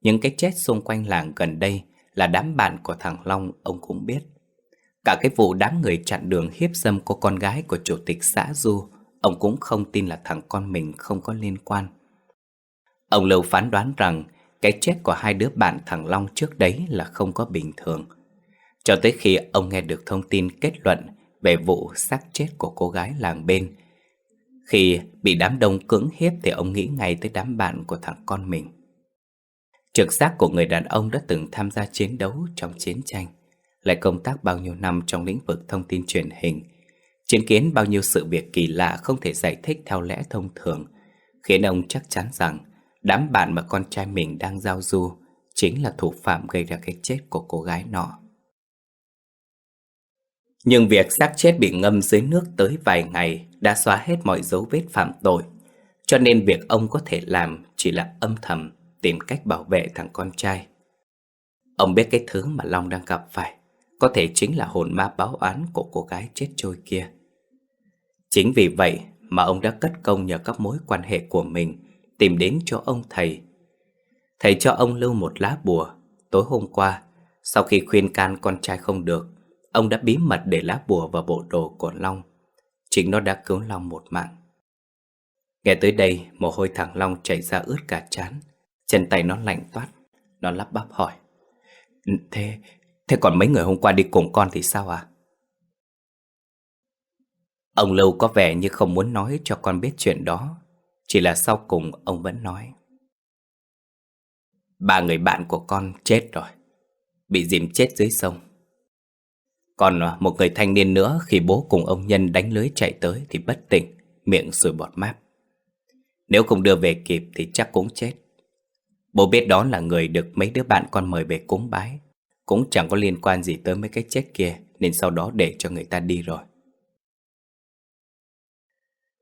Speaker 1: Những cái chết xung quanh làng gần đây Là đám bạn của thằng Long, ông cũng biết. Cả cái vụ đám người chặn đường hiếp dâm cô con gái của chủ tịch xã Du, Ông cũng không tin là thằng con mình không có liên quan. Ông Lưu phán đoán rằng Cái chết của hai đứa bạn thằng Long trước đấy là không có bình thường. Cho tới khi ông nghe được thông tin kết luận Về vụ xác chết của cô gái làng bên, Khi bị đám đông cưỡng hiếp Thì ông nghĩ ngay tới đám bạn của thằng con mình. Trực giác của người đàn ông đã từng tham gia chiến đấu trong chiến tranh lại công tác bao nhiêu năm trong lĩnh vực thông tin truyền hình, chứng kiến bao nhiêu sự việc kỳ lạ không thể giải thích theo lẽ thông thường, khiến ông chắc chắn rằng đám bạn mà con trai mình đang giao du chính là thủ phạm gây ra cái chết của cô gái nọ. Nhưng việc xác chết bị ngâm dưới nước tới vài ngày đã xóa hết mọi dấu vết phạm tội. Cho nên việc ông có thể làm chỉ là âm thầm tìm cách bảo vệ thằng con trai. Ông biết cái thứ mà Long đang gặp phải có thể chính là hồn ma báo án của cô gái chết trôi kia. Chính vì vậy mà ông đã cất công nhờ các mối quan hệ của mình tìm đến cho ông thầy. Thầy cho ông lưu một lá bùa. Tối hôm qua, sau khi khuyên can con trai không được, ông đã bí mật để lá bùa vào bộ đồ của Long. Chính nó đã cứu Long một mạng. Nghe tới đây, mồ hôi thằng Long chảy ra ướt cả chán. Chân tay nó lạnh toát. Nó lắp bắp hỏi. Thế, thế còn mấy người hôm qua đi cùng con thì sao à? Ông lâu có vẻ như không muốn nói cho con biết chuyện đó, Chỉ là sau cùng ông vẫn nói. Ba người bạn của con chết rồi, Bị dìm chết dưới sông. Còn à, một người thanh niên nữa khi bố cùng ông Nhân đánh lưới chạy tới thì bất tỉnh, Miệng sùi bọt máp Nếu không đưa về kịp thì chắc cũng chết. Bố biết đó là người được mấy đứa bạn con mời về cúng bái. Cũng chẳng có liên quan gì tới mấy cái chết kia Nên sau đó để cho người ta đi rồi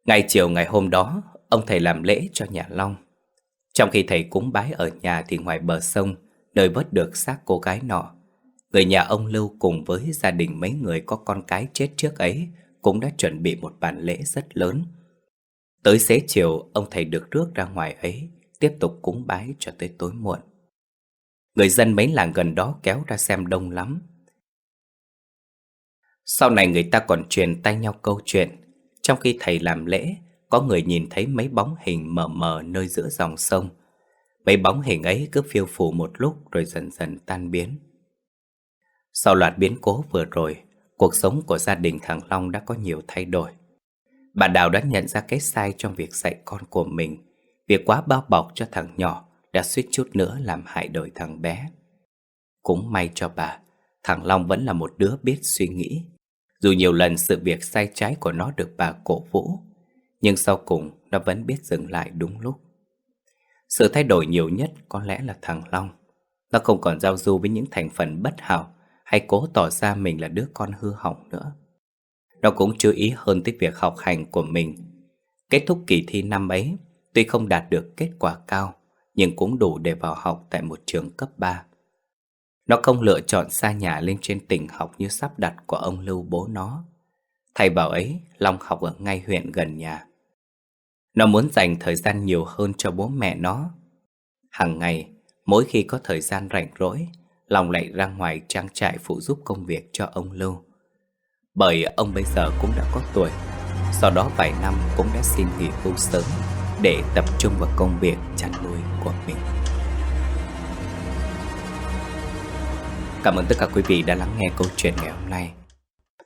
Speaker 1: Ngày chiều ngày hôm đó, ông thầy làm lễ cho nhà Long. Trong khi thầy cúng bái ở nhà thì ngoài bờ sông, nơi vớt được xác cô gái nọ, người nhà ông Lưu cùng với gia đình mấy người có con cái chết trước ấy cũng đã chuẩn bị một bàn lễ rất lớn. Tới xế chiều, ông thầy được rước ra ngoài ấy, tiếp tục cúng bái cho tới tối muộn. Người dân mấy làng gần đó kéo ra xem đông lắm. Sau này người ta còn truyền tay nhau câu chuyện trong khi thầy làm lễ, có người nhìn thấy mấy bóng hình mờ mờ nơi giữa dòng sông. Mấy bóng hình ấy cứ phiêu phù một lúc rồi dần dần tan biến. Sau loạt biến cố vừa rồi, cuộc sống của gia đình thằng Long đã có nhiều thay đổi. Bà Đào đã nhận ra cái sai trong việc dạy con của mình. Việc quá bao bọc cho thằng nhỏ đã suýt chút nữa làm hại đời thằng bé. Cũng may cho bà, thằng Long vẫn là một đứa biết suy nghĩ, dù nhiều lần sự việc sai trái của nó được bà cổ vũ Nhưng sau cùng nó vẫn biết dừng lại đúng lúc. Sự thay đổi nhiều nhất có lẽ là thằng Long. Nó không còn giao du với những thành phần bất hảo Hay cố tỏ ra mình là đứa con hư hỏng nữa. Nó cũng chú ý hơn tới việc học hành của mình. Kết thúc kỳ thi năm ấy Tuy không đạt được kết quả cao nhưng cũng đủ để vào học tại một trường cấp 3 nó không lựa chọn xa nhà lên trên tỉnh học như sắp đặt của ông Lưu bố nó. Thầy bảo ấy, Long học ở ngay huyện gần nhà. Nó muốn dành thời gian nhiều hơn cho bố mẹ nó. Hàng ngày, mỗi khi có thời gian rảnh rỗi, Long lại ra ngoài trang trại phụ giúp công việc cho ông Lưu. Bởi ông bây giờ cũng đã có tuổi, sau đó vài năm cũng đã xin nghỉ hưu sớm để tập trung vào công việc chăn nuôi của mình. Cảm ơn tất cả quý vị đã lắng nghe câu chuyện ngày hôm nay.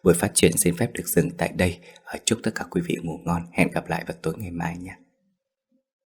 Speaker 1: Buổi phát triển xin phép được dừng tại đây. Chúc tất cả quý vị ngủ ngon. Hẹn gặp lại vào tối ngày mai nhé.